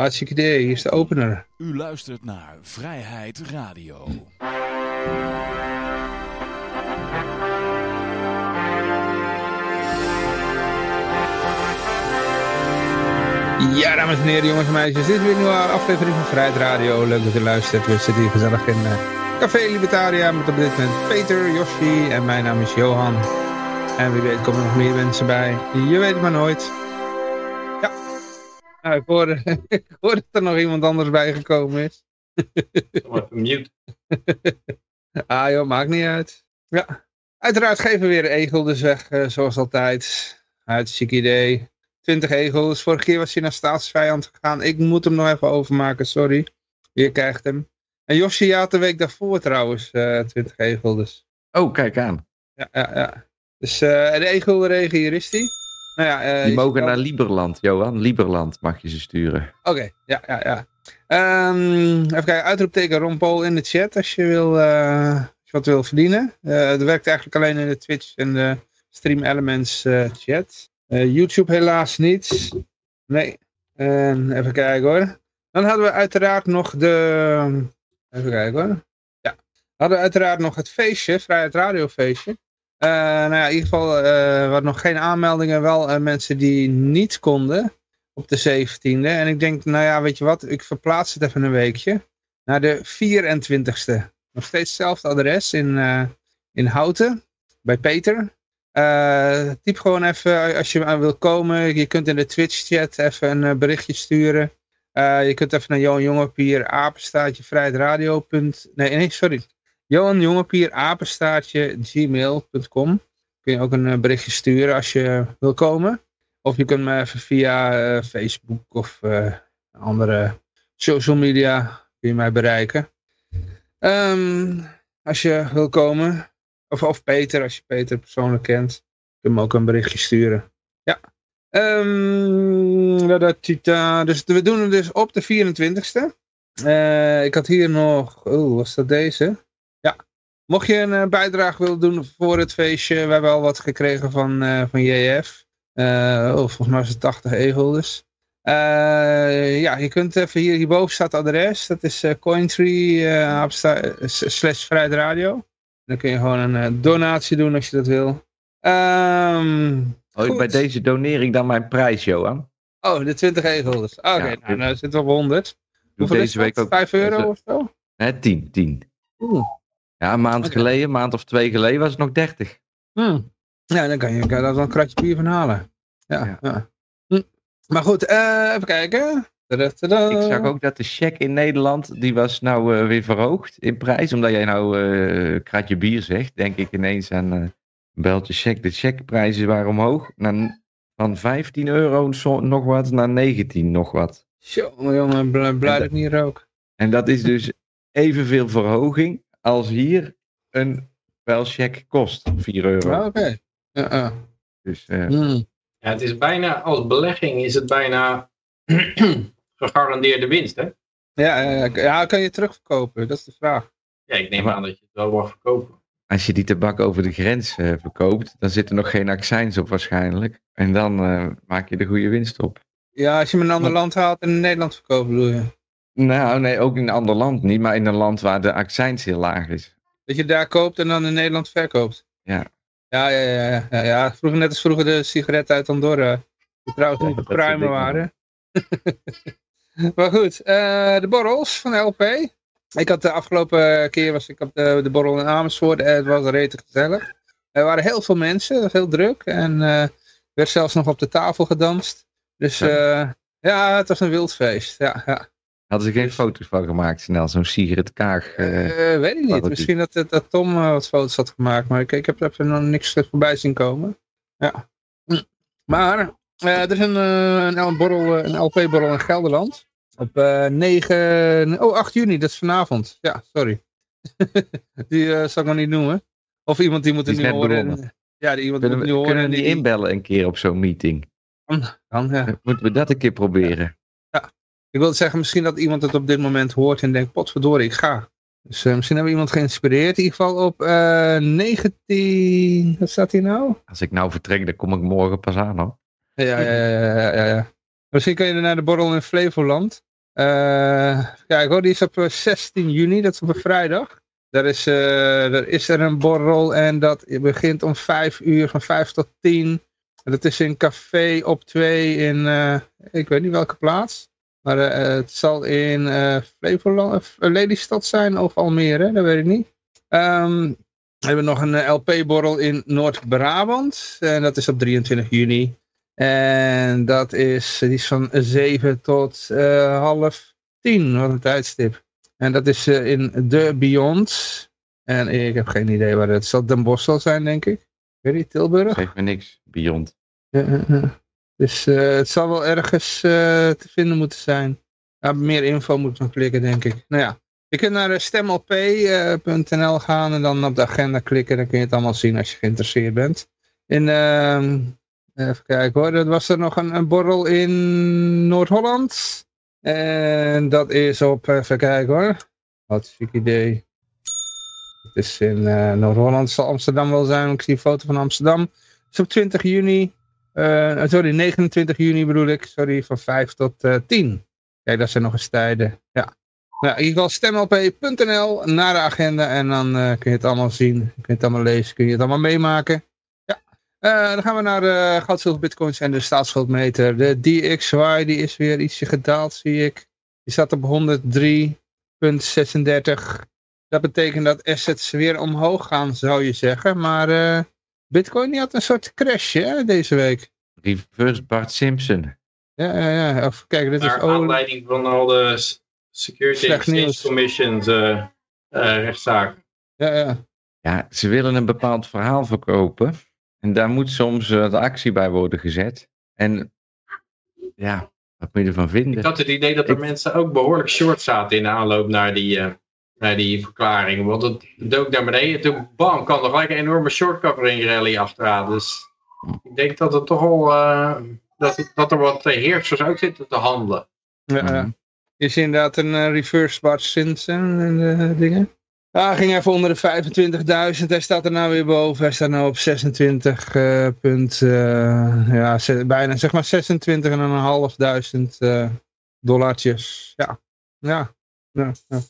Hartstikke idee, hier is de opener. U luistert naar Vrijheid Radio. Ja, dames en heren, jongens en meisjes. Dit is weer een nieuwe aflevering van Vrijheid Radio. Leuk dat u luistert. We zitten hier gezellig in uh, Café Libertaria met op dit moment Peter, Yoshi en mijn naam is Johan. En wie weet komen er nog meer mensen bij. Je weet het maar nooit. Nou, ik hoorde, ik hoorde dat er nog iemand anders bijgekomen is. Even mute. ah joh, maakt niet uit. Ja. Uiteraard geven we weer de egel dus weg, uh, zoals altijd. Hartstikke idee. 20 egels. Vorige keer was hij naar staatsvijand gegaan. Ik moet hem nog even overmaken, sorry. Je krijgt hem. En Yoshi had de week daarvoor trouwens uh, 20 egels. Dus. Oh, kijk aan. Ja, ja, ja. Dus uh, de egelregen, hier is die. Nou ja, uh, die mogen naar Lieberland, Johan. Lieberland mag je ze sturen. Oké, okay, ja, ja, ja. Um, even kijken, uitroepteken Ron Paul in de chat als je, wil, uh, als je wat wil verdienen. het werkt eigenlijk alleen in de Twitch en de Stream Elements chat. Uh, YouTube helaas niet. Nee. En even kijken hoor. Dan hadden we uiteraard nog de... Even kijken hoor. Ja. Hadden we uiteraard nog het feestje, Vrijheid Radio feestje. Uh, nou ja, in ieder geval uh, we hadden nog geen aanmeldingen. Wel mensen die niet konden op de 17e. En ik denk, nou ja, weet je wat. Ik verplaats het even een weekje. Naar de 24e. Nog steeds hetzelfde adres in, in Houten. Bij Peter. Typ gewoon even als je wil komen. Je kunt in de Twitch chat even een berichtje sturen. Je kunt even naar Johan Jongepier apenstaartje vrijheidradio. Nee, nee, sorry. Johan Jongepier apenstaartje gmail.com. Kun je ook een berichtje sturen als je wil komen. Of je kunt me even via uh, Facebook of andere social media kun je mij bereiken. Um, als je wil komen. Of, of Peter, als je Peter persoonlijk kent. Kun je hem ook een berichtje sturen. Ja. Um, dus we doen het dus op de 24ste. Uh, ik had hier nog... Oh, was dat deze? Mocht je een uh, bijdrage willen doen voor het feestje. We hebben al wat gekregen van, uh, van JF. oh, volgens mij is het 80 egels. ja, je kunt even hier, hierboven staat het adres. Dat is Cointree slash Vrijheid Radio. Dan kun je gewoon een uh, donatie doen als je dat wil. Um, oh, bij deze doneer ik dan mijn prijs, Johan. Oh, de 20 egels. Oké, okay, ja, nou, nou zit op 100. Hoeveel deze week ook 5 euro of zo? Nee, 10, 10. Oeh. Ja, een maand okay. geleden, een maand of twee geleden was het nog 30. Hmm. Ja, dan kan je, kan je daar wel een kratje bier van halen. Ja, ja. ja. Hm. Maar goed, uh, even kijken. Ik zag ook dat de check in Nederland, die was nou uh, weer verhoogd in prijs. Omdat jij nou uh, kratje bier zegt, denk ik ineens aan uh, beltje check. De checkprijzen waren omhoog. Naar, van 15 euro nog wat naar 19 nog wat. Jongen, jongen, blij, blij dat ik niet rook. En dat is dus evenveel verhoging als hier een belcheck kost. 4 euro. Ah, Oké. Okay. Uh. Dus, hmm. ja, het is bijna, als belegging is het bijna gegarandeerde winst, hè? Ja, ja, ja, kan je terugverkopen? Dat is de vraag. Ja, ik neem aan dat je het wel mag verkopen. Als je die tabak over de grens uh, verkoopt, dan zit er nog geen accijns op waarschijnlijk. En dan uh, maak je de goede winst op. Ja, als je hem in een ander land haalt en in Nederland verkoopt, bedoel je? Nou, nee, ook in een ander land niet, maar in een land waar de accijns heel laag is. Dat je daar koopt en dan in Nederland verkoopt? Ja. Ja, ja, ja. ja, ja. Vroeger, net als vroeger de sigaretten uit Andorra. Die trouwens niet te pruimen waren. maar goed, uh, de borrels van LP. Ik had de afgelopen keer was ik op de, de borrel in Amersfoort. Het was redelijk gezellig. Er waren heel veel mensen, het was heel druk. En uh, werd zelfs nog op de tafel gedanst. Dus ja, uh, ja het was een wild feest. Ja, ja. Hadden ze geen foto's van gemaakt snel, zo'n Sigrid Kaag? weet ik niet, misschien dat, dat Tom wat foto's had gemaakt. Maar ik, ik heb er nog niks voorbij zien komen. Ja. Maar uh, er is een, een, borrel, een LP-borrel in Gelderland. Op uh, 9, oh 8 juni, dat is vanavond. Ja, sorry. die zal ik maar niet noemen. Of iemand die moet het nu horen. ja, die iemand kunnen moet nu horen. Kunnen we die inbellen een keer op zo'n meeting? Dan, dan, ja. Moeten we dat een keer proberen? Ja. ja. Ik wil zeggen, misschien dat iemand het op dit moment hoort en denkt, potverdorie, ik ga. Dus uh, misschien hebben we iemand geïnspireerd. In ieder geval op uh, 19... Wat staat hier nou? Als ik nou vertrek, dan kom ik morgen pas aan hoor. Ja, ja, ja, ja, ja, ja. Misschien kun je naar de borrel in Flevoland. Eh kijk hoor, die is op eh, 16 juni, dat is op een vrijdag. Daar is, eh, er is er een borrel en dat begint om 5 uur, van 5 tot 10. En dat is in Café op 2 in, eh, ik weet niet welke plaats. Maar eh, het zal in eh Flevoland, of, eh, Lelystad zijn of Almere, dat weet ik niet. Ehm, we hebben nog een eh, LP-borrel in Noord-Brabant. En dat is op 23 juni. En dat is, die is van 7 tot eh, half 10, wat een tijdstip. En dat is eh, in The Beyond. En ik heb geen idee waar het zal. Den Bosch zal zijn, denk ik. Weet je, Tilburg? Geeft me niks. Beyond. Ja, ja, ja. Dus eh, het zal wel ergens eh, te vinden moeten zijn. Ja, meer info moet nog klikken, denk ik. Nou ja, je kunt naar eh, stemlp.nl gaan en dan op de agenda klikken. Dan kun je het allemaal zien als je geïnteresseerd bent. In, ehm, even kijken hoor, er was er nog een, een borrel in Noord-Holland. En dat is op, even kijken hoor. Wat een idee. Het is in Noord-Holland, zal Amsterdam wel zijn. Ik zie een foto van Amsterdam. Het is op 20 juni. Eh, sorry, 29 juni bedoel ik. Sorry, van 5 tot eh 10. Kijk, dat zijn nog eens tijden. Ja. Nou, ieder geval stemlp.nl naar de agenda en dan eh, kun je het allemaal zien. Kun je het allemaal lezen, kun je het allemaal meemaken. Ja. Eh, dan gaan we naar zilver, bitcoins en de staatsschuldmeter. De DXY die is weer ietsje gedaald, zie ik. Die staat op 103,36. Dat betekent dat assets weer omhoog gaan, zou je zeggen. Maar eh, bitcoin die had een soort crash hè, deze week. Reverse Bart Simpson. Ja, ja, ja. Of, kijk, dit is Naar olie. aanleiding van al de Security Exchange. Commission's eh, eh, rechtszaken. Ja, ja. Ja, ze willen een bepaald verhaal verkopen. En daar moet soms eh, de actie bij worden gezet. En ja, wat moet je ervan Ik vinden? had het idee dat er Ik- mensen ook behoorlijk short zaten in de aanloop naar die, eh, naar die verklaring. Want het dook naar beneden. Toen bam, kwam er gelijk een enorme shortcovering rally achteraan. Dus ik denk dat het toch al... eh, dat, het- dat er wat eh, heersers ook zitten te handelen. ja, ja. Mhm. Is inderdaad een eh, reverse Bart Simpson en eh, dingen. Ja, hij ging even onder de 25.000. Hij staat er nou weer boven. Hij staat nou op 26 eh, punt, eh, ja, bijna zeg maar 26.500 eh dollartjes. Ja, ja. ja, ja.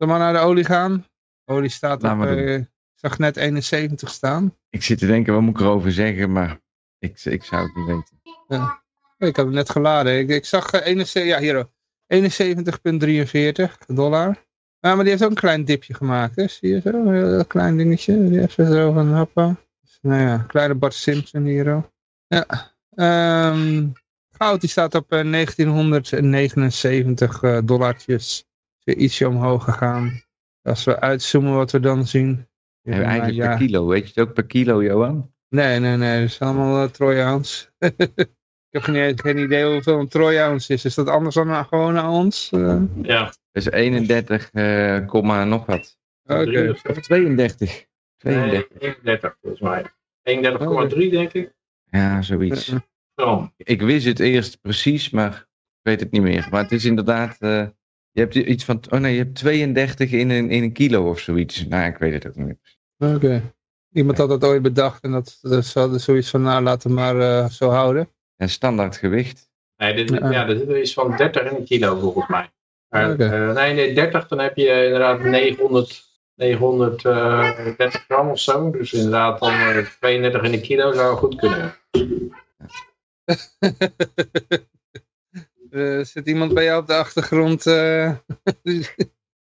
We maar naar de olie gaan? Olie staat op, eh, ik zag net 71 staan. Ik zit te denken, wat moet ik erover zeggen? Maar ik, ik zou het niet weten. Oh, Ik had hem net geladen. Ik, ik zag 71, ja, hier ook. 71,43 dollar. Ja, maar die heeft ook een klein dipje gemaakt. Hè? Zie je zo? Een heel klein dingetje. Die heeft zo van hoppa. Dus, nou ja, kleine Bart Simpson hier. Ja. Ehm, goud die staat op eh, 1979 eh, dollartjes. Weer ietsje omhoog gegaan. Als we uitzoomen wat we dan zien. Ja, eigenlijk ja. per kilo. Weet je het ook per kilo, Johan? Nee, nee, nee. Dat is allemaal uh, ounce. ik heb geen, geen idee hoeveel een ounce is. Is dat anders dan een gewone ounce? Eh, Ja, Dat is 31, eh, komma nog wat. Oké. Of zo. Of 32. 32. Nee, 31 volgens mij. 31,3 denk ik. Ja, zoiets. Zo. Ik wist het eerst precies, maar ik weet het niet meer. Maar het is inderdaad... eh, je hebt iets van... Oh nee, je hebt 32 in een, in een kilo of zoiets. Nou, ik weet het ook niet. Oké. Iemand had dat ooit bedacht en dat, dat ze hadden zoiets van, nou laten we maar eh, zo houden. En standaard gewicht. Nee, dit, Ja. ja, er zit er iets van 30 in een kilo volgens mij. Maar, eh, nee, nee, 30, dan heb je inderdaad 900, 930 gram of zo. Dus inderdaad dan eh, 32 in een kilo zou goed kunnen. Er zit iemand bij jou op de achtergrond, eh, die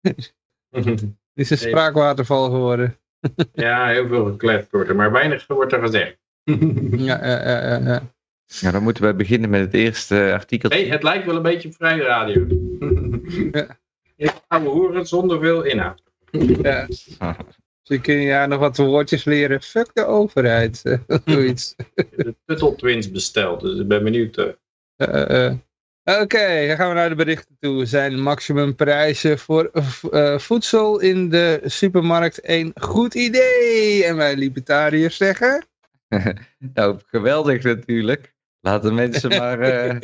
is een spraakwaterval geworden. ja, heel veel gekletst wordt er, maar weinig wordt er gezegd. Ja, ja, ja, ja, ja. Ja, dan moeten we beginnen met het eerste artikel. Nee, het lijkt wel een beetje op vrije radio. Ja. Ik ouwe hoeren zonder veel inhoud. ja. Dus kun je ja, nog wat woordjes leren. Fuck de overheid. eh, Zoiets. De Tuttle Twins besteld, dus ik ben benieuwd. eh. Eh, eh. Oké, dan gaan we naar de berichten toe. Zijn maximumprijzen voor eh, voedsel in de supermarkt een goed idee? En wij libertariërs zeggen... Nou, geweldig natuurlijk. Laten mensen maar. eh,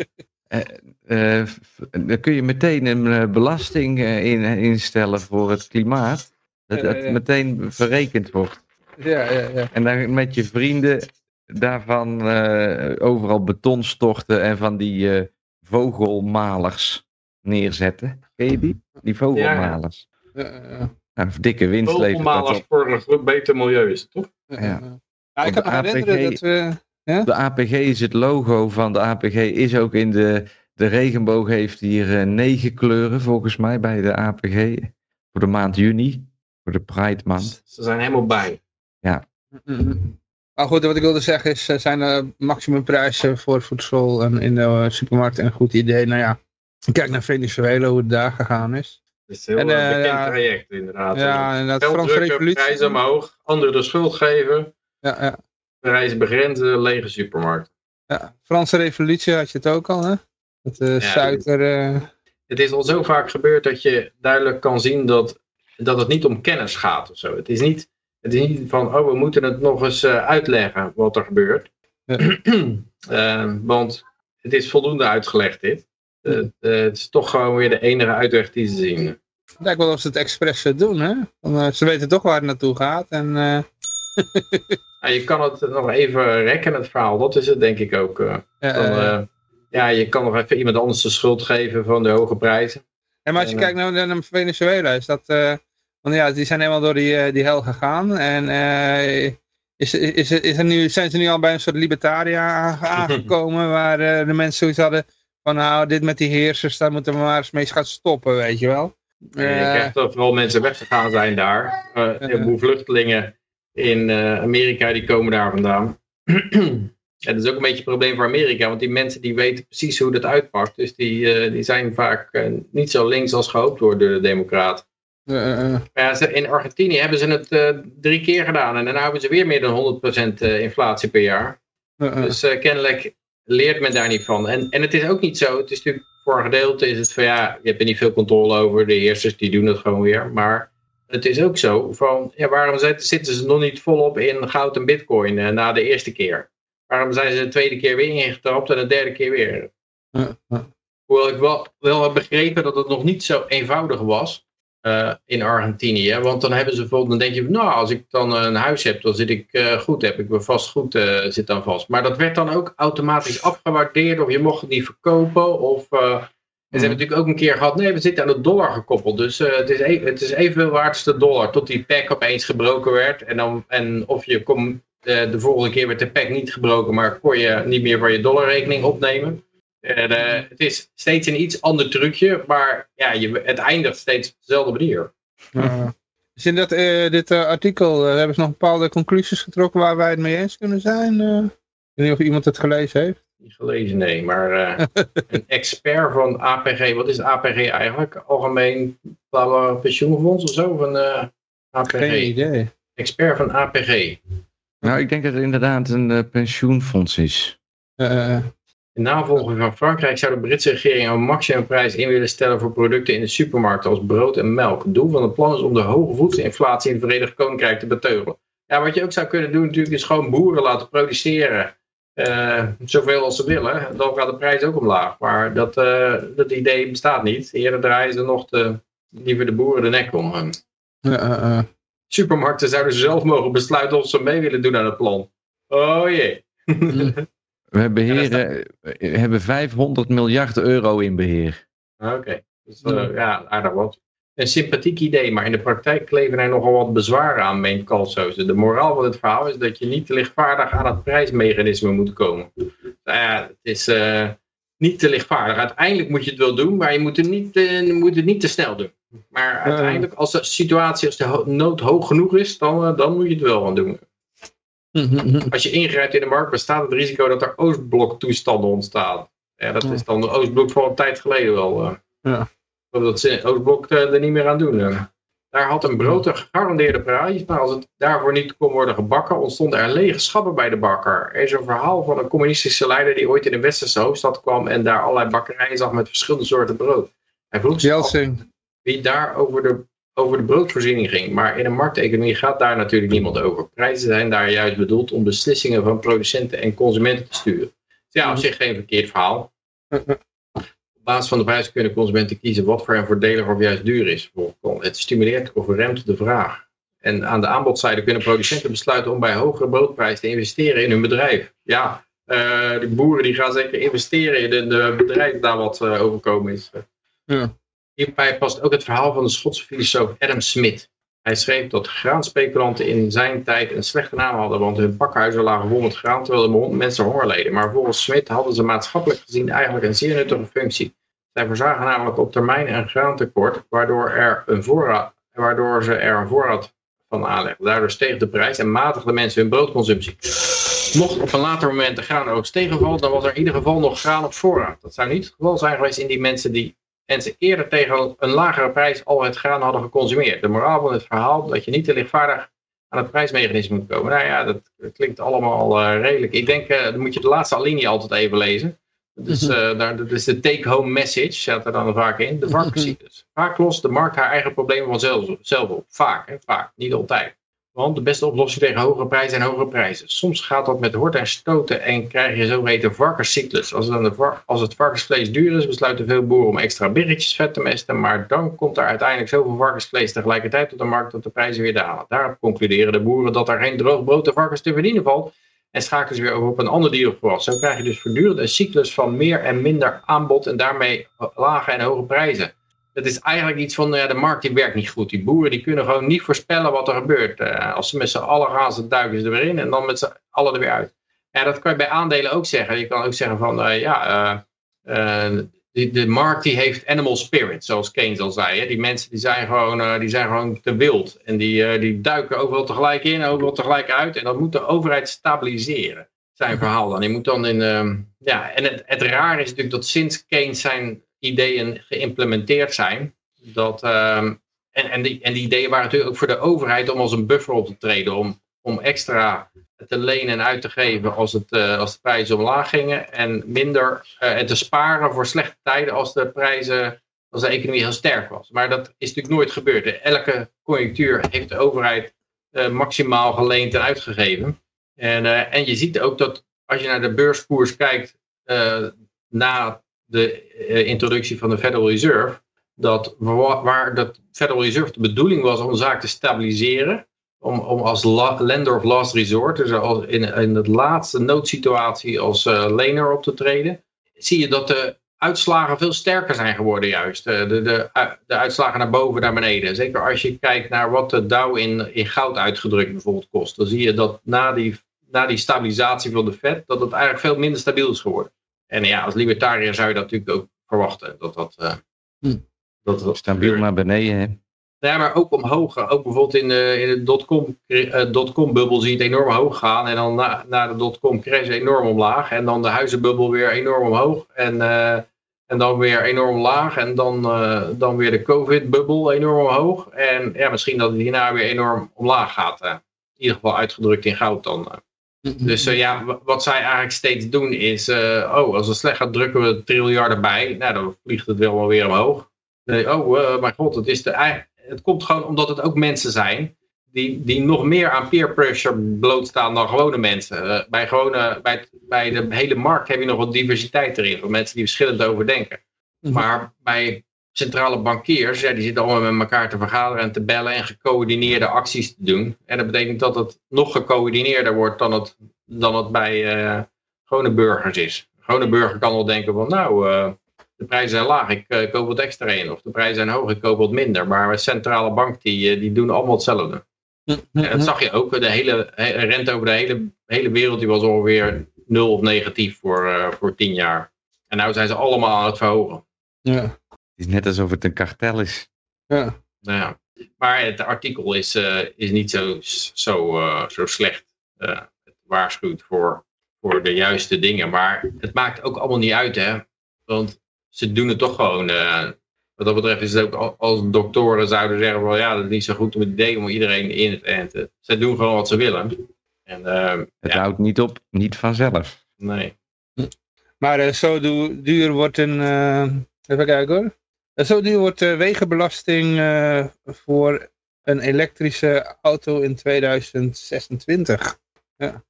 eh, eh, dan kun je meteen een eh, belasting eh, in, instellen voor het klimaat. Dat het meteen verrekend wordt. Ja, ja, ja. En dan met je vrienden daarvan eh, overal beton storten en van die eh, vogelmalers neerzetten. Ken je die? Die vogelmalers. Eh, Een dikke winst Vogelmalers voor een goed beter milieu is het, toch? eh, Ja. eh. Ja, ik kan me de herinneren APG dat we... De APG is het logo van de APG, is ook in de, de regenboog heeft hier eh, negen kleuren volgens mij bij de APG. Voor de maand juni, voor de Pride maand. Ze zijn helemaal bij. Mm. Maar goed, wat ik wilde zeggen is, eh, zijn er maximumprijzen voor voedsel en in de eh, supermarkt een goed idee? Nou ja, kijk naar Venezuela, hoe het daar gegaan is. Het is een heel En, eh, bekend ja. traject inderdaad. Ja, inderdaad, Franse revolutie. prijzen omhoog, anderen de schuld geven, Ja, ja, prijzen begrenzen, lege supermarkt. ja. Franse revolutie had je het ook al, hè? De suiker... Het is al zo vaak gebeurd dat je duidelijk kan zien dat, dat het niet om kennis gaat of zo. Het is niet, het is niet van, oh, we moeten het nog eens eh, uitleggen wat er gebeurt. Ja. Eh, want het is voldoende uitgelegd dit. Eh, het is toch gewoon weer de enige uitweg die ze zien. Het lijkt wel of ze het expres doen, hè? Want, ze weten toch waar het naartoe gaat. En, Ja, je kan het nog even rekken, het verhaal. Dat is het denk ik ook. Dan, eh, ja, je kan nog even iemand anders de schuld geven van de hoge prijzen. En maar als je En, kijkt naar, naar Venezuela, is dat... want ja, die zijn helemaal door die, eh, die hel gegaan. En eh, is, is, is er nu, zijn ze nu al bij een soort libertaria aange- aangekomen... waar eh, de mensen zoiets hadden van... nou, dit met die heersers, daar moeten we maar eens mee gaan stoppen, weet je wel. Je krijgt dat vooral mensen weggegaan zijn daar. Een heleboel vluchtelingen in Amerika, die komen daar vandaan. Ja, dat is ook een beetje een probleem voor Amerika, want die mensen die weten precies hoe dat uitpakt. Dus die, die zijn vaak niet zo links als gehoopt wordt door de democraten. Eh, eh, Maar ja, ze- in Argentinië hebben ze het eh, drie keer gedaan en dan hebben ze weer meer dan 100% eh, inflatie per jaar. eh, eh. Dus eh, kennelijk leert men daar niet van. En, en het is ook niet zo, het is natuurlijk voor een gedeelte is het van ja, je hebt er niet veel controle over, de heersers die doen het gewoon weer. Maar het is ook zo van, ja, waarom zitten ze nog niet volop in goud en bitcoin eh, na de eerste keer? Waarom zijn ze de tweede keer weer ingetrapt en de derde keer weer? eh, eh. Hoewel ik wel, wel heb begrepen dat het nog niet zo eenvoudig was eh, in Argentinië. Want dan hebben ze bijvoorbeeld, dan denk je, nou, als ik dan een huis heb, dan zit ik eh, goed, heb ik mijn vastgoed uh, zit dan vast. Maar dat werd dan ook automatisch afgewaardeerd, of je mocht het niet verkopen. Of, en ze hebben natuurlijk ook een keer gehad, nee, we zitten aan de dollar gekoppeld. Dus uh, het, is e het is evenveel waard als de dollar, tot die pack opeens gebroken werd. En, dan, en of je kom, uh, de volgende keer werd de pack niet gebroken, maar kon je niet meer van je dollarrekening opnemen. En, uh, het is steeds een iets ander trucje, maar ja, je, het eindigt steeds op dezelfde manier. Uh, dus in dat, uh, dit uh, artikel hebben ze nog bepaalde conclusies getrokken waar wij het mee eens kunnen zijn? ik weet niet of iemand het gelezen heeft. Niet gelezen, nee, maar uh, een expert van APG, wat is APG eigenlijk? Algemeen pensioenfonds of zo? Van, APG. Geen idee. Expert van APG. Nou, ik denk dat het inderdaad een uh, pensioenfonds is. In navolging van Frankrijk zou de Britse regering een maximumprijs in willen stellen voor producten in de supermarkt als brood en melk. Het doel van het plan is om de hoge voedselinflatie in het Verenigd Koninkrijk te beteugelen. Ja, wat je ook zou kunnen doen natuurlijk is gewoon boeren laten produceren. Uh, zoveel als ze willen. Dan gaat de prijs ook omlaag. Maar dat, uh, dat idee bestaat niet. Eerder draaien ze nog de, liever de boeren de nek om. Uh, Supermarkten zouden zelf mogen besluiten of ze mee willen doen aan het plan. Oh jee. We beheren, ja, hebben 500 miljard euro in beheer. Oké, okay. dus, uh, ja, aardig wat. Een sympathiek idee, maar in de praktijk kleven er nogal wat bezwaren aan, meent Kalsoze. De moraal van het verhaal is dat je niet te lichtvaardig aan het prijsmechanisme moet komen. Nou ja, het is uh, niet te lichtvaardig. Uiteindelijk moet je het wel doen, maar je moet het niet, uh, moet het niet te snel doen. Maar uiteindelijk, als de situatie, als de nood hoog genoeg is, dan, dan moet je het wel gaan doen. Als je ingrijpt in de markt, bestaat het risico dat er Oostblok-toestanden ontstaan. Ja, dat is dan de Oostblok van een tijd geleden wel. Uh. Ja. Dat ze Oostblok uh, er niet meer aan doen. Uh. Daar had een brood een gegarandeerde prijs, maar als het daarvoor niet kon worden gebakken, ontstonden er lege schappen bij de bakker. Er is een verhaal van een communistische leider die ooit in een westerse hoofdstad kwam en daar allerlei bakkerijen zag met verschillende soorten brood. Hij vroeg zich af wie daar over de over de broodvoorziening ging. Maar in een markteconomie gaat daar natuurlijk niemand over. Prijzen zijn daar juist bedoeld om beslissingen van producenten en consumenten te sturen. Dus ja, op zich geen verkeerd verhaal. Op basis van de prijs kunnen consumenten kiezen wat voor hen voordelig of juist duur is. Het stimuleert of remt de vraag. En aan de aanbodzijde kunnen producenten besluiten om bij hogere broodprijs te investeren in hun bedrijf. Ja, uh, de boeren die gaan zeker investeren in een bedrijf daar wat uh, overkomen is. Ja. Hierbij past ook het verhaal van de Schotse filosoof Adam Smith. Hij schreef dat graanspeculanten in zijn tijd een slechte naam hadden, want hun pakhuizen lagen vol met graan terwijl de mensen honger leden. Maar volgens Smith hadden ze maatschappelijk gezien eigenlijk een zeer nuttige functie. Zij voorzagen namelijk op termijn een graantekort, waardoor, er een voorraad, waardoor ze er een voorraad van aanlegden. Daardoor steeg de prijs en matigden mensen hun broodconsumptie. Mocht op een later moment de graanoogst tegenvallen, dan was er in ieder geval nog graan op voorraad. Dat zou niet het geval zijn geweest in die mensen die mensen eerder tegen een lagere prijs al het graan hadden geconsumeerd. De moraal van het verhaal dat je niet te lichtvaardig aan het prijsmechanisme moet komen. Nou ja, dat klinkt allemaal uh, redelijk. Ik denk, uh, dan moet je de laatste alinea altijd even lezen. Dus uh, daar, dat is de take-home message, staat er dan vaak in. De varkenscyclus. Vaak lost de markt haar eigen problemen vanzelf zelf op. Vaak, hè, vaak, niet altijd. Want de beste oplossing tegen hogere prijzen en hogere prijzen. Soms gaat dat met horten en stoten en krijg je zogeheten varkenscyclus. Als, dan de als het varkensvlees duur is, besluiten veel boeren om extra birretjes vet te mesten. Maar dan komt er uiteindelijk zoveel varkensvlees tegelijkertijd op de markt dat de prijzen weer dalen. Daarop concluderen de boeren dat er geen droog brood varkens te verdienen valt. En schakelen ze weer over op een ander diergewas. Zo krijg je dus voortdurend een cyclus van meer en minder aanbod en daarmee lage en hoge prijzen dat is eigenlijk iets van, ja, de markt die werkt niet goed. Die boeren die kunnen gewoon niet voorspellen wat er gebeurt. Uh, als ze met z'n allen gaan, ze duiken ze er weer in en dan met z'n allen er weer uit. Ja, dat kan je bij aandelen ook zeggen. Je kan ook zeggen van, uh, ja, de, de, markt die heeft animal spirit, zoals Keynes al zei. Hè. Die mensen die zijn, gewoon, die zijn gewoon te wild. En die, die duiken overal tegelijk in, overal tegelijk uit. En dat moet de overheid stabiliseren. Zijn verhaal dan. Die moet dan in, ja, en het, het raar is natuurlijk dat sinds Keynes zijn ideeën geïmplementeerd zijn. Dat, ehm, en, en, die, en die ideeën waren natuurlijk ook voor de overheid om als een buffer op te treden. Om, om extra te lenen en uit te geven als, het, uh, als de prijzen omlaag gingen. En minder uh, en te sparen voor slechte tijden als de prijzen, als de economie heel sterk was. Maar dat is natuurlijk nooit gebeurd. Elke conjunctuur heeft de overheid uh, maximaal geleend en uitgegeven. En, en je ziet ook dat als je naar de beurskoers kijkt na de uh, introductie van de Federal Reserve, dat waar dat Federal Reserve de bedoeling was om de zaak te stabiliseren, om, om als lender of last resort, dus als in, in de laatste noodsituatie als uh, lener op te treden, zie je dat de uitslagen veel sterker zijn geworden juist. Uh, de, de, de uitslagen naar boven, naar beneden. Zeker als je kijkt naar wat de Dow in, in goud uitgedrukt bijvoorbeeld kost. Dan zie je dat na die, na die stabilisatie van de Fed, dat het eigenlijk veel minder stabiel is geworden. En ja, als libertariër zou je dat natuurlijk ook verwachten. Dat dat, uh, hm. dat, dat Stabiel naar beneden, hè? Ja, maar ook omhoog. Ook bijvoorbeeld in de, in de dotcom, uh, dotcom bubbel zie je het enorm hoog gaan. En dan na, na de dotcom crash enorm omlaag. En dan de huizenbubbel weer enorm omhoog. En, uh, en dan weer enorm laag. En dan, uh, dan weer de covid-bubbel enorm omhoog. En ja, misschien dat het hierna weer enorm omlaag gaat. in ieder geval uitgedrukt in goud dan. Dus uh, ja, wat zij eigenlijk steeds doen is, uh, oh, als het slecht gaat, drukken we triljarden bij. Nou, dan vliegt het wel weer omhoog. oh, uh, mijn god, het, is de, het komt gewoon omdat het ook mensen zijn die, die nog meer aan peer pressure blootstaan dan gewone mensen. bij, gewone, bij, bij de hele markt heb je nog wat diversiteit erin, van mensen die verschillend over denken. Mhm. Maar bij centrale bankiers, ja, die zitten allemaal met elkaar te vergaderen en te bellen en gecoördineerde acties te doen. En dat betekent dat het nog gecoördineerder wordt dan het, dan het bij uh, gewone burgers is. Een gewone burger kan wel denken van nou, uh, de prijzen zijn laag, ik uh, koop wat extra in. Of de prijzen zijn hoog, ik koop wat minder. Maar een centrale bank die, die doen allemaal hetzelfde. En dat zag je ook, de hele rente over de hele, hele wereld die was ongeveer nul of negatief voor, voor tien jaar. En nu zijn ze allemaal aan het verhogen. Ja. Het is net alsof het een kartel is. Ja. Nou ja. Maar het artikel is, uh, is niet zo, zo, uh, zo slecht. Uh, het waarschuwt voor, voor de juiste dingen. Maar het maakt ook allemaal niet uit, hè. Want ze doen het toch gewoon. wat dat betreft is het ook als doktoren zouden zeggen: van ja, dat is niet zo goed om het idee om iedereen in te enten. Ze doen gewoon wat ze willen. En, het ja. houdt niet op, niet vanzelf. Nee. Maar zo duur wordt een. even kijken hoor. Zo duur wordt de wegenbelasting uh, voor een elektrische auto in 2026. Ja,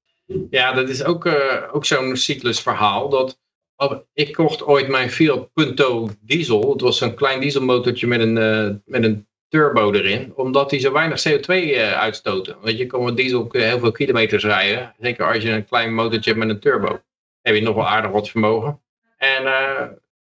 ja dat is ook, uh, ook zo'n cyclusverhaal. Dat, oh, ik kocht ooit mijn Fiat Punto diesel. Het was een klein dieselmotortje met een, met een turbo erin. Omdat die zo weinig CO2 uitstoten. Want je kan met diesel heel veel kilometers rijden. Zeker als je een klein motortje hebt met een turbo. Heb je nog wel aardig wat vermogen. En,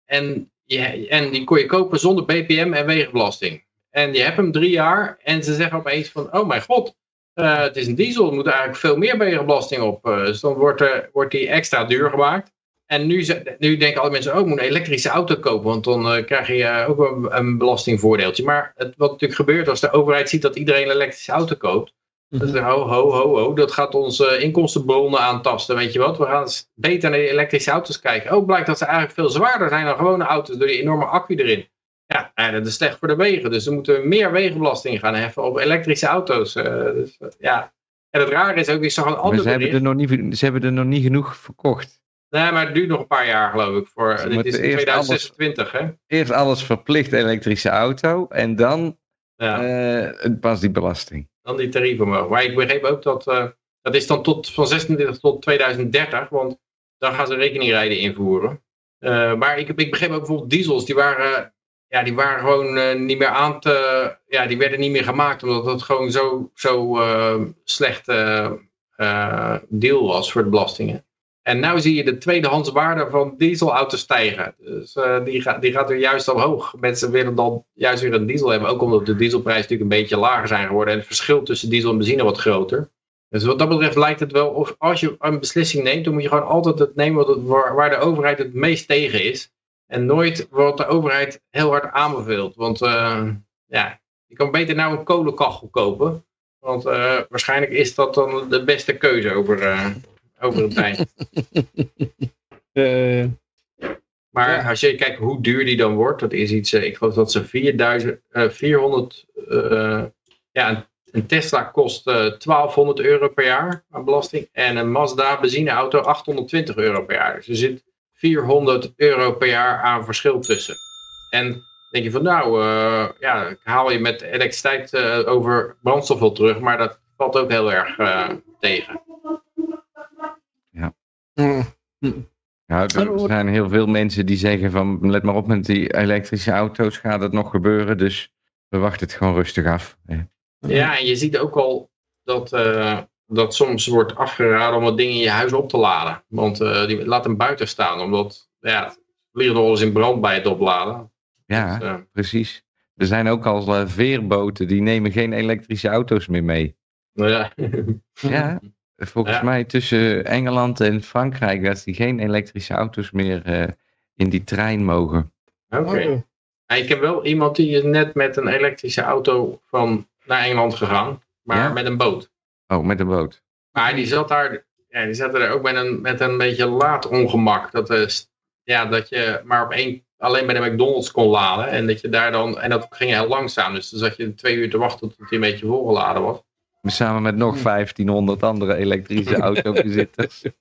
en en die kon je kopen zonder BPM en wegenbelasting. En je hebt hem drie jaar en ze zeggen opeens van, oh mijn god, eh, het is een diesel, er moet eigenlijk veel meer wegenbelasting op. Uh, dus dan wordt, er, wordt die extra duur gemaakt. En nu, nu denken alle mensen, oh, ik moet een elektrische auto kopen, want dan uh, krijg je ook een, een, belastingvoordeeltje. Maar het, wat natuurlijk gebeurt als de overheid ziet dat iedereen een elektrische auto koopt, dan zeggen ho, ho, ho, ho, dat gaat onze inkomstenbronnen aantasten, weet je wat. We gaan beter naar die elektrische auto's kijken. Oh, blijkt dat ze eigenlijk veel zwaarder zijn dan gewone auto's door die enorme accu erin. Ja, en dat is slecht voor de wegen. Dus we moeten meer wegenbelasting gaan heffen op elektrische auto's. Uh, dus, ja. En het rare is ook, is toch een ander ze hebben, er nog niet, ze hebben er nog niet genoeg verkocht. Nee, maar het duurt nog een paar jaar geloof ik. Voor, dit is 2026 alles, hè? Eerst alles verplicht elektrische auto en dan ja. uh, pas die belasting. Dan die tarieven omhoog. Maar ik begreep ook dat, uh, dat is dan tot, van 26 tot 2030, want dan gaan ze rekeningrijden invoeren. Uh, maar ik, ik begreep ook bijvoorbeeld diesels, die waren ja, die waren gewoon uh, niet meer aan te. Ja, die werden niet meer gemaakt omdat het gewoon zo, zo slecht deal was voor de belastingen. En nu zie je de tweedehands waarde van dieselauto's stijgen. Dus die, gaat, die gaat weer juist omhoog. Mensen willen dan juist weer een diesel hebben. Ook omdat de dieselprijzen natuurlijk een beetje lager zijn geworden. En het verschil tussen diesel en benzine wat groter. Dus wat dat betreft lijkt het wel of als je een beslissing neemt, dan moet je gewoon altijd het nemen wat waar, waar de overheid het meest tegen is. En nooit wordt de overheid heel hard aanbeveeld. Want uh, ja, je kan beter nou een kolenkachel kopen. Want uh, waarschijnlijk is dat dan de beste keuze over, over het tijd. maar ja. als je kijkt hoe duur die dan wordt. Dat is iets, ik geloof dat ze 4000, 400... ja, een Tesla kost 1200 euro per jaar aan belasting. En een Mazda benzineauto 820 euro per jaar. Dus er zit 400 euro per jaar aan verschil tussen. En denk je van nou, uh, ja, haal je met elektriciteit uh, over brandstof wel terug, maar dat valt ook heel erg uh, tegen. Ja. Nou, er zijn heel veel mensen die zeggen van let maar op met die elektrische auto's, gaat het nog gebeuren, dus we wachten het gewoon rustig af. Ja, en je ziet ook al dat dat soms wordt afgeraden om wat dingen in je huis op te laden. Want uh, die laat hem buiten staan, omdat ja, het vliegen nog wel eens in brand bij het opladen. Ja, dus, uh, precies. Er zijn ook al uh, veerboten die nemen geen elektrische auto's meer mee. Nou ja. ja, volgens ja. mij tussen Engeland en Frankrijk dat die geen elektrische auto's meer in die trein mogen. Oké. Okay. Oh. Ja, ik heb wel iemand die is net met een elektrische auto van naar Engeland gegaan, maar ja? met een boot. Oh, met een boot. Maar die zat daar, ja, die zat er ook met een, met een beetje laat ongemak. Dat, is, ja, dat je maar op één, alleen bij de McDonald's kon laden. En dat je daar dan, en dat ging heel langzaam. Dus dan zat je twee uur te wachten tot hij een beetje volgeladen was. Samen met nog 1500 andere elektrische autobezitters.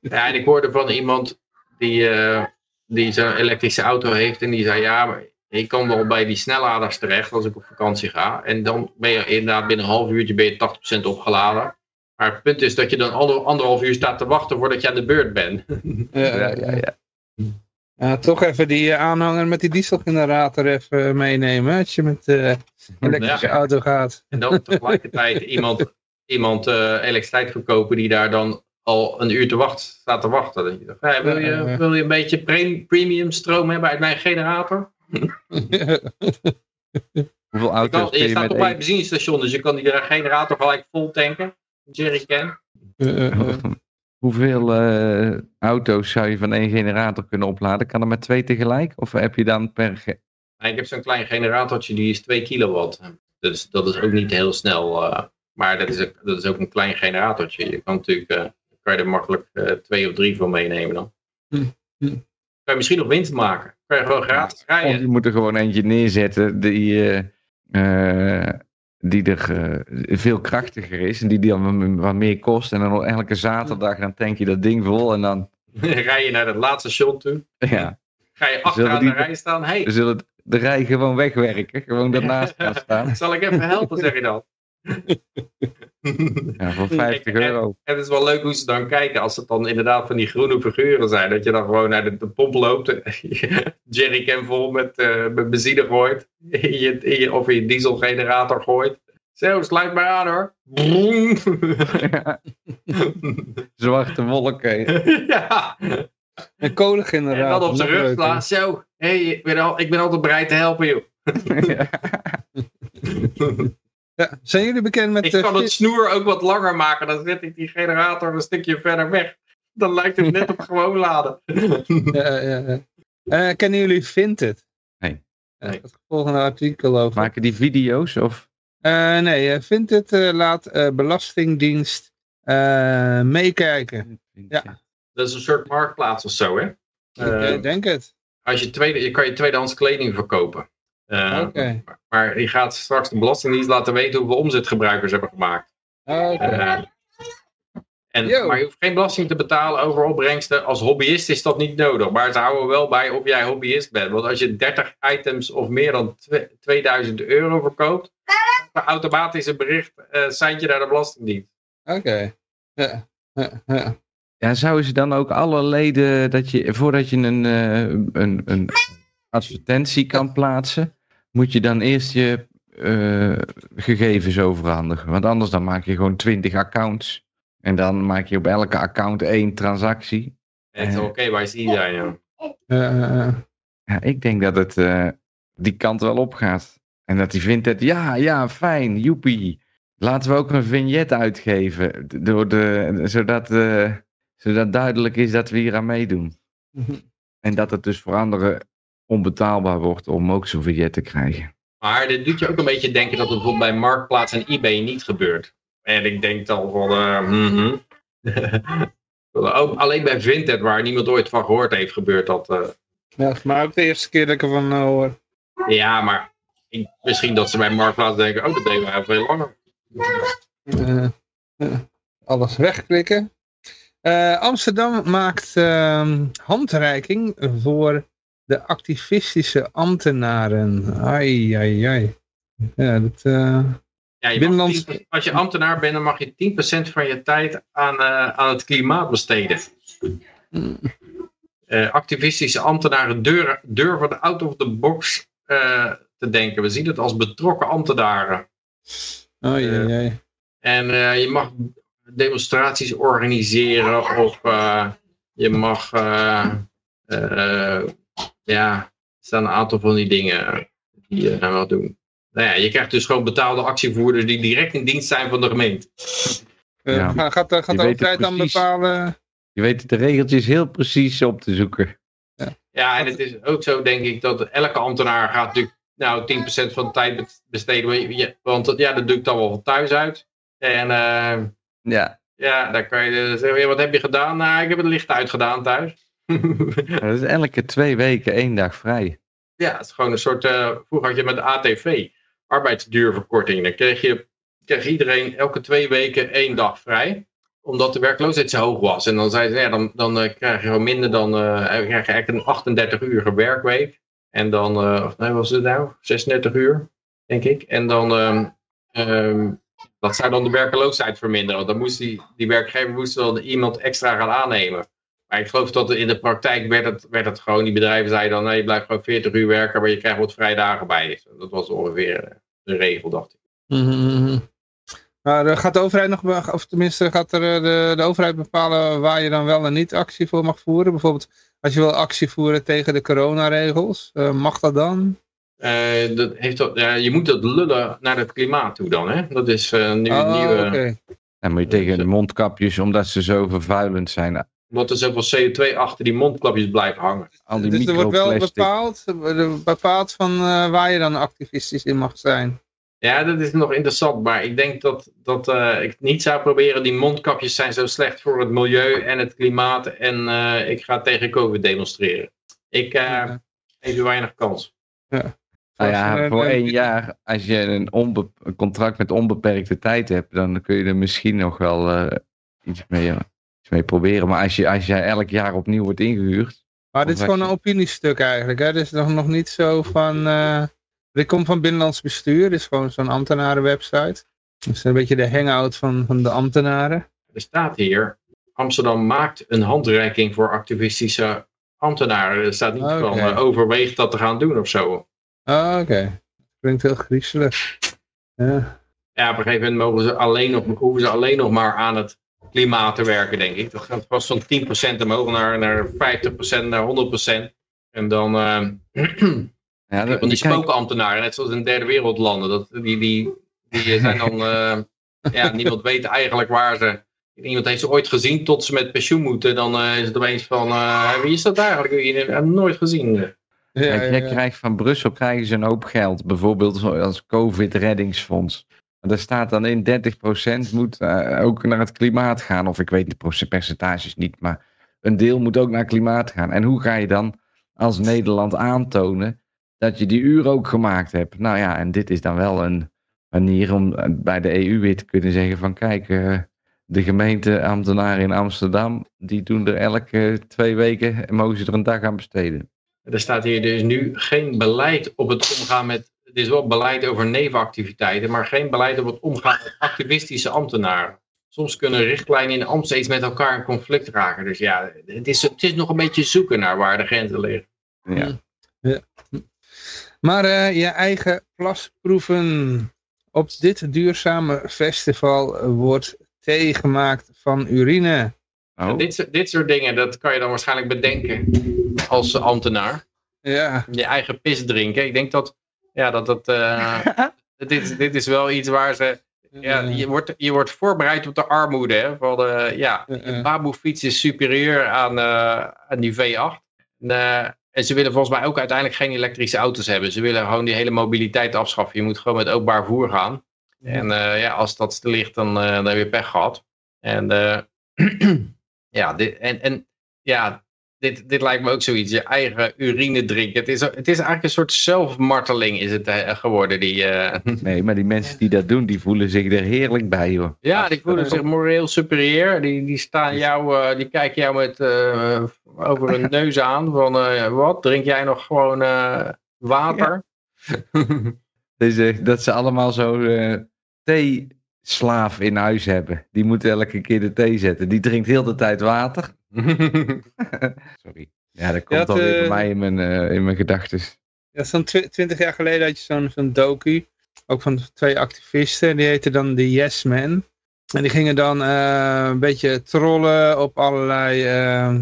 Ja, en ik hoorde van iemand die, uh, die zo'n elektrische auto heeft. En die zei, ja, maar ik kan wel bij die snelladers terecht als ik op vakantie ga. En dan ben je inderdaad binnen een half uurtje ben je 80% opgeladen. Maar het punt is dat je dan ander, anderhalf uur staat te wachten voordat je aan de beurt bent. ja, ja, ja. ja. toch even die aanhanger met die dieselgenerator even meenemen. Als je met de uh, elektrische ja. auto gaat. En dan tegelijkertijd iemand, iemand uh, elektriciteit verkopen die daar dan al een uur te wachten, staat te wachten. Dan je, hey, wil, je, wil je een beetje pre premium stroom hebben uit mijn generator? Hoeveel auto's kan, je, je staat op bij een benzinestation, dus je kan die generator gelijk vol tanken. Jerrycan. Uh, Hoeveel uh, auto's zou je van één generator kunnen opladen? Kan er met twee tegelijk? Of heb je dan per... ik heb zo'n klein generatortje, die is 2 kilowatt. Dus dat is ook niet heel snel. Uh, maar dat is, ook, dat is ook een klein generatortje. Je kan natuurlijk kan je er makkelijk twee of drie van meenemen dan. Hm. Hm. Kan je misschien nog winst maken. Kan je gewoon gratis rijden. Of je moet er gewoon eentje neerzetten die, uh, uh, die er uh, veel krachtiger is. En die, die dan wat meer kost. En dan elke zaterdag dan tank je dat ding vol. En dan... Rij je naar het laatste station toe. Ja. Ga je achteraan de rij staan. Hey. We zullen de rij gewoon wegwerken. Gewoon daarnaast gaan staan. Zal ik even helpen, zeg je dan? Ja, voor 50 euro. En, het is wel leuk hoe ze dan kijken als het dan inderdaad van die groene figuren zijn. Dat je dan gewoon naar de, de pomp loopt, jerrycan vol met, uh, met benzine gooit. In je, in je, of in je dieselgenerator gooit. Zo, sluit maar aan hoor. Zwarte wolken. ja. Een kolengenerator. En dan op zijn rug slaan. Zo, hey, ik, ben al, ik ben altijd bereid te helpen, joh. Ja, zijn jullie bekend met... Ik kan het snoer ook wat langer maken. Dan zet ik die generator een stukje verder weg. Dan lijkt het net op gewoon laden. Ja, ja, ja. Eh, kennen jullie Vinted? Nee. Ja, Nee. het volgende artikel over. Maken die video's of? Eh, nee, eh, Vinted eh, laat eh, Belastingdienst eh, meekijken. Ja. Dat is een soort marktplaats of zo, hè? Ik denk het. als je, tweede, je kan je tweedehands kleding verkopen. Eh, maar, die gaat straks de Belastingdienst laten weten hoeveel omzet gebruikers hebben gemaakt. Oké. Eh, en, Yo. maar je hoeft geen belasting te betalen over opbrengsten. Als hobbyist is dat niet nodig. Maar ze houden wel bij of jij hobbyist bent. Want als je 30 items of meer dan twe- 2000 euro verkoopt, dan automatisch een bericht eh seintje naar de Belastingdienst. Oké. Ja. Ja, ja. Ja, zouden ze dan ook alle leden, dat je, voordat je een, eh, een, een advertentie kan plaatsen, moet je dan eerst je eh, gegevens overhandigen. Want anders dan maak je gewoon 20 accounts. En dan maak je op elke account één transactie. Is Eh. oké, wij zien. Eh, eh, Ja, ik denk dat het eh, die kant wel op gaat. En dat hij vindt dat, ja, ja, fijn, joepie. Laten we ook een vignet uitgeven. Door de, zodat, eh, zodat duidelijk is dat we hier aan meedoen. mhm. En dat het dus voor anderen onbetaalbaar wordt om ook zo'n vignet te krijgen. Maar dit doet je ook een beetje denken dat het bijvoorbeeld bij Marktplaats en eBay niet gebeurt. En ik denk dan van, eh, mhm. ook alleen bij Vinted, waar niemand ooit van gehoord heeft, gebeurt dat. eh. Ja, maar ook de eerste keer dat ik ervan eh, hoor. ja, maar ik- misschien dat ze bij Marktplaats denken, oh, dat deden we heel veel langer. Eh, eh, alles wegklikken. Eh, Amsterdam maakt ehm, handreiking voor de activistische ambtenaren. Ai, ai, ai. Ja, dat, Ja, je mag Binnenlands- 10% als je ambtenaar bent, dan mag je 10% van je tijd aan, eh, aan het klimaat besteden. mm, Eh, activistische ambtenaren deuren- durven out of the box te denken. We zien het als betrokken ambtenaren. ai, ai. En je mag demonstraties organiseren of je mag, ja, er staan een aantal van die dingen die je uh, wel doen. Nou ja, je krijgt dus gewoon betaalde actievoerders die direct in dienst zijn van de gemeente. Eh, Ja. Gaat, gaat, gaat de overheid dan bepalen... Je weet de regeltjes heel precies op te zoeken. Ja, en het is ook zo, denk ik, dat elke ambtenaar gaat natuurlijk nou, 10% van de tijd be- besteden. Want ja, dat doe ik dan wel van thuis uit. En eh, Ja, ja, dan kan je zeggen, ja, wat heb je gedaan? Nou, ik heb het licht uitgedaan thuis. Dat is elke twee weken één dag vrij. Ja, het is gewoon een soort. eh, vroeger had je met de ATV, arbeidsduurverkorting. Dan kreeg, je, kreeg iedereen elke twee weken één dag vrij. Omdat de werkloosheid zo hoog was. En dan zeiden ze, ja, dan, dan eh, krijg je minder dan. eh krijg je eigenlijk een 38 uur werkweek. En dan, of nee, was het nou? 36 uur, denk ik. En dan. ehm, ehm, dat zou dan de werkloosheid verminderen. Want dan moest die, die werkgever moest dan iemand extra gaan aannemen. Ik geloof dat in de praktijk werd het, werd het gewoon, die bedrijven zeiden dan, nee, je blijft gewoon 40 uur werken, maar je krijgt wat vrijdagen bij. Dat was ongeveer eh, de regel, dacht ik. Maar eh, gaat de overheid nog, of tenminste gaat er, eh, de, de overheid bepalen waar je dan wel en niet actie voor mag voeren? Bijvoorbeeld als je wil actie voeren tegen de coronaregels, eh, mag dat dan? Eh, dat heeft dat, je moet dat lullen naar het klimaat toe dan, hè? Dat is eh, nu oh, nieuwe, oké. Dan moet je tegen de mondkapjes, omdat ze zo vervuilend zijn. Omdat er zoveel CO2 achter die mondklapjes blijft hangen. Al die Dus er wordt wel bepaald, bepaald van eh, waar je dan activistisch in mag zijn. Ja, dat is nog interessant, maar ik denk dat, dat eh, ik niet zou proberen, die mondkapjes zijn zo slecht voor het milieu en het klimaat en eh, ik ga tegen COVID demonstreren. Ik eh Ja. geef u weinig kans. Nou ja, voor één jaar, als je een, onbe- een contract met onbeperkte tijd hebt, dan kun je er misschien nog wel eh, iets, mee, iets mee proberen. Maar als, je, als jij elk jaar opnieuw wordt ingehuurd, Maar dit is gewoon een opiniestuk eigenlijk. Hè? Dit is nog, nog niet zo van... eh dit komt van Binnenlands Bestuur. Dit is gewoon zo'n ambtenarenwebsite. Dat is een beetje de hangout van, van de ambtenaren. Er staat hier, Amsterdam maakt een handreiking voor activistische ambtenaren. Er staat niet van eh, overweegt dat te gaan doen of zo. Ah, oké. Klinkt heel griezelig. Ja. Ja, op een gegeven moment mogen ze alleen nog, hoeven ze alleen nog maar aan het klimaat te werken, denk ik. Dat gaat vast van 10% omhoog naar, naar 50%, naar 100%. En dan eh, Ja, van die kijk, spookambtenaren, net zoals in derde wereldlanden. Dat, die, die, die zijn dan, eh, ja, niemand weet eigenlijk waar ze... Iemand heeft ze ooit gezien tot ze met pensioen moeten. Dan eh, is het opeens van, eh, wie is dat eigenlijk? Ik heb het nooit gezien. Ja. krijgt van Brussel krijgen ze een hoop geld. Bijvoorbeeld als COVID-reddingsfonds. Daar staat dan in 30% moet eh, ook naar het klimaat gaan. Of ik weet de percentages niet, maar een deel moet ook naar klimaat gaan. En hoe ga je dan als Nederland aantonen dat je die uur ook gemaakt hebt? Nou ja, en dit is dan wel een manier om eh, bij de EU weer te kunnen zeggen van kijk, eh, de gemeenteambtenaren in Amsterdam, die doen er elke twee weken, en mogen ze er een dag aan besteden. Er staat hier dus nu geen beleid op het omgaan met... Het is wel beleid over nevenactiviteiten, maar geen beleid op het omgaan met activistische ambtenaren. Soms kunnen richtlijnen in de ambt steeds met elkaar in conflict raken. Dus ja, het is, het is nog een beetje zoeken naar waar de grenzen liggen. Ja. Maar eh, je eigen plasproeven. Op dit duurzame festival wordt thee gemaakt van urine. Oh. Dit, soort- dit soort dingen, dat kan je dan waarschijnlijk bedenken als ambtenaar. Ja, Je eigen pis drinken. Ik denk dat, ja, dat, dat eh, dit, dit is wel iets waar ze... Ja, je, wordt, je wordt voorbereid op de armoede. Hè? Van de, ja, ja. baboefiets is superieur aan, eh, aan die V8. En, eh, en ze willen volgens mij ook uiteindelijk geen elektrische auto's hebben. Ze willen gewoon die hele mobiliteit afschaffen. Je moet gewoon met openbaar voer gaan. En eh, ja, als dat stil ligt, dan, eh, dan heb je pech gehad. En, ja, dit, en, en ja, dit, dit lijkt me ook zoiets. Je eigen urine drinken. Het is, het is eigenlijk een soort zelfmarteling is het eh, geworden. Die, eh, Nee, maar die mensen die dat doen, die voelen zich er heerlijk bij, hoor. ja, die voelen zich moreel superieur. Die, die, staan jou, eh, die kijken jou met, eh, over hun neus aan. Van, eh, wat, drink jij nog gewoon eh, water? Dus, eh, dat ze allemaal zo eh theeslaaf in huis hebben. Die moet elke keer de thee zetten. Die drinkt heel de tijd water. Sorry. Ja, dat komt had, alweer eh, bij mij in mijn, eh, in mijn gedachten. Ja, zo'n twi- twintig jaar geleden had je zo'n zo'n docu. Ook van twee activisten. Die heten dan de Yes Men. En die gingen dan eh, een beetje trollen op allerlei eh,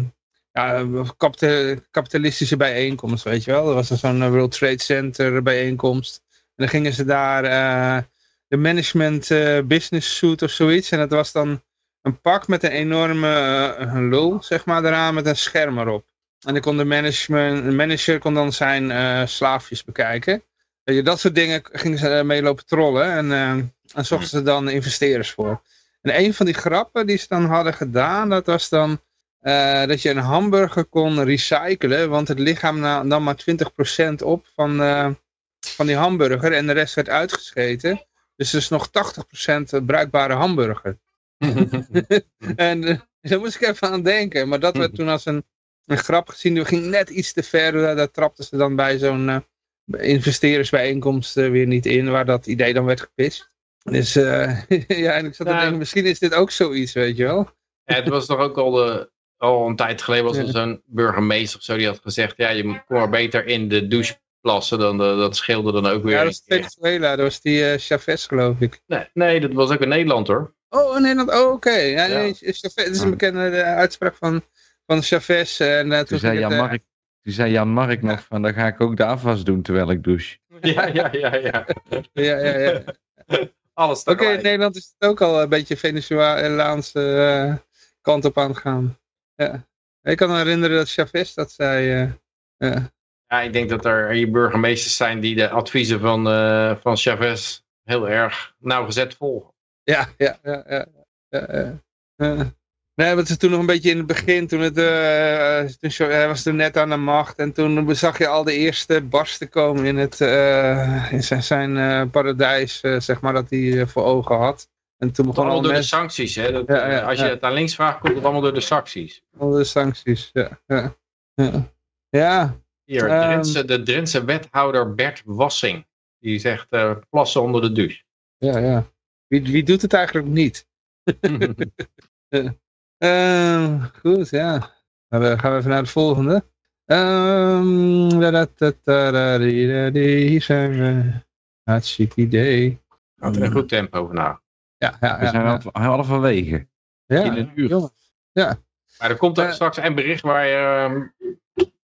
ja, kapita- kapitalistische bijeenkomsten, weet je wel. Er was zo'n eh, World Trade Center bijeenkomst. En dan gingen ze daar eh, de management eh, business suit of zoiets. En dat was dan een pak met een enorme eh, lul, zeg maar, eraan met een scherm erop. En dan kon de, management, manager kon dan zijn eh, slaafjes bekijken. Weet je, dat soort dingen gingen ze eh, mee lopen trollen. En, en zochten ze dan investeerders voor. En een van die grappen die ze dan hadden gedaan, dat was dan dat je een hamburger kon recyclen. Want het lichaam na, nam maar 20% op van, van die hamburger. En de rest werd uitgescheten. Dus er is nog 80% bruikbare hamburger. En eh, daar moest ik even aan denken. Maar dat werd toen als een, een grap gezien. Die ging net iets te ver. Daar, daar trapten ze dan bij zo'n eh, investeerdersbijeenkomst eh, weer niet in. Waar dat idee dan werd gepist. Dus eh, ja, en ik zat te denken, misschien is dit ook zoiets, weet je wel. Ja, het was toch ook al, de, al een tijd geleden was er zo'n burgemeester of zo die had gezegd, ja, je kon maar beter in de douche plassen, dan de, dat scheelde dan ook weer. Ja, dat was keer. Venezuela. Dat was die eh Chavez, geloof ik. nee, nee, dat was ook in Nederland hoor. Oh, in Nederland. Oh, oké. Ja, Ja. nee, Chavez, het is een bekende eh, uitspraak van, van Chavez. En, eh, toen Toen zei het, Jan eh, Mark, toen zei Jan Mark nog van, dan ga ik ook de afwas doen terwijl ik douche. Ja, ja, ja, ja. ja, ja, ja. Alles Oké, in Nederland is het ook al een beetje Venezolaanse eh, kant op aan het gaan. Ja. Ik kan me herinneren dat Chavez dat zei. eh, ja. Ja, ik denk dat er hier burgemeesters zijn die de adviezen van, eh, van Chavez heel erg nauwgezet volgen. Ja, ja, ja. ja, ja, ja. Ja. Nee, het is toen nog een beetje in het begin, toen het, eh, toen, hij was toen net aan de macht en toen zag je al de eerste barsten komen in, het, eh, in zijn, zijn eh, paradijs, eh, zeg maar, dat hij eh, voor ogen had. En toen begonnen allemaal al door de sancties. Hè? Dat, Ja, ja, eh, als je ja. het aan links vraagt, komt het allemaal door de sancties. al de sancties. Ja, ja. Hier, Ehm. Drentse, de Drentse wethouder Bert Wassing. Die zegt eh, plassen onder de douche. Ja, ja. Wie, wie doet het eigenlijk niet? Ehm, goed, ja. Dan we- gaan we even naar de volgende. Ehm, da, da, da, da, da, di, da, di, Hier zijn we. Hartstikke idee. Gaat er een goed tempo vandaag. Ja, ja, We ja. zijn ja. half, halverwege. Ja, in een uur. jongens. Maar er komt ook Eh. straks een bericht waar je, ehm,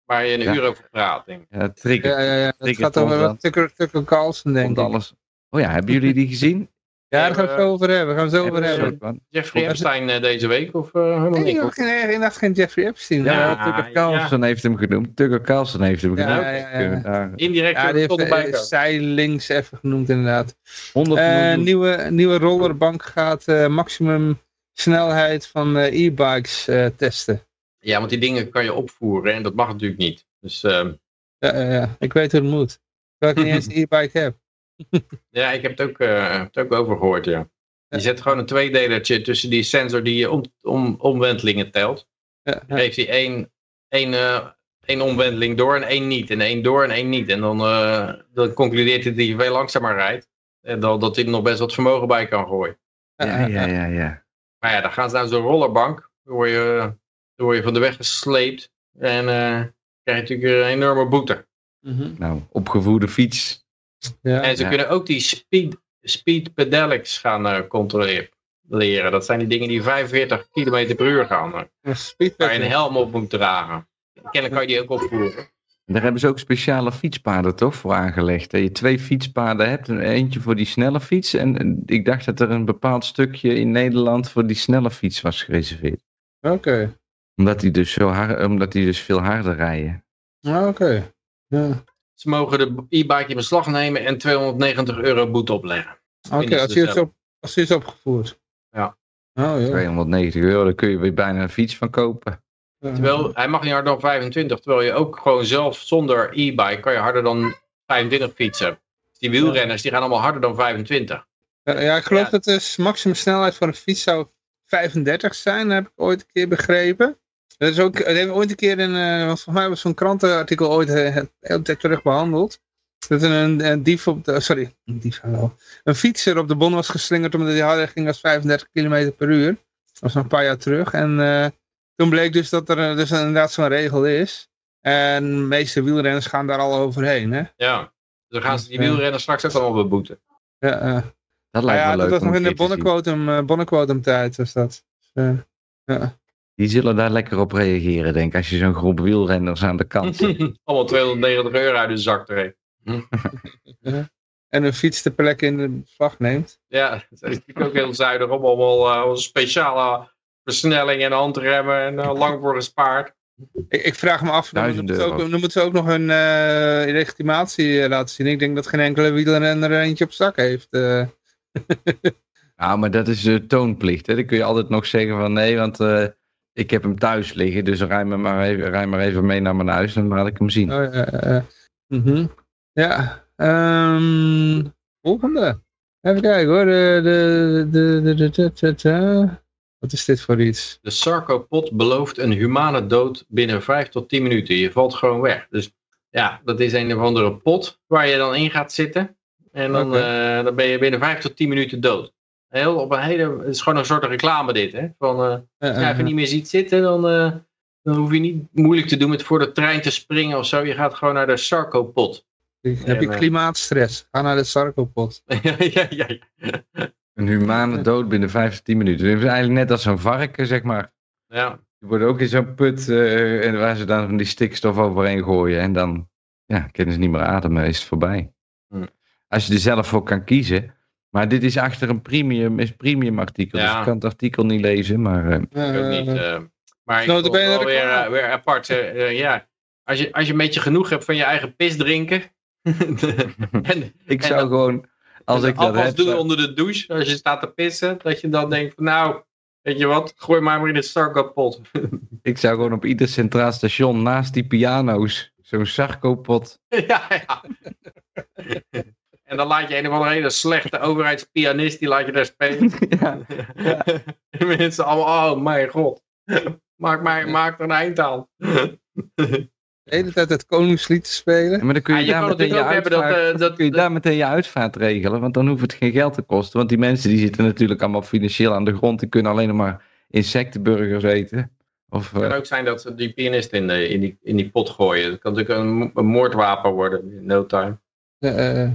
waar je een Ja. uur over praat. Denk ik. Ja, trigger. Ja, ja, ja. Dat Trigger gaat over. Tucker, Tucker Carlson, denk ik. alles. Oh ja, hebben jullie die gezien? Ja, daar gaan we het zo over hebben. Gaan we het zo over hebben. Jeffrey Epstein eh, deze week of eh, helemaal Nee, niet? ik Of- dacht geen, ik dacht geen Jeffrey Epstein. Ja, Tucker Carlson heeft hem genoemd. Tucker Carlson heeft hem genoemd. ja, ja, ja. Eh, daar Indirect ja die tot heeft eh, zij links even genoemd inderdaad. 100 Eh miljoen. nieuwe, nieuwe rollerbank gaat eh, maximum snelheid van eh, e-bikes eh, testen. Ja, want die dingen kan je opvoeren en dat mag natuurlijk niet. Dus eh, Ja, ja, ja. ik weet hoe het moet. Terwijl ik niet eens een e-bike heb. ja, ik heb het ook, eh, het ook over gehoord, ja. Je Ja. zet gewoon een tweedelertje tussen die sensor die je om, om, omwentelingen telt. Ja, Dan ja. geeft hij één, één, eh, één omwenteling door en één niet. En één door en één niet. En dan, eh, dan concludeert hij dat hij veel langzamer rijdt. En dan, dat hij er nog best wat vermogen bij kan gooien. Ja, ja, ja, ja. Maar ja, dan gaan ze naar zo'n rollerbank. Dan word je, dan word je van de weg gesleept. En eh krijg je natuurlijk een enorme boete. Mhm. Nou, opgevoerde fiets. Ja. En ze Ja. kunnen ook die speed, speed pedelecs gaan eh, controleren. Leren. Dat zijn die dingen die 45 km per uur gaan. Waar je een helm op moet dragen. Kennelijk kan je die ook opvoeren. Daar hebben ze ook speciale fietspaden toch voor aangelegd. Dat je twee fietspaden hebt. een Eentje voor die snelle fiets. En ik dacht dat er een bepaald stukje in Nederland voor die snelle fiets was gereserveerd. Oké. Omdat die dus, zo hard, omdat die dus veel harder rijden. Ah, Oké. Ja. Ze mogen de e-bike in beslag nemen en 290 euro boete opleggen. Oké, als, op, als hij is opgevoerd. Ja. Oh, ja. 290 euro, daar kun je weer bijna een fiets van kopen. Terwijl hij mag niet harder dan 25. Terwijl je ook gewoon zelf zonder e-bike kan je harder dan 25 fietsen. Dus die wielrenners die gaan allemaal harder dan 25. Ja, ja, ik geloof Ja. dat de maximum snelheid voor een fiets zou 35 zijn, heb ik ooit een keer begrepen. Dat is ook, dat hebben we ooit een keer in, eh, want volgens mij was zo'n krantenartikel ooit eh, hele tijd terug behandeld. Dat er een, een dief op de, sorry, een dief een fietser op de bon was geslingerd omdat hij harder ging als 35 km per uur. Dat was nog een paar jaar terug. En eh, toen bleek dus dat er eh, dus inderdaad zo'n regel is. En de meeste wielrenners gaan daar al overheen, hè. Ja. Dus dan gaan ze die Ja. wielrenners straks ook allemaal beboeten. Ja, eh. Dat lijkt ja, me dat leuk was om nog in de bonnenquotum, bonnenquotum tijd was dat. Dus, eh, ja. Die zullen daar lekker op reageren, denk ik. Als je zo'n groep wielrenners aan de kant allemaal 290 euro uit de zak erin. En een fiets ter plekke in de slag neemt. Ja, dat is natuurlijk ook heel zuinig om allemaal eh, speciale versnelling en handremmen en eh, lang voor gespaard. Ik, ik vraag me af, dan moeten, ze ook, euro. dan moeten ze ook nog hun eh, legitimatie laten zien. Ik denk dat geen enkele wielrenner er eentje op zak heeft. eh. Ja, maar dat is de toonplicht. Hè. Dan kun je altijd nog zeggen van nee, want eh, ik heb hem thuis liggen. Dus rij, me maar even, rij maar even mee naar mijn huis en dan laat ik hem zien. Oh, ja, ja. Mhm. Ja, ehm, volgende. Even kijken hoor. De, de, de, de, de, de, de- de- Wat is dit voor iets? De sarcopod belooft een humane dood binnen 5 tot 10 minuten. Je valt gewoon weg. Dus ja, dat is een of andere pot waar je dan in gaat zitten. En dan, eh, dan ben je binnen 5 tot 10 minuten dood. Heel, op een hele, het is gewoon een soort reclame dit. Hè? Van, ja, als je niet meer ziet zitten, dan, eh, dan hoef je niet moeilijk te doen met voor de trein te springen of zo. Je gaat gewoon naar de sarcopod. Heb je eh, klimaatstress? Ga naar de sarcopot. ja, ja, ja. Een humane dood binnen 5 tot 10 minuten. Dat is eigenlijk net als zo'n varken, zeg maar. ja. Die worden ook in zo'n put eh, en waar ze dan van die stikstof overheen gooien. En dan ja, kunnen ze niet meer ademen, is het voorbij. Hm. Als je er zelf voor kan kiezen. Maar dit is achter een premium, is premium artikel. Dus ik kan het artikel niet lezen. Maar eh, Ik ook niet. Eh, eh, maar ik Nou, ben er weer, weer apart. ja. als, je, als je een beetje genoeg hebt van je eigen pis drinken. en, ik zou dan- gewoon, als ik dat heb, doen onder de douche. Als je staat te pissen. Dat je dan denkt van nou, weet je wat. Gooi maar maar in de sarkopot. ik zou gewoon op ieder centraal station naast die piano's zo'n sarcopot. ja, ja. En dan laat je een of andere hele slechte overheidspianist. Die laat je daar spelen. ja. En mensen allemaal, oh mijn god. Maak, maar, maak er een eind aan. de hele tijd het koningslied te spelen. Maar dan kun je, je daar meteen je, dat, uitvaart, eh, dat- kun je daar meteen je uitvaart regelen. Want dan hoeft het geen geld te kosten. Want die mensen die zitten natuurlijk allemaal financieel aan de grond. Die kunnen alleen nog maar insectenburgers eten. Of, Het eh, kan ook zijn dat ze die pianist in, de, in, die, in die pot gooien. Dat kan natuurlijk een, een moordwapen worden in no time. Eh, eh,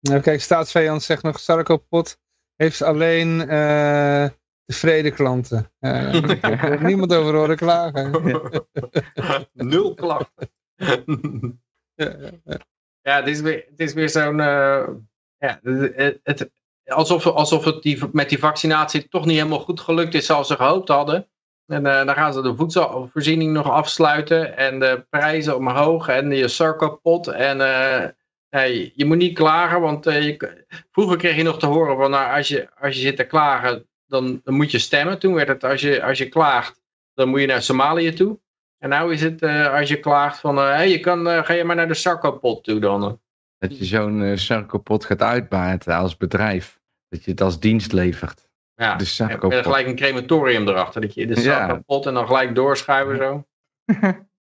nou, kijk, staatsvijand zegt nog, Sarkopot heeft alleen eh, tevreden klanten. Eh, ik heb niemand over horen klagen. Nul klachten. Ja, ja, ja. Ja, het is weer, het is weer zo'n... eh, ja, het, het- alsof, alsof het die, met die vaccinatie toch niet helemaal goed gelukt is zoals ze gehoopt hadden. En eh, dan gaan ze de voedselvoorziening nog afsluiten en de prijzen omhoog en je suikerpot. En ja, je, moet niet klagen, want eh, je, vroeger kreeg je nog te horen van nou, als, je, als je zit te klagen, dan, dan moet je stemmen. Toen werd het als je, als je klaagt, dan moet je naar Somalië toe. En nu is het eh, als je klaagt van eh, hey, je kan, ga je maar naar de suikerpot toe dan. Dat je zo'n suikerpot gaat uitbaten als bedrijf. Dat je het als dienst levert. Ja, De en suikerpot. met gelijk een crematorium erachter. Dat je de Ja. kapot en dan gelijk doorschuiven zo.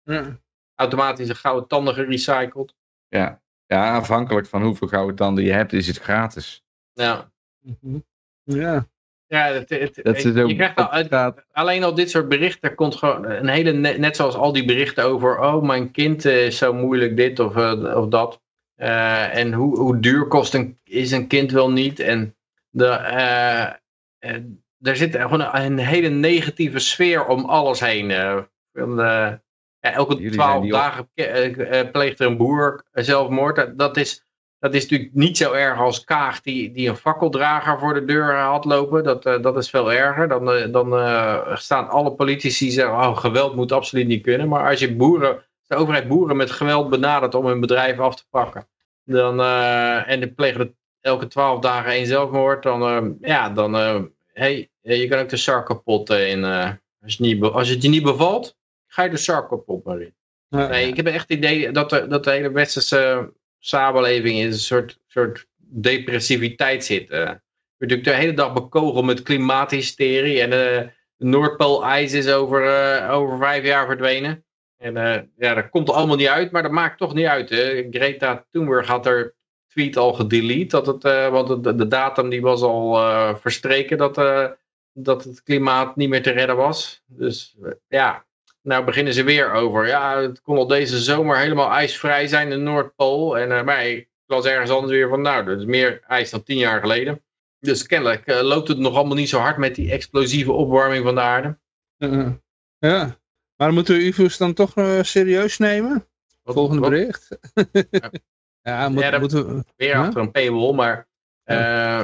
Ja. Automatisch gouden tanden gerecycled. Ja. Ja, afhankelijk van hoeveel gouden tanden je hebt, is het gratis. Ja, Mhm. Ja. ja het, het, Dat is ook je krijgt al, alleen al dit soort berichten. Er komt gewoon een hele, net, net zoals al die berichten over. Oh, mijn kind eh, is zo moeilijk dit of, eh, of dat. Eh, en hoe, hoe duur kost een, is een kind wel niet. En de, eh, eh, er zit gewoon een, een hele negatieve sfeer om alles heen. eh. Van, eh, ja, elke Jullie twaalf die op- dagen eh, eh, pleegt er een boer zelfmoord. Dat, is, dat is natuurlijk niet zo erg als Kaag die, die een fakkeldrager voor de deur had lopen. Dat, eh, dat is veel erger. Dan, dan staan alle politici zeggen, oh, geweld moet absoluut niet kunnen. Maar als je boeren, de overheid boeren met geweld benadert om hun bedrijf af te pakken. Dan, eh, en de plegen het elke twaalf dagen één zelfmoord. Dan, eh, ja, dan, hey, je kan ook de zak kapot in. als, het niet, als het je niet bevalt, ga je de kapot maar in. Ja. Nee, ik heb echt het idee dat de, dat de hele westerse samenleving in een soort, soort depressiviteit zit. eh. We natuurlijk de hele dag bekogeld met klimaathysterie en eh, de Noordpoolijs is over, eh, over vijf jaar verdwenen. En eh, ja, dat komt er allemaal niet uit, maar dat maakt toch niet uit. Hè. Greta Thunberg had haar tweet al gedelete, dat het, want de, de datum die was al verstreken dat, dat het klimaat niet meer te redden was. Dus ja, nou beginnen ze weer over. Ja, het kon al deze zomer helemaal ijsvrij zijn in de Noordpool. En eh, maar ik las ergens anders weer van, nou, dat is meer ijs dan tien jaar geleden. Dus kennelijk eh, loopt het nog allemaal niet zo hard met die explosieve opwarming van de aarde. Ja. ja. Maar moeten we UFO's dan toch eh, serieus nemen? Wat- Volgende wat- bericht. ja, moet, Ja, dat- moeten we... Weer achter een paywall, maar eh,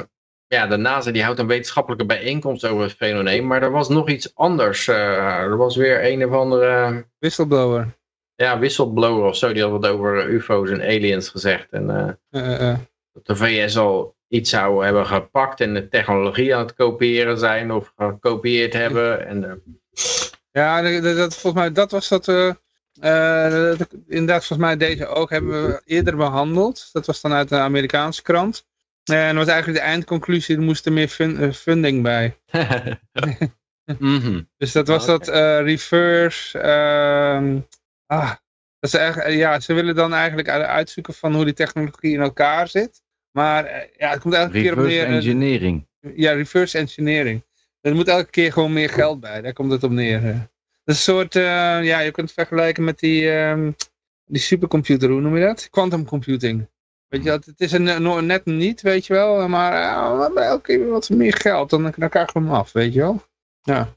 ja, de NASA die houdt een wetenschappelijke bijeenkomst over het fenomeen. Maar er was nog iets anders. eh, er was weer een of andere Whistleblower. ja, whistleblower of zo. Die had wat over UFO's en aliens gezegd. En eh, Eh, dat de VS al iets zou hebben gepakt en de technologie aan het kopiëren zijn of gekopieerd hebben. En, Ja, dat, dat- volgens mij, dat was dat... dat- inderdaad, volgens mij deze ook hebben we eerder behandeld. Dat was dan uit een Amerikaanse krant. En dat was eigenlijk de eindconclusie, er moest er meer fun- eh, funding bij. mhm. Dus dat was Oké. dat eh, reverse... ehm, ah, dat ze, echt, eh, ja, ze willen dan eigenlijk uit- uitzoeken van hoe die technologie in elkaar zit. Maar ja, het komt elke keer op Reverse neer... eh, engineering. Ja, reverse engineering. Er moet elke keer gewoon meer geld bij. Daar komt het op neer. Dat is een soort, eh, ja, je kunt het vergelijken met die, ehm, die supercomputer, hoe noem je dat? Quantum computing. Weet je dat? Het is een, eh, net niet, weet je wel, maar eh, we hebben elke keer wat meer geld, dan, dan krijgen we hem af, weet je wel? Ja.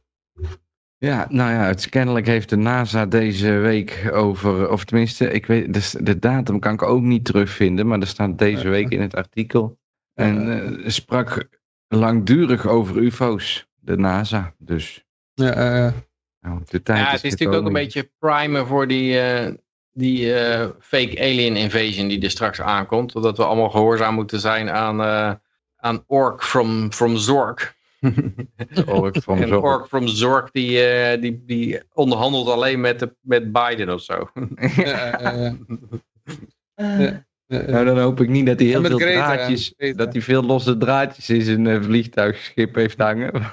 Ja, nou ja, het kennelijk heeft de NASA deze week over, of tenminste, ik weet, de, de datum kan ik ook niet terugvinden, maar er staat deze week in het artikel. En eh, sprak langdurig over UFO's, de NASA. Dus Ja, eh, nou, de tijd Ja, is het is natuurlijk ook een beetje primen voor die, eh, die eh, fake alien invasion die er straks aankomt. Dat we allemaal gehoorzaam moeten zijn aan, eh, aan Ork from, from Zork. Ork from en Zork. Ork from Zork die, eh, die, die onderhandelt alleen met, de, met Biden of zo. eh, eh, eh, Nou, dan hoop ik niet dat hij heel veel Greta, draadjes, dat hij veel losse draadjes in zijn vliegtuigschip heeft hangen.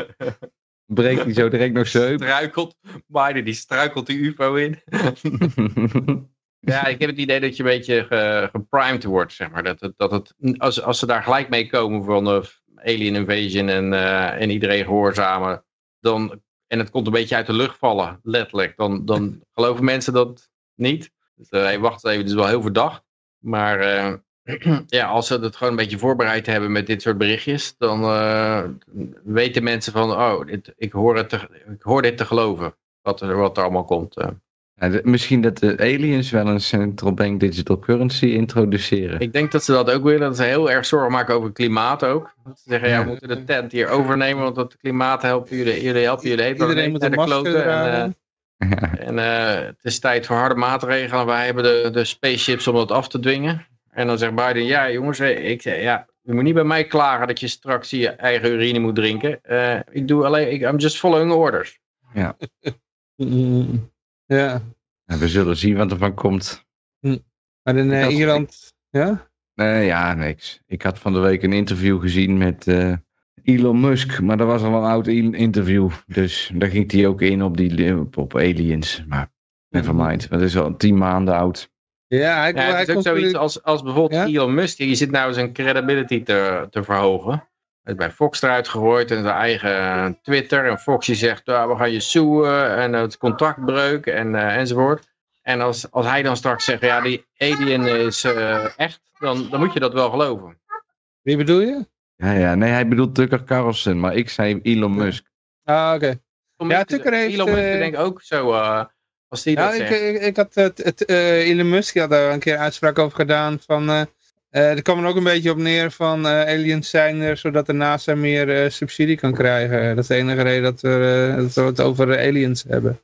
Breekt hij zo direct nog zijn heup. struikelt, Biden die struikelt die UFO in. Ja, ik heb het idee dat je een beetje ge- geprimed wordt, zeg maar. Dat het, dat het, als, als ze daar gelijk mee komen van de alien invasion en, eh, en iedereen gehoorzamen, dan, en het komt een beetje uit de lucht vallen, letterlijk, dan, dan geloven mensen dat niet. Dus, eh, hey, wacht even, dit is wel heel verdacht. Maar eh, ja, als ze het gewoon een beetje voorbereid hebben met dit soort berichtjes, dan eh, weten mensen van, oh, dit, ik, hoor het te, ik hoor dit te geloven, wat er, wat er allemaal komt. eh. Ja, de- misschien dat de aliens wel een central bank digital currency introduceren. Ik denk dat ze dat ook willen. Dat ze heel erg zorgen maken over het klimaat ook. Dat ze zeggen, ja, we moeten de tent hier overnemen, want het klimaat helpen jullie, jullie helpen jullie heet Iedereen moet een masker En, eh, en eh, het is tijd voor harde maatregelen. Wij hebben de, de spaceships om dat af te dwingen. En dan zegt Biden, ja jongens, eh, ik, zeg, ja, je moet niet bij mij klagen dat je straks je eigen urine moet drinken. Eh, ik doe alleen, ik, I'm just following orders. Ja, Ja, we zullen zien wat er van komt. maar in eh, Ierland... Ja? Nee, ja, niks. Ik had van de week een interview gezien met eh, Elon Musk, maar dat was al een oud interview. Dus daar ging hij ook in op, die, op, op aliens. Maar never mind, dat is al tien maanden oud. Ja, hij, Ja, hij het is ook zoiets als, als bijvoorbeeld Ja? Elon Musk, die zit nou zijn credibility te, te verhogen. Hij is bij Fox eruit gegooid en zijn eigen Twitter. En Fox die zegt, "Ja, we gaan je soeën en het contractbreuk en, eh, enzovoort. En als, als hij dan straks zegt, ja die alien is eh, echt, dan, dan moet je dat wel geloven. Wie bedoel je? Ja, ja, nee, hij bedoelt Tucker Carlson, maar ik zei Elon Musk. Ah, oké. Ja, Tucker heeft, Elon Musk eh, denk ik ook zo, eh, als die Ja, dat ik, ik, ik had het, het eh, Elon Musk had daar een keer uitspraak over gedaan van... eh eh, er kwam er ook een beetje op neer van eh, aliens zijn er zodat de NASA meer eh, subsidie kan krijgen. Dat is de enige reden dat we, eh, dat we het over aliens hebben.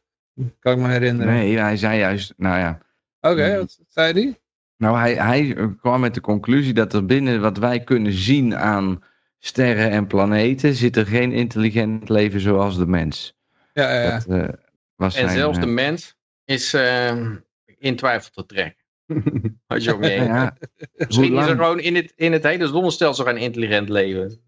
Kan ik me herinneren. Nee, hij zei juist, nou ja. Oké, Mhm. wat zei hij? Nou, hij, hij kwam met de conclusie dat er binnen wat wij kunnen zien aan sterren en planeten, zit er geen intelligent leven zoals de mens. Ja, ja, ja. Dat, eh, was En zijn, zelfs de mens is eh, in twijfel te trekken. Als je om je heen ja, Misschien hoe is er gewoon in het, in het hele zonnestelsel geen intelligent leven.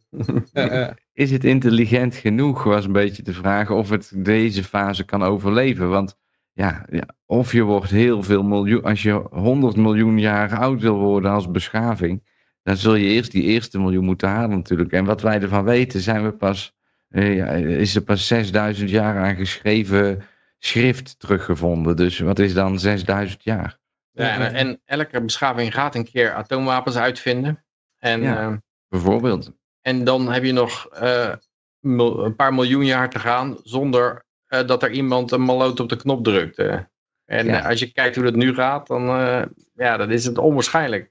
is het intelligent genoeg, was een beetje de vraag of het deze fase kan overleven. Want ja, ja, of je wordt heel veel miljoen, als je 100 miljoen jaar oud wil worden als beschaving, dan zul je eerst die eerste miljoen moeten halen natuurlijk. En wat wij ervan weten, zijn we pas, eh, ja, is er pas 6000 jaar aan geschreven schrift teruggevonden. Dus wat is dan 6000 jaar? Ja, en, en elke beschaving gaat een keer atoomwapens uitvinden. En, Ja. eh, Bijvoorbeeld. en dan heb je nog eh, een paar miljoen jaar te gaan zonder eh, dat er iemand een maloot op de knop drukt. eh. En Ja. als je kijkt hoe dat nu gaat, dan, eh, ja, dan is het onwaarschijnlijk.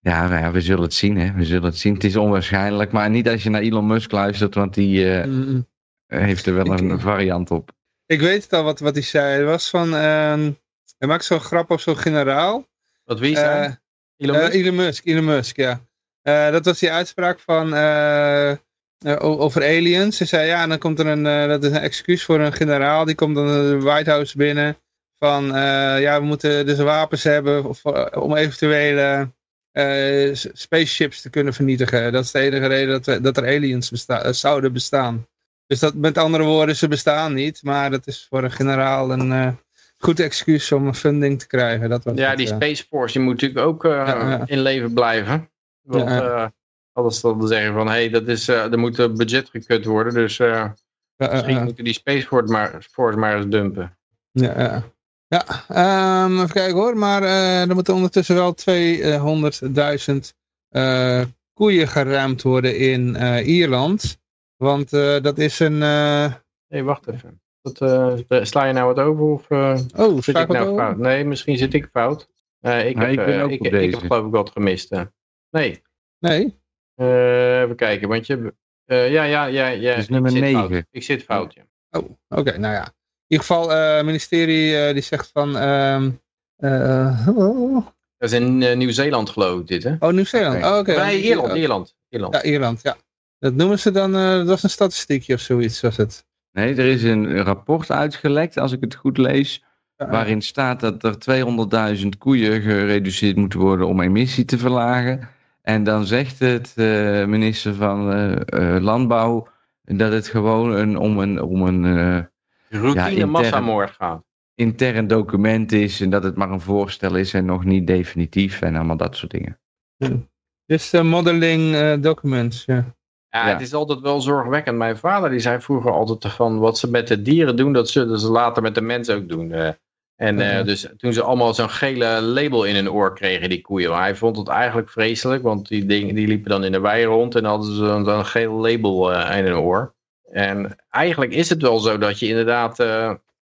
Ja, nou ja, we zullen het zien, hè. We zullen het zien. Het is onwaarschijnlijk, maar niet als je naar Elon Musk luistert, want die Mm. Heeft er wel Ik- een variant op. Ik weet het al wat, wat hij zei. Het was van... ehm hij maakt zo'n grap op zo'n generaal. Wat wie Eh, zei? Elon Eh, Musk? Elon Musk, Elon Musk, ja. Eh, dat was die uitspraak van eh, eh, over aliens. Ze zei, ja, dan komt er een, eh, dat is een excuus voor een generaal. Die komt dan de White House binnen. Van, eh, ja, we moeten dus wapens hebben of, eh, om eventuele eh, spaceships te kunnen vernietigen. Dat is de enige reden dat, we, dat er aliens besta- eh, zouden bestaan. Dus dat, met andere woorden, ze bestaan niet. Maar dat is voor een generaal een eh, goed excuus om een funding te krijgen. Dat was Ja, het, die ja. Space Force die moet natuurlijk ook eh, Ja, in leven blijven. Want Ja, eh anders dan zeggen van, hé, hey, dat is, eh, er moet een budget gekut worden. Dus eh, misschien moeten die Space Force maar, Force maar eens dumpen. Ja, ja. ja ehm, even kijken hoor. Maar eh, er moeten ondertussen wel 200.000 eh koeien geruimd worden in eh, Ierland. Want eh, dat is een... eh, Hé, wacht even. Dat, eh, sla je nou wat over of eh, oh, zit ik nou fout? Nee, misschien zit ik fout. Eh, ik, Nee, heb, ik ben eh, ook ik, ik heb geloof ik wat gemist. Nee, Nee? Eh, even kijken. Want je... eh, ja, ja, ja. ja Het is ik nummer zit negen. fout. Ik zit fout, ja. Oh, oké. nou ja. In ieder geval, eh, het ministerie eh, die zegt van... ehm, eh, oh, Dat is in Nieuw-Zeeland geloof ik dit, hè? oh, Nieuw-Zeeland. Oké. Oh. Nee, Ierland, Ierland. Ierland. Ja, Ierland, ja. Dat noemen ze dan... eh, dat was een statistiekje of zoiets, was het. Nee, er is een rapport uitgelekt, als ik het goed lees, Ja, waarin staat dat er 200.000 koeien gereduceerd moeten worden om emissie te verlagen. En dan zegt het eh, minister van eh, Landbouw dat het gewoon een, om een, om een eh, Routine intern. massamoord gaat. intern document is en dat het maar een voorstel is en nog niet definitief en allemaal dat soort dingen. Dus eh, modeling eh, documents, ja. Ja, het is altijd wel zorgwekkend. Mijn vader die zei vroeger altijd van wat ze met de dieren doen, dat zullen ze later met de mensen ook doen. eh. en eh, Ja. dus toen ze allemaal zo'n gele label in hun oor kregen, die koeien. Maar hij vond het eigenlijk vreselijk, want die, dingen, die liepen dan in de wei rond en hadden ze dan een geel label eh, in hun oor. En eigenlijk is het wel zo dat je inderdaad,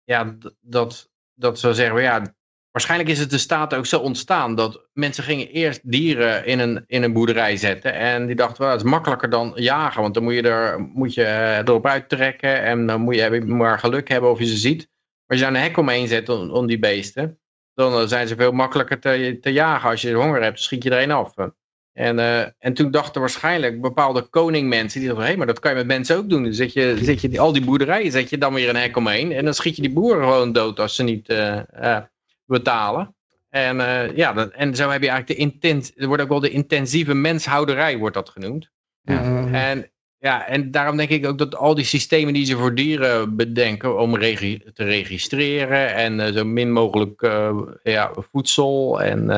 ja, dat, dat ze zeggen, ja, waarschijnlijk is het de staat ook zo ontstaan dat mensen gingen eerst dieren in een, in een boerderij zetten. En die dachten, wel, het is makkelijker dan jagen, want dan moet je, er, moet je eh, erop uittrekken en dan moet je maar geluk hebben of je ze ziet. Maar als je daar een hek omheen zet om, om die beesten, dan eh, zijn ze veel makkelijker te, te jagen. Als je honger hebt, schiet je er een af. En, eh, en toen dachten waarschijnlijk bepaalde koningmensen, die dachten, hé, maar dat kan je met mensen ook doen. Dan zet je, zet je die, al die boerderijen, zet je dan weer een hek omheen. En dan schiet je die boeren gewoon dood als ze niet betalen. En, eh, ja, dat, en zo heb je eigenlijk de intens, er wordt ook wel de intensieve menshouderij, wordt dat genoemd. Ja. En, ja, en daarom denk ik ook dat al die systemen die ze voor dieren bedenken om regi- te registreren en eh, zo min mogelijk eh, ja, voedsel en,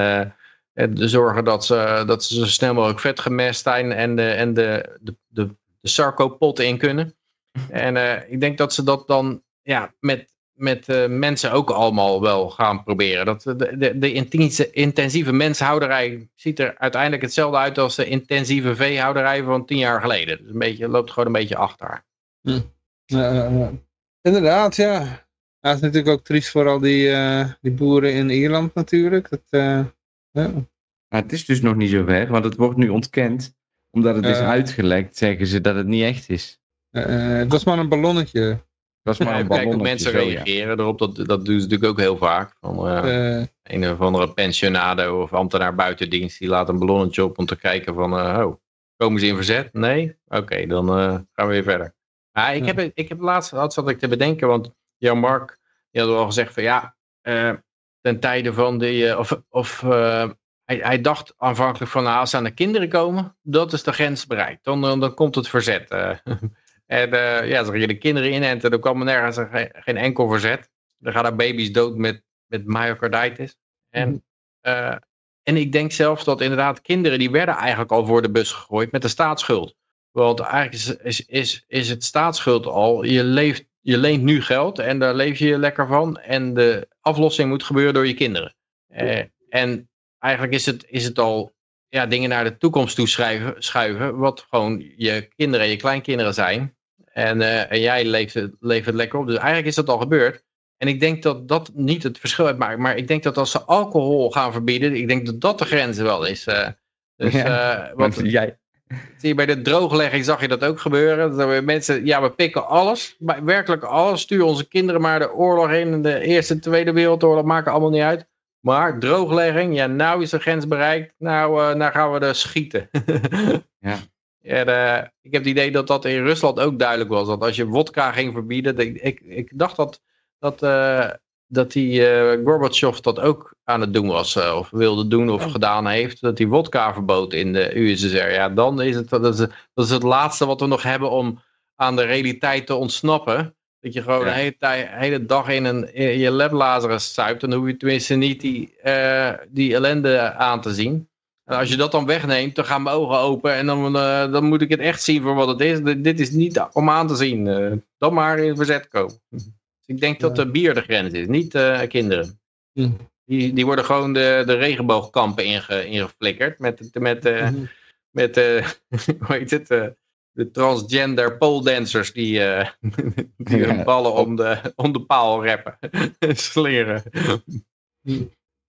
en zorgen dat ze, dat ze zo snel mogelijk vet gemest zijn en de, en de, de, de, de sarcopot in kunnen. En ik denk dat ze dat dan ja, met, met eh, mensen ook allemaal wel gaan proberen. Dat, de, de, de intense, intensieve menshouderij ziet er uiteindelijk hetzelfde uit als de intensieve veehouderij van tien jaar geleden. Dus een beetje, loopt gewoon een beetje achter. Ja. Inderdaad, ja. Ja, het is natuurlijk ook triest voor al die, eh, die boeren in Ierland natuurlijk. Dat, eh. Maar het is dus nog niet zo ver, want het wordt nu ontkend. Omdat het is uitgelekt, zeggen ze dat het niet echt is. Het was maar een ballonnetje. Dat was maar een Kijk hoe mensen zo, reageren erop, dat, dat doen ze natuurlijk ook heel vaak. Van, eh, een of andere pensionado of ambtenaar buitendienst, die laat een ballonnetje op om te kijken van, eh, oh, komen ze in verzet? Nee? Oké, dan eh, gaan we weer verder. Ik, heb, ik heb laatst, dat zat ik te bedenken, want Jan Mark, die had al gezegd van ja, ten tijde van die, eh, of, of hij, hij dacht aanvankelijk van nou, als ze aan de kinderen komen, dat is de grens bereikt. Dan, dan, dan komt het verzet. eh. En eh, ja, als je de kinderen inenten, dan kwam er nergens geen, geen enkel verzet. Dan gaan er baby's dood met, met myocarditis. En, Mhm. eh, en ik denk zelfs dat inderdaad kinderen, die werden eigenlijk al voor de bus gegooid met de staatsschuld. Want eigenlijk is, is, is, is het staatsschuld al, je, leeft, je leent nu geld en daar leef je lekker van. En de aflossing moet gebeuren door je kinderen. Eh, en eigenlijk is het, is het al ja, dingen naar de toekomst toe schuiven, wat gewoon je kinderen en je kleinkinderen zijn. En, eh, en jij leeft het, leeft het lekker op. Dus eigenlijk is dat al gebeurd. En ik denk dat dat niet het verschil uitmaakt. Maar ik denk dat als ze alcohol gaan verbieden, ik denk dat dat de grens wel is. eh. dus, Ja, eh, Want jij, zie je bij de drooglegging zag je dat ook gebeuren. Dat mensen, ja, we pikken alles, maar werkelijk alles. Stuur onze kinderen maar de oorlog in, de Eerste en Tweede Wereldoorlog, maakt allemaal niet uit. Maar drooglegging, ja, nou is de grens bereikt. Nou, nou gaan we er schieten. Ja. En, eh, ik heb het idee dat dat in Rusland ook duidelijk was. Dat als je wodka ging verbieden. dat- Ik, ik dacht dat, dat, eh, dat die eh Gorbachev dat ook aan het doen was. of wilde doen of Oh. gedaan heeft. Dat hij wodka verbood in de USSR. Ja, dan is het, dat, is, dat is het laatste wat we nog hebben om aan de realiteit te ontsnappen. Dat je gewoon Ja. de hele, hele dag in, een, in je lablazerus zuipt. Dan hoef je tenminste niet die, die ellende aan te zien. En als je dat dan wegneemt, dan gaan mijn ogen open. En dan, eh, dan moet ik het echt zien voor wat het is. D- Dit is niet om aan te zien. eh dan maar in verzet komen. Dus ik denk dat de bier de grens is, niet eh, kinderen. Hm. Die, die worden gewoon de, de regenboogkampen inge, ingeflikkerd. Met, met, eh, Mhm. met eh, hoe heet het, eh, de transgender pole dancers die, eh, die Ja. hun ballen om de, om de paal reppen. Slingeren.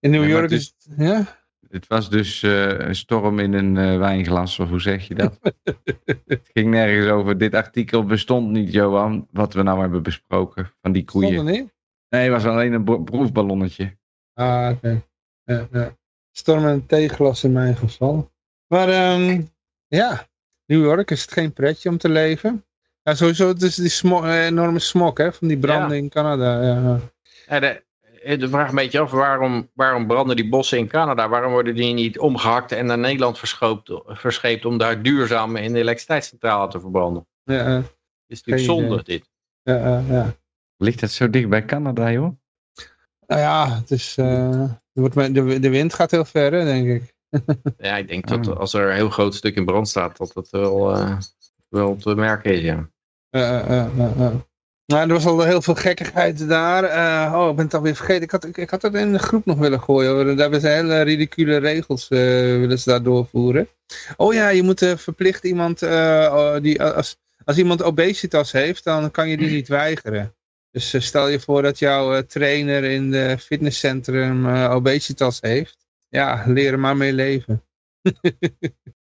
In New York is het... Ja? Het was dus eh, een storm in een eh, wijnglas, of hoe zeg je dat? het ging nergens over. Dit artikel bestond niet, Johan, wat we nou hebben besproken van die Stond er koeien. niet? Nee, het was alleen een proefballonnetje. Ah, oké. Ja, ja. Storm en een theeglas in mijn geval. Maar ehm, ja, New York is het geen pretje om te leven. Ja, sowieso, het is die enorme smok hè, van die branden in Canada. Ja. ja. Ja, de, de vraag een beetje af, waarom, waarom branden die bossen in Canada? Waarom worden die niet omgehakt en naar Nederland verscheept om daar duurzaam in de elektriciteitscentrale te verbranden? Ja, ja, Het is natuurlijk zonde idee. dit. ja, ja, ja. Ligt dat zo dicht bij Canada, joh? Nou ja, het is, eh, er de, de wind gaat heel ver, hè, denk ik. Ja, ik denk dat Ah. als er een heel groot stuk in brand staat, dat dat wel, eh, wel te merken is, ja. Nou, er was al heel veel gekkigheid daar. Eh, oh, ik ben het alweer vergeten. Ik had, ik, had het in de groep nog willen gooien. Daar hebben ze hele ridicule regels eh, willen ze daar doorvoeren. Oh ja, je moet eh, verplicht iemand, oh, die, als, als iemand obesitas heeft, dan kan je die niet weigeren. Dus stel je voor dat jouw trainer in de fitnesscentrum obesitas heeft. Ja, leren maar mee leven.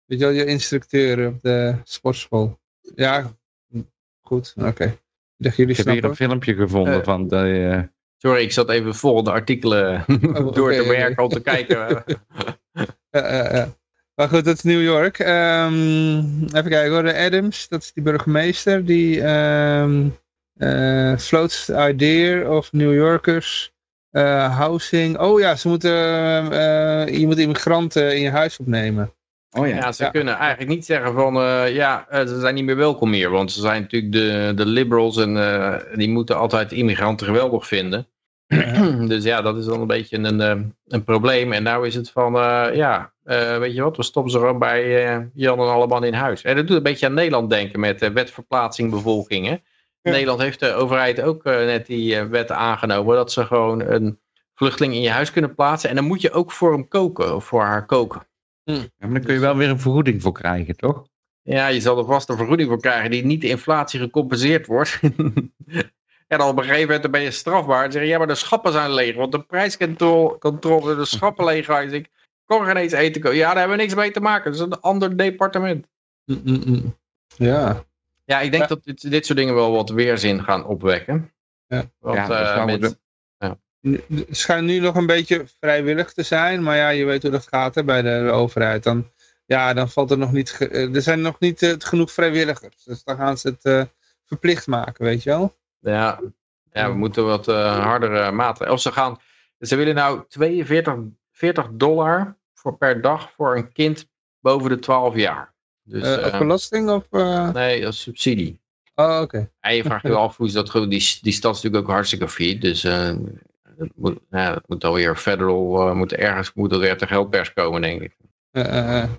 Weet je wel, je instructeur op de sportschool. Ja, goed, oké. Dacht, jullie Ik heb hier een filmpje gevonden Eh. van de, eh, Sorry, ik zat even volgende artikelen door oké, te werken om te kijken. Eh. Maar goed, dat is New York. Ehm, even kijken hoor, de Adams, dat is die burgemeester. Die ehm eh, floats the idea of New Yorkers eh, housing. Oh ja, ze moeten, eh, je moet immigranten in je huis opnemen. Oh ja, Ja, ze Ja. kunnen eigenlijk niet zeggen van, eh, ja, eh, ze zijn niet meer welkom hier. Want ze zijn natuurlijk de, de liberals en eh, die moeten altijd immigranten geweldig vinden. dus ja, dat is dan een beetje een, een probleem. En nou is het van, ja, weet je wat, we stoppen ze gewoon bij Jan en allemaal in huis. En dat doet een beetje aan Nederland denken met de wet verplaatsing bevolking. Hè? In Nederland heeft de overheid ook net die wet aangenomen dat ze gewoon een vluchteling in je huis kunnen plaatsen. En dan moet je ook voor hem koken of voor haar koken. Ja, maar dan kun je wel weer een vergoeding voor krijgen, toch? Ja, je zal er vast een vergoeding voor krijgen die niet de inflatie gecompenseerd wordt. en dan op een gegeven moment dan ben je strafbaar. En zeggen, ja, maar de schappen zijn leeg. Want de prijscontrole, controle, de schappen leeg. Dus ik kon geen eens eten kopen. Ja, daar hebben we niks mee te maken. Dat is een ander departement. Mm, mm, mm. Ja, Ja, ik denk Ja. dat dit, dit soort dingen wel wat weerzin gaan opwekken. Ja. Want, Ja, eh, met- schijnt nu nog een beetje vrijwillig te zijn, maar ja, je weet hoe dat gaat hè, bij de, de overheid. Dan, ja, dan valt er nog niet, eh, er zijn nog niet eh, genoeg vrijwilligers. Dus dan gaan ze het eh, verplicht maken, weet je wel. Ja, ja, we moeten wat eh, hardere maatregelen. Of ze gaan, ze willen nou 42 40 dollar voor per dag voor een kind boven de 12 jaar. Dus, op belasting of... nee, als subsidie. Oh, oké. En je vraagt je af hoe is dat die, die stad is natuurlijk ook hartstikke failliet. Dus dat, moet, ja, dat moet alweer federal, eh, moet ergens moet er weer te geldpers komen, denk ik. Eh, eh.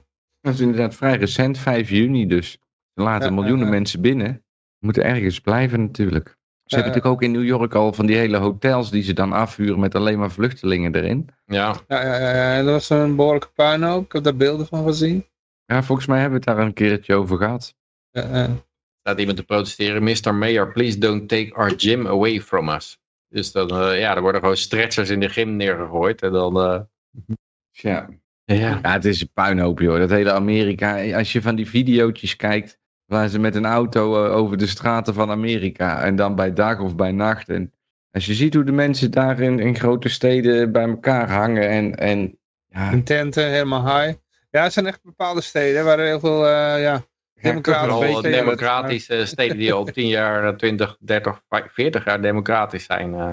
Dat is inderdaad vrij recent, 5 juni dus. Er laten miljoenen mensen binnen. Moeten ergens blijven natuurlijk. Ze hebben natuurlijk ook in New York al van die hele hotels die ze dan afhuren met alleen maar vluchtelingen erin. Ja, Ja, ja, ja, ja, dat was een behoorlijke puinhoop. Ik heb daar beelden van gezien. Ja, volgens mij hebben we het daar een keertje over gehad. Eh, eh. staat iemand te protesteren. Mr. Mayor, please don't take our gym away from us. Dus dan, eh, ja, er worden gewoon stretchers in de gym neergegooid. En dan, eh, Ja. ja. ja, het is een puinhoop joh. Dat hele Amerika. Als je van die videootjes kijkt waar ze met een auto eh, over de straten van Amerika en dan bij dag of bij nacht. En als je ziet hoe de mensen daar in, in grote steden bij elkaar hangen en, en ja, In tenten, helemaal high. Ja, het zijn echt bepaalde steden waar er heel veel, eh, ja, Vooral democratische steden die al 10 jaar, eh, 20, 30, 40 jaar democratisch zijn. eh.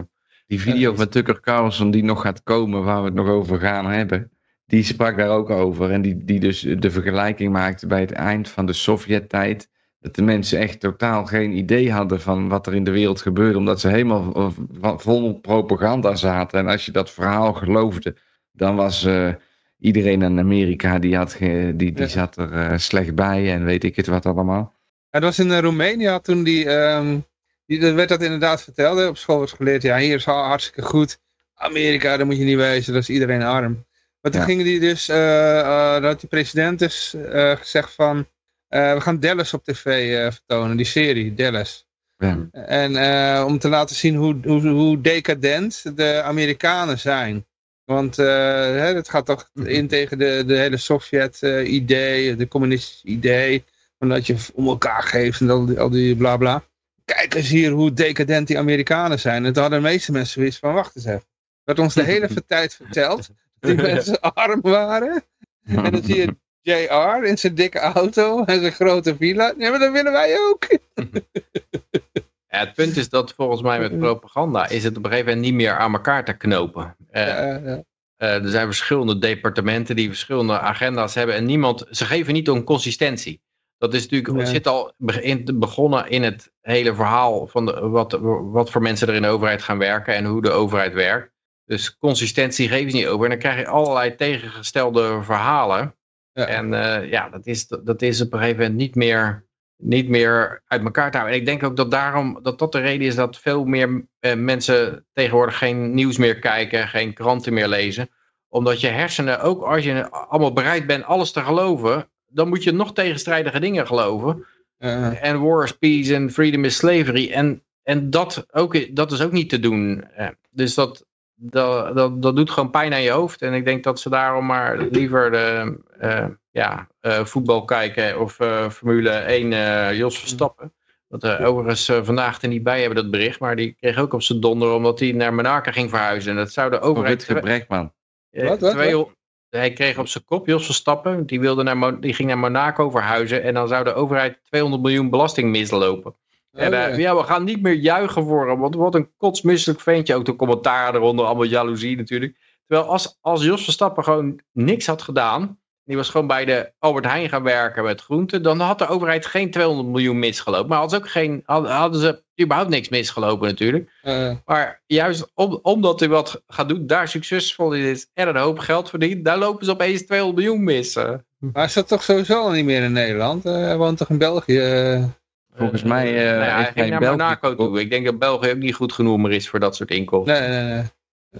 Die video van Tucker Carlson die nog gaat komen, waar we het nog over gaan hebben, die sprak daar ook over. En die, die dus de vergelijking maakte bij het eind van de Sovjet-tijd. Dat de mensen echt totaal geen idee hadden van wat er in de wereld gebeurde, omdat ze helemaal vol propaganda zaten. En als je dat verhaal geloofde, dan was eh, iedereen in Amerika, die, had die, die Ja. zat er eh, slecht bij en weet ik het wat allemaal. Ja, dat was in eh, Roemenië had toen die, ehm, die, er werd dat inderdaad verteld. hè. Op school was geleerd, ja hier is hartstikke goed. Amerika, daar moet je niet wezen, dat is iedereen arm. Maar toen Ja. gingen die dus, eh dat had die president dus gezegd van, we gaan Dallas op tv vertonen, die serie, Dallas. Ja. En om te laten zien hoe, hoe, hoe decadent de Amerikanen zijn. Want eh, hè, het gaat toch in tegen de, de hele Sovjet-idee, de communistische idee. Van dat je om elkaar geeft en al die, al die bla bla. Kijk eens hier hoe decadent die Amerikanen zijn. En toen hadden de meeste mensen zoiets van, wacht eens even. werd ons de hele tijd verteld dat die mensen arm waren. En dan zie je JR in zijn dikke auto en zijn grote villa. Ja, maar dat willen wij ook. Ja, het punt is dat volgens mij met propaganda is het op een gegeven moment niet meer aan elkaar te knopen. Eh, Ja, ja. eh, er zijn verschillende departementen die verschillende agenda's hebben en niemand, ze geven niet om consistentie. Dat is natuurlijk, het zit al begin, begonnen in het hele verhaal van de, wat, wat voor mensen er in de overheid gaan werken en hoe de overheid werkt. Dus consistentie geven ze niet over. En dan krijg je allerlei tegengestelde verhalen. En eh, ja, dat is, dat is op een gegeven moment niet meer, niet meer uit elkaar te houden. En ik denk ook dat daarom dat dat de reden is dat veel meer eh, mensen tegenwoordig geen nieuws meer kijken, geen kranten meer lezen. Omdat je hersenen, ook als je allemaal bereid bent alles te geloven, dan moet je nog tegenstrijdige dingen geloven. Ja. En war is peace en freedom is slavery. En en dat, ook, dat is ook niet te doen. Eh, dus dat, dat, dat, dat doet gewoon pijn aan je hoofd. En ik denk dat ze daarom maar liever de, eh, ja, eh, voetbal kijken of eh, Formule 1 eh, Jos Verstappen. Wat uh, overigens vandaag er niet bij hebben, dat bericht. Maar die kreeg ook op zijn donder omdat hij naar Monaco ging verhuizen. En dat zou de overheid... Rutger Bregman. Wat, Hij kreeg op zijn kop, Jos Verstappen, die, wilde naar, die ging naar Monaco verhuizen en dan zou de overheid 200 miljoen belasting mislopen. En Oh, eh, ja. we gaan niet meer juichen voor hem, want wat een kotsmisselijk ventje. Ook de commentaar eronder, allemaal jaloezie natuurlijk. Terwijl als, als Jos Verstappen gewoon niks had gedaan, die was gewoon bij de Albert Heijn gaan werken met groenten, dan had de overheid geen 200 miljoen misgelopen. Maar hadden ze ook geen, hadden ze überhaupt niks misgelopen natuurlijk. Eh, Maar juist om, omdat hij wat gaat doen, daar succesvol in is en een hoop geld verdient, daar lopen ze opeens 200 miljoen mis. eh. maar is dat toch sowieso al niet meer in Nederland? Hij woont toch in België? Eh, Volgens mij, eh, nou ja, hij ging naar België Monaco gekocht. toe. Ik denk dat België ook niet goed genoeg meer is voor dat soort inkomsten. nee, nee, nee.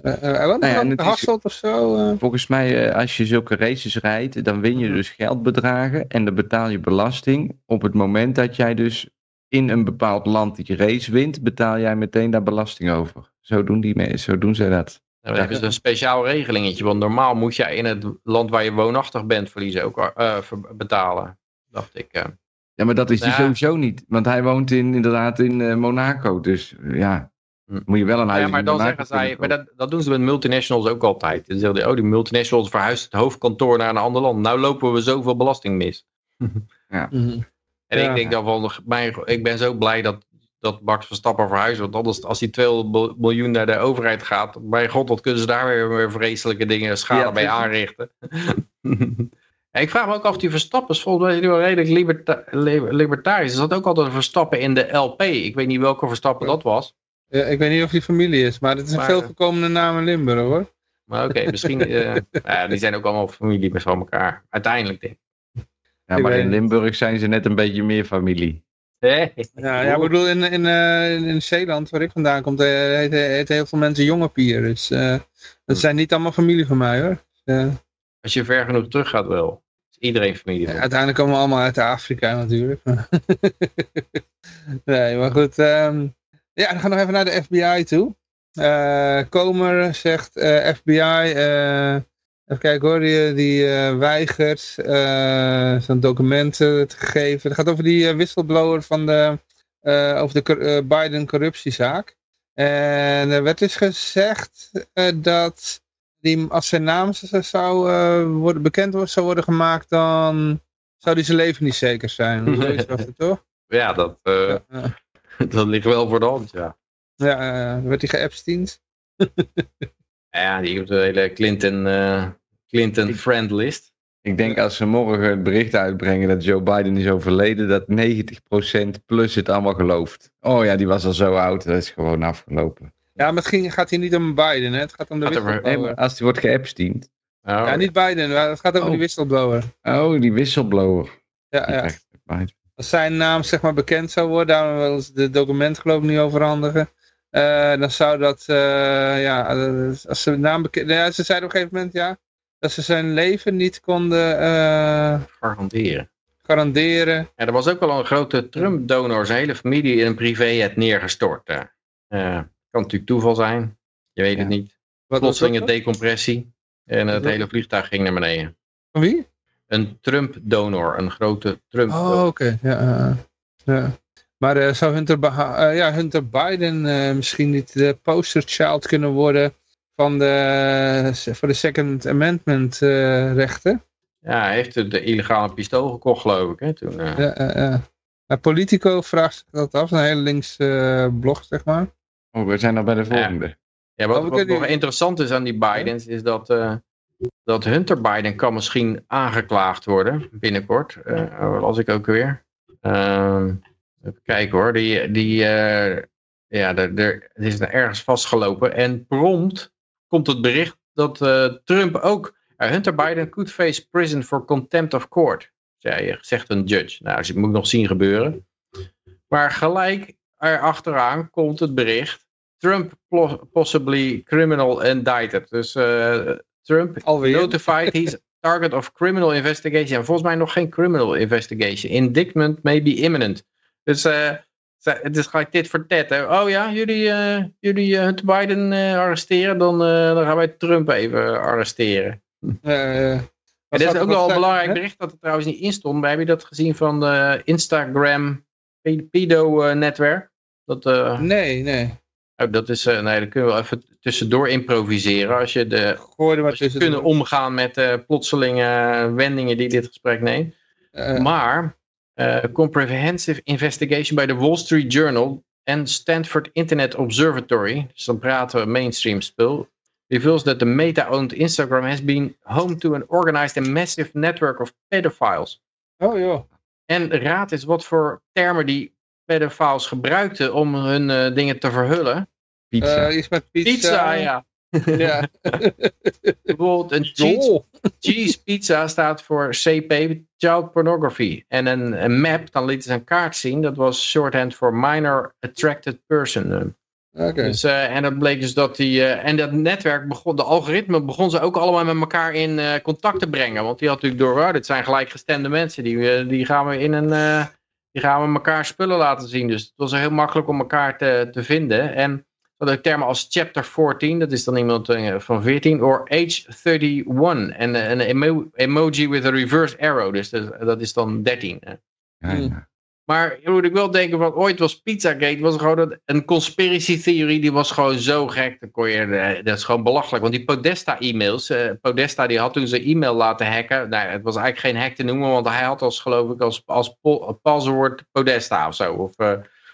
Eh, eh, Nou ja, is- Hasselt of zo? eh? Volgens mij, eh, als je zulke races rijdt, dan win je dus geldbedragen en dan betaal je belasting. Op het moment dat jij dus in een bepaald land die race wint, betaal jij meteen daar belasting over. Zo doen, die, me- zo doen zij dat. Dan hebben ze een speciaal regelingetje. Want normaal moet jij in het land waar je woonachtig bent verliezen ook eh, betalen. Dacht ik. Ja, maar dat is die Ja. sowieso niet. Want hij woont in, inderdaad in eh, Monaco. Dus eh, ja, Hm. moet je wel een huis Ja, maar in dan Monaco zeggen zij, maar dat, dat doen ze met multinationals ook altijd. Dan zeggen die, oh, die multinationals verhuist het hoofdkantoor naar een ander land. Nou lopen we zoveel belasting mis. Mhm. En Ja. ik denk dan van, mijn, ik ben zo blij dat, dat Max Verstappen verhuist. Want anders, als die 200 miljoen naar de overheid gaat, mijn god, wat kunnen ze daar weer, weer vreselijke dingen, schade Ja, bij aanrichten. En ik vraag me ook af, die Verstappen is volgens mij wel redelijk liberta li- libertarisch. Er zat ook altijd een Verstappen in de LP. Ik weet niet welke Verstappen dat was. Ja, ik weet niet of die familie is, maar het is een Maar, veel eh, naam in Limburg hoor. Maar oké, misschien... eh, ja, die zijn ook allemaal familie met van elkaar. Uiteindelijk denk ik. Ja, maar in. Limburg zijn ze net een beetje meer familie. Ja, ja ik bedoel, in, in, eh, in Zeeland, waar ik vandaan kom, heten heten heel veel mensen jonge pier. Dus eh, dat zijn niet allemaal familie van mij hoor. Dus, eh, Als je ver genoeg terug gaat wel. Iedereen familie. uiteindelijk komen we allemaal uit Afrika natuurlijk. nee, maar goed. ehm, ja, dan gaan we nog even naar de FBI toe. Eh Komer zegt eh, FBI, eh, even kijken hoor, die, die eh, weigert eh, zo'n document eh, te geven. Het gaat over die eh, whistleblower van de, eh, over de eh, Biden corruptiezaak. En er werd dus gezegd eh, dat die, als zijn naam zou eh, worden, bekend zou worden gemaakt, dan zou die zijn leven niet zeker zijn. Zoiets was het toch? Ja, dat, eh, Ja, ja. dat ligt wel voor de hand, ja. Ja, werd hij geëpsteend? Ja, die heeft de hele Clinton, eh, Clinton friend list. Ik denk als ze morgen het bericht uitbrengen dat Joe Biden is overleden, dat 90% plus het allemaal gelooft. Oh ja, die was al zo oud, dat is gewoon afgelopen. Ja, maar het ging, gaat hier niet om Biden, hè? het gaat om de Nee, whistleblower. maar als die wordt geëpsteend. Oh, Ja, niet Biden, maar het gaat over Oh. die whistleblower. Oh, die whistleblower. Ja, ja. Als zijn naam zeg maar bekend zou worden, daarom willen ze de document geloof ik niet overhandigen. eh, dan zou dat, eh, ja, eh, als ze naam bekend... Ja, ze zeiden op een gegeven moment, ja, dat ze zijn leven niet konden eh, garanderen. garanderen. Ja, er was ook wel een grote Trump-donor, zijn hele familie in een privéjet neergestort. eh. Kan natuurlijk toeval zijn, je weet het niet. Wat Plotselinge decompressie en het hele vliegtuig ging naar beneden. Van wie? Een Trump-donor, een grote Trump. Oh, oké. Ja, ja. Maar eh, zou Hunter, eh, ja, Hunter Biden eh, misschien niet de poster child kunnen worden van de, voor de Second Amendment rechten? Ja, hij heeft de illegale pistool gekocht, geloof ik. Hè, toen. Ja, Politico vraagt dat af, een hele links blog, zeg maar. Oh, we zijn al bij de volgende. Ja, wat, Oh, wat kunnen- nog interessant is aan die Bidens, is dat, eh, dat Hunter Biden kan misschien aangeklaagd worden binnenkort. eh las ik ook weer. Ehm, even kijken hoor, die, die, eh, ja, er, er, het is ergens vastgelopen. En prompt komt het bericht dat eh, Trump ook, eh, Hunter Biden could face prison for contempt of court, zei, zegt een judge. Nou, het moet nog zien gebeuren. Maar gelijk erachteraan komt het bericht Trump possibly criminal indicted. Dus eh, Trump Alweer. notified he's target of criminal investigation. En volgens mij nog geen criminal investigation. Indictment may be imminent. Dus eh, Het is gelijk dit voor tet. Hè. Oh ja, jullie, eh, jullie Hunter Biden arresteren, dan, dan gaan wij Trump even arresteren. Eh, En dit is ook wel een belangrijk hè? bericht dat er trouwens niet in stond. Maar heb je dat gezien van de Instagram pedo-netwerk? Dat, eh, Nee, nee. oh, dat is, eh, nee, dat kunnen we wel even tussendoor improviseren. Als je, de, als je kunnen omgaan met eh plotselinge wendingen die dit gesprek neemt. Maar eh, comprehensive investigation bij de Wall Street Journal en Stanford Internet Observatory, dus dan praten we mainstream spul, reveals that the Meta-owned Instagram has been home to an organized and massive network of pedophiles. oh joh. En raad eens wat voor termen die pedophiles gebruikten om hun eh, dingen te verhullen. Pizza. Eh, iets met pizza. Pizza, ja. ja. Bijvoorbeeld een cheese pizza staat voor CP, child pornography. En een, een map, dan lieten ze een kaart zien. Dat was shorthand voor minor attracted person. Oké. Dus, eh, en dat bleek dus dat die... eh, en dat netwerk begon, de algoritme begon ze ook allemaal met elkaar in eh, contact te brengen. Want die had natuurlijk door, oh, dit zijn gelijkgestemde mensen. Die, eh, die gaan we in een... die gaan we elkaar spullen laten zien. Dus het was heel makkelijk om elkaar te, te vinden. En dat ook termen als chapter 14, dat is dan iemand eh, van 14, of age 31. En eh, een emo- emoji with a reverse arrow, dus dat, is dan 13. eh. Ja, ja. Maar je moet ik wel denken van ooit was Pizzagate was gewoon een, een conspiracy theorie die was gewoon zo gek. Dan kon je, eh, dat is gewoon belachelijk. Want die Podesta e-mails, eh, Podesta die had toen zijn e-mail laten hacken. Nou, het was eigenlijk geen hack te noemen, want hij had als geloof ik als, als paswoord Podesta of zo. Of, eh,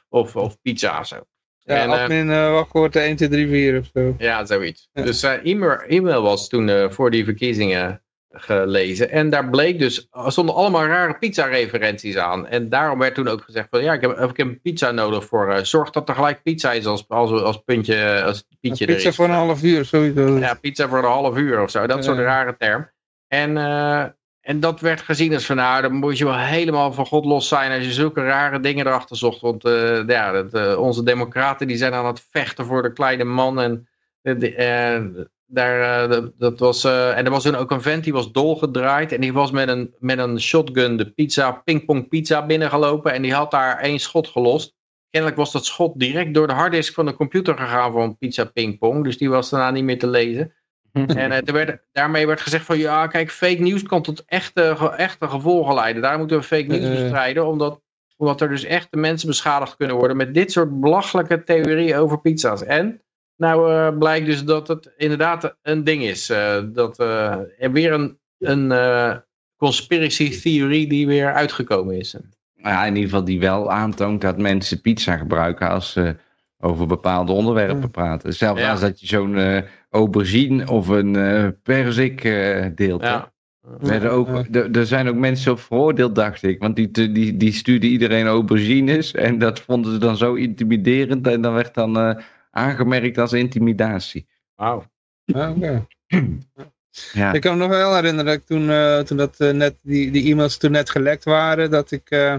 of, of pizza of zo. Ja, En, eh, admin uh, wachtwoord 1, 2, 3, 4 of zo. ja, zoiets. Ja. Dus zijn e-mail, e-mail was toen voor die verkiezingen gelezen. En daar bleek dus, er stonden allemaal rare pizza-referenties aan. En daarom werd toen ook gezegd van, ja, ik heb, ik heb een pizza nodig voor, eh, zorg dat er gelijk pizza is als, als, als puntje, als pietje er Pizza voor een half uur, sowieso. Ja, pizza voor een half uur of zo. Dat soort rare term. En, eh, en dat werd gezien als van, nou, dan moet je wel helemaal van God los zijn als je zulke rare dingen erachter zocht. Want eh, ja, dat, onze democraten die zijn aan het vechten voor de kleine man. En de- eh, daar, eh, dat- was, eh, en er was toen ook een vent die was dolgedraaid. En die was met een, met een shotgun de pizza, pingpong pizza binnengelopen. En die had daar één schot gelost. Kennelijk was dat schot direct door de harddisk van de computer gegaan van pizza pingpong. Dus die was daarna niet meer te lezen. En eh, er werd, daarmee werd gezegd van ja, kijk, fake nieuws kan tot echte, echte gevolgen leiden. Daar moeten we fake nieuws bestrijden, omdat, omdat er dus echte mensen beschadigd kunnen worden met dit soort belachelijke theorieën over pizza's. En nou eh, blijkt dus dat het inderdaad een ding is. eh, dat eh, er weer een, een eh, conspiracy theorie die weer uitgekomen is. Nou ja, in ieder geval die wel aantoont dat mensen pizza gebruiken als ze over bepaalde onderwerpen Ja. praten. Zelfs Ja. als dat je zo'n eh, aubergine of een eh perzik eh, deelt. Ja. Werden ook, er- er zijn ook mensen op veroordeeld, dacht ik. Want die, die, die stuurden iedereen aubergines. En dat vonden ze dan zo intimiderend. En dan werd dan eh, aangemerkt als intimidatie. Wauw. Ah, oké. Ja. Ik kan me nog wel herinneren dat ik toen, eh, toen dat, eh, net, die, die e-mails toen net gelekt waren, dat ik, eh,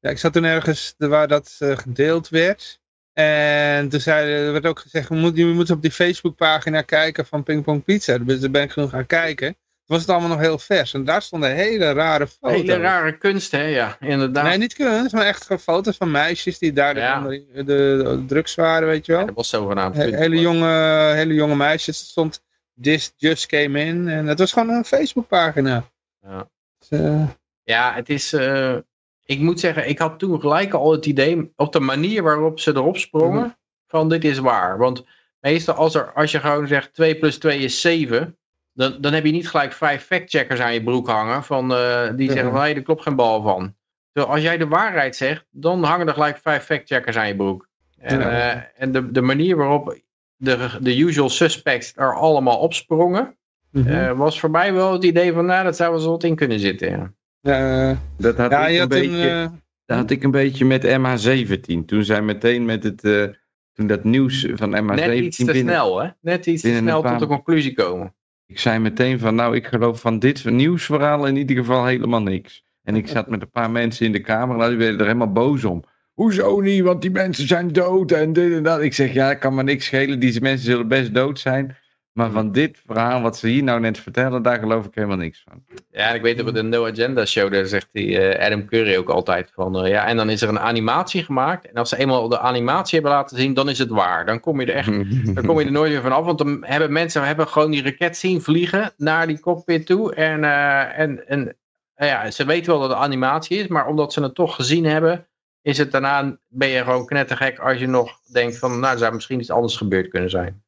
ja, ik zat toen ergens waar dat gedeeld werd. En toen zei, er werd ook gezegd, we moeten, je moet op die Facebookpagina kijken van Pingpong Pizza. Dus daar ben ik toen gaan kijken. Was het allemaal nog heel vers. En daar stonden hele rare foto's. Hele rare kunst, hè? Ja, inderdaad. Nee, niet kunst, maar echt foto's van meisjes die daar Ja. de, de, de drugs waren, weet je wel. Ja, dat was zogenaamd He- hele, jonge, hele jonge meisjes. Er stond This just came in. En het was gewoon een Facebookpagina. Ja. Dus, eh, Ja, het is. eh, ik moet zeggen, ik had toen gelijk al het idee. op de manier waarop ze erop sprongen. Mhm. van dit is waar. Want meestal als, er, als je gewoon zegt 2 plus 2 is 7. Dan, dan heb je niet gelijk vijf factcheckers aan je broek hangen. Van, eh, die zeggen van hé, daar klopt geen bal van. Terwijl als jij de waarheid zegt. dan hangen er gelijk vijf factcheckers aan je broek. En, Ja. eh, en de, de manier waarop de, de usual suspects er allemaal opsprongen. mhm. eh, was voor mij wel het idee van. nou, dat zou wel eens wat in kunnen zitten. Ja. Eh, Dat had, ja, ik een beetje, dat had ik een beetje met MH17. Toen zij meteen met het... eh, toen dat nieuws van MH17 Net iets te binnen... snel, hè? Net iets te snel paar- tot de conclusie komen. Ik zei meteen van, nou, ik geloof van dit nieuwsverhaal in ieder geval helemaal niks. En ik zat met een paar mensen in de kamer, nou, die werden er helemaal boos om. Hoezo niet, want die mensen zijn dood en dit en dat. Ik zeg, ja, kan maar niks schelen, die mensen zullen best dood zijn. Maar van dit verhaal, wat ze hier nou net vertellen, daar geloof ik helemaal niks van. Ja, en ik weet dat bij de No Agenda Show, daar zegt die eh, Adam Curry ook altijd van, eh, ja, en dan is er een animatie gemaakt. En als ze eenmaal de animatie hebben laten zien, dan is het waar. Dan kom je er echt, dan kom je er nooit meer vanaf. Want dan hebben mensen hebben gewoon die raket zien vliegen naar die cockpit toe. En, eh, en, en nou ja, ze weten wel dat het animatie is, maar omdat ze het toch gezien hebben, is het daarna, ben je gewoon knettergek als je nog denkt van, nou, er zou misschien iets anders gebeurd kunnen zijn.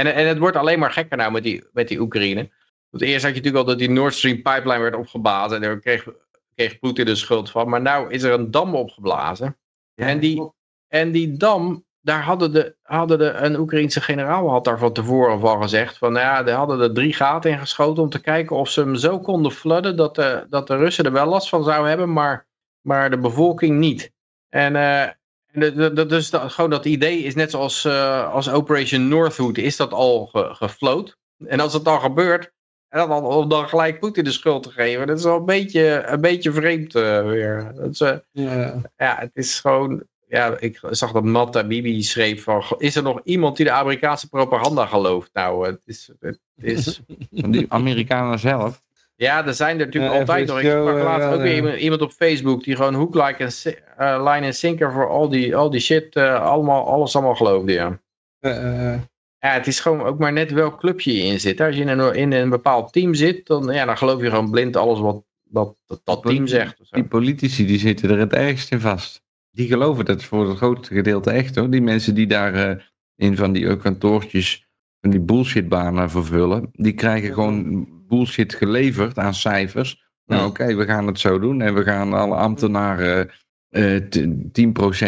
En, en het wordt alleen maar gekker nou met die, met die Oekraïne. Want eerst had je natuurlijk al dat die Nord Stream pipeline werd opgeblazen. En daar kreeg, kreeg Poetin de schuld van. Maar nou is er een dam opgeblazen. en, die, en die dam, daar hadden, de, hadden de, een Oekraïense generaal had daar van tevoren van gezegd. Van nou ja, daar hadden er drie gaten in geschoten om te kijken of ze hem zo konden flooden. Dat de, dat de Russen er wel last van zouden hebben, maar, maar de bevolking niet. En, uh, en dus gewoon dat idee is net zoals uh, als Operation Northwood, is dat al ge, gefloot. En als het dan gebeurt, en dan, om dan gelijk Poetin de schuld te geven, dat is wel een beetje, een beetje vreemd uh, weer. Dat is, uh, ja. ja, het is gewoon, ja, ik zag dat Matt Bibi schreef van, is er nog iemand die de Amerikaanse propaganda gelooft? Nou, het is... Het is... Die Amerikanen zelf? Ja, er zijn er natuurlijk ja, altijd nog. Ik sprak laatst ook weer iemand op Facebook die gewoon hook, like en uh, line en sinker voor al die, al die shit, uh, allemaal, alles allemaal geloofde, ja. Uh, ja, het is gewoon ook maar net welk clubje je in zit. Als je in een, in een bepaald team zit, dan, ja, dan geloof je gewoon blind alles wat, wat dat, dat team zegt. Die politici die zitten er het ergst in vast. Die geloven dat voor het grootste gedeelte echt hoor. Die mensen die daar in van die kantoortjes van die bullshitbanen vervullen, die krijgen gewoon bullshit geleverd aan cijfers. Nou oké, we gaan het zo doen en we gaan alle ambtenaren uh,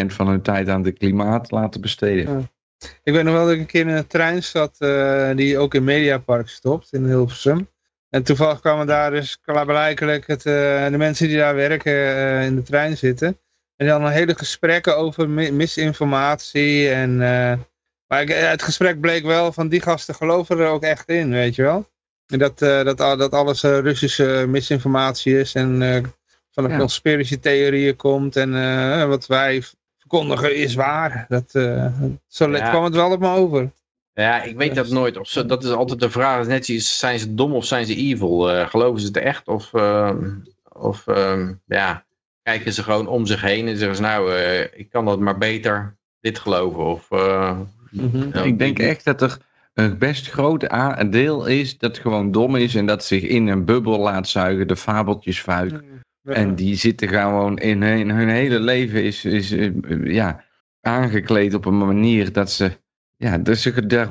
10% van hun tijd aan de klimaat laten besteden. Ik weet nog wel dat ik een keer in een trein zat uh, die ook in Mediapark stopt in Hilversum. En toevallig kwamen daar dus klaarblijkelijk het, uh, de mensen die daar werken uh, in de trein zitten. En die hadden hele gesprekken over misinformatie. En, maar ik, het gesprek bleek wel van die gasten geloven er ook echt in, weet je wel. En dat, uh, dat, dat alles uh, Russische misinformatie is en uh, van de ja. conspiracy theorieën komt en wat wij verkondigen is waar. Dat, zo ja. kwam het wel op me over. Ja, ik weet dat nooit. Of ze, dat is altijd de vraag. Net zijn ze dom of zijn ze evil? geloven ze het echt? Of, ehm, of ehm, ja, kijken ze gewoon om zich heen en zeggen ze nou, ik kan dat maar beter dit geloven. Of, mm -hmm. ik denk echt dat er een best groot deel is dat gewoon dom is en dat zich in een bubbel laat zuigen, de fabeltjes vuik. En die zitten gewoon in hun, hun hele leven is, is eh, ja, aangekleed op een manier dat ze, ja, dat ze daar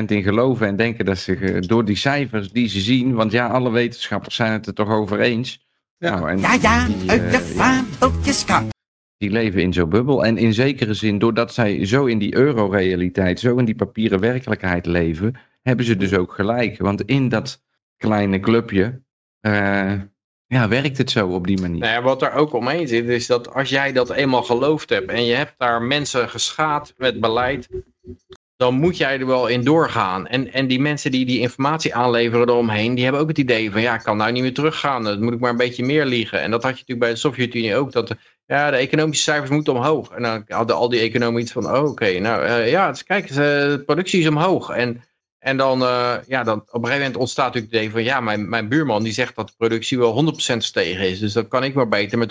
100% in geloven en denken dat ze door die cijfers die ze zien, want ja, alle wetenschappers zijn het er toch over eens. Ja, nou, en ja, ja, die, uit de uh, fabeltjes kan die leven in zo'n bubbel. En in zekere zin, doordat zij zo in die eurorealiteit, zo in die papieren werkelijkheid leven, hebben ze dus ook gelijk. Want in dat kleine clubje, uh, ja, werkt het zo op die manier. Nou wat er ook omheen zit, is dat als jij dat eenmaal geloofd hebt en je hebt daar mensen geschaad met beleid, dan moet jij er wel in doorgaan. En, en die mensen die die informatie aanleveren eromheen, die hebben ook het idee van, ja, ik kan nou niet meer teruggaan, dat moet ik maar een beetje meer liegen. En dat had je natuurlijk bij de Sovjet-Unie ook, dat ja, de economische cijfers moeten omhoog. En dan hadden al die economen iets van, oh, oké, nou uh, ja, kijk, de productie is omhoog. En, en dan, uh, ja, dan op een gegeven moment ontstaat natuurlijk het idee van, ja, mijn, mijn buurman die zegt dat de productie wel 100% stegen is. Dus dan kan ik maar beter met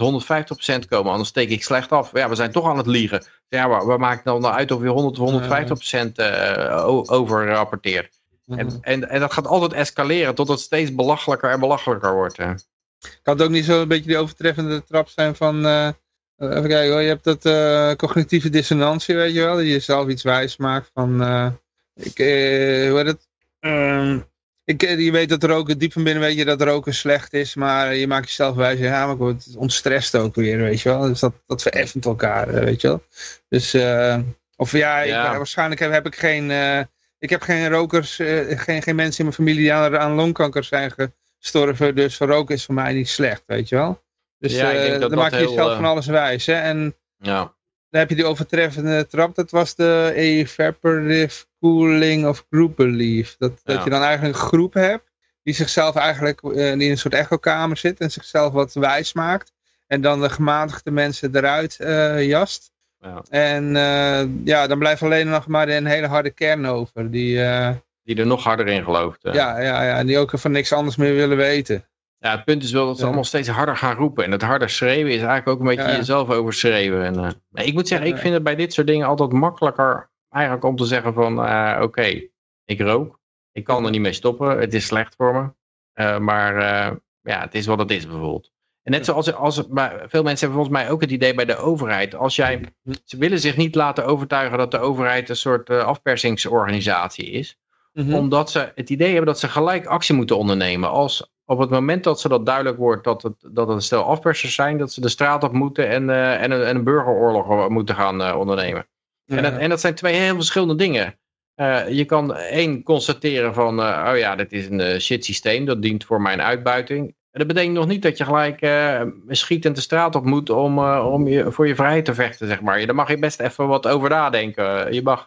150% komen, anders steek ik slecht af. Ja, we zijn toch aan het liegen. Ja, maar we maken dan nou uit of je 100 of 150% over rapporteert. En, en, en dat gaat altijd escaleren tot het steeds belachelijker en belachelijker wordt. Hè. Kan het ook niet zo een beetje die overtreffende trap zijn van... Uh, even kijken hoor, je hebt dat uh, cognitieve dissonantie, weet je wel, dat je jezelf iets wijs maakt van, uh, ik, hoe heet het, ehm, ik, je weet dat roken, diep van binnen weet je dat roken slecht is, maar je maakt jezelf wijs, ja, maar ik word ontstrest ook weer, weet je wel, dus dat, dat vereffent elkaar, weet je wel. Dus, of ja, ik, ja. waarschijnlijk heb, heb, ik geen, ik heb geen rokers, geen, geen mensen in mijn familie die aan, aan longkanker zijn gestorven, dus roken is voor mij niet slecht, weet je wel. Dus ja, uh, dan maak je jezelf uh... van alles wijs. Hè? En ja. dan heb je die overtreffende trap. Dat was de evaporative cooling of group belief. Dat, ja. dat je dan eigenlijk een groep hebt. Die zichzelf eigenlijk uh, die in een soort echokamer zit. En zichzelf wat wijs maakt. En dan de gematigde mensen eruit jast. Ja. En eh, ja, dan blijft alleen nog maar een hele harde kern over. Die, eh, Die er nog harder in gelooft. eh. ja, ja, ja, die ook van niks anders meer willen weten. Ja, het punt is wel dat ze Ja. allemaal steeds harder gaan roepen. En het harder schreeuwen is eigenlijk ook een beetje Ja, jezelf overschreeuwen. En, eh, ik moet zeggen, ik vind het bij dit soort dingen altijd makkelijker eigenlijk om te zeggen van, eh, oké, ik rook. Ik kan er niet mee stoppen. Het is slecht voor me. Eh, maar eh, ja, het is wat het is bijvoorbeeld. En net zoals als, maar veel mensen hebben volgens mij ook het idee bij de overheid. Als jij, ze willen zich niet laten overtuigen dat de overheid een soort afpersingsorganisatie is Mhm. omdat ze het idee hebben dat ze gelijk actie moeten ondernemen. Als op het moment dat ze dat duidelijk wordt dat het, dat het een stel afpersers zijn, dat ze de straat op moeten en, en, een, en een burgeroorlog moeten gaan ondernemen. En, dat, en dat zijn twee heel verschillende dingen. Eh, je kan één constateren van, eh, oh ja, dit is een eh, shit systeem, dat dient voor mijn uitbuiting. Dat betekent nog niet dat je gelijk schietend de straat op moet om, om je, voor je vrijheid te vechten, zeg maar. Daar mag je best even wat over nadenken. Je mag,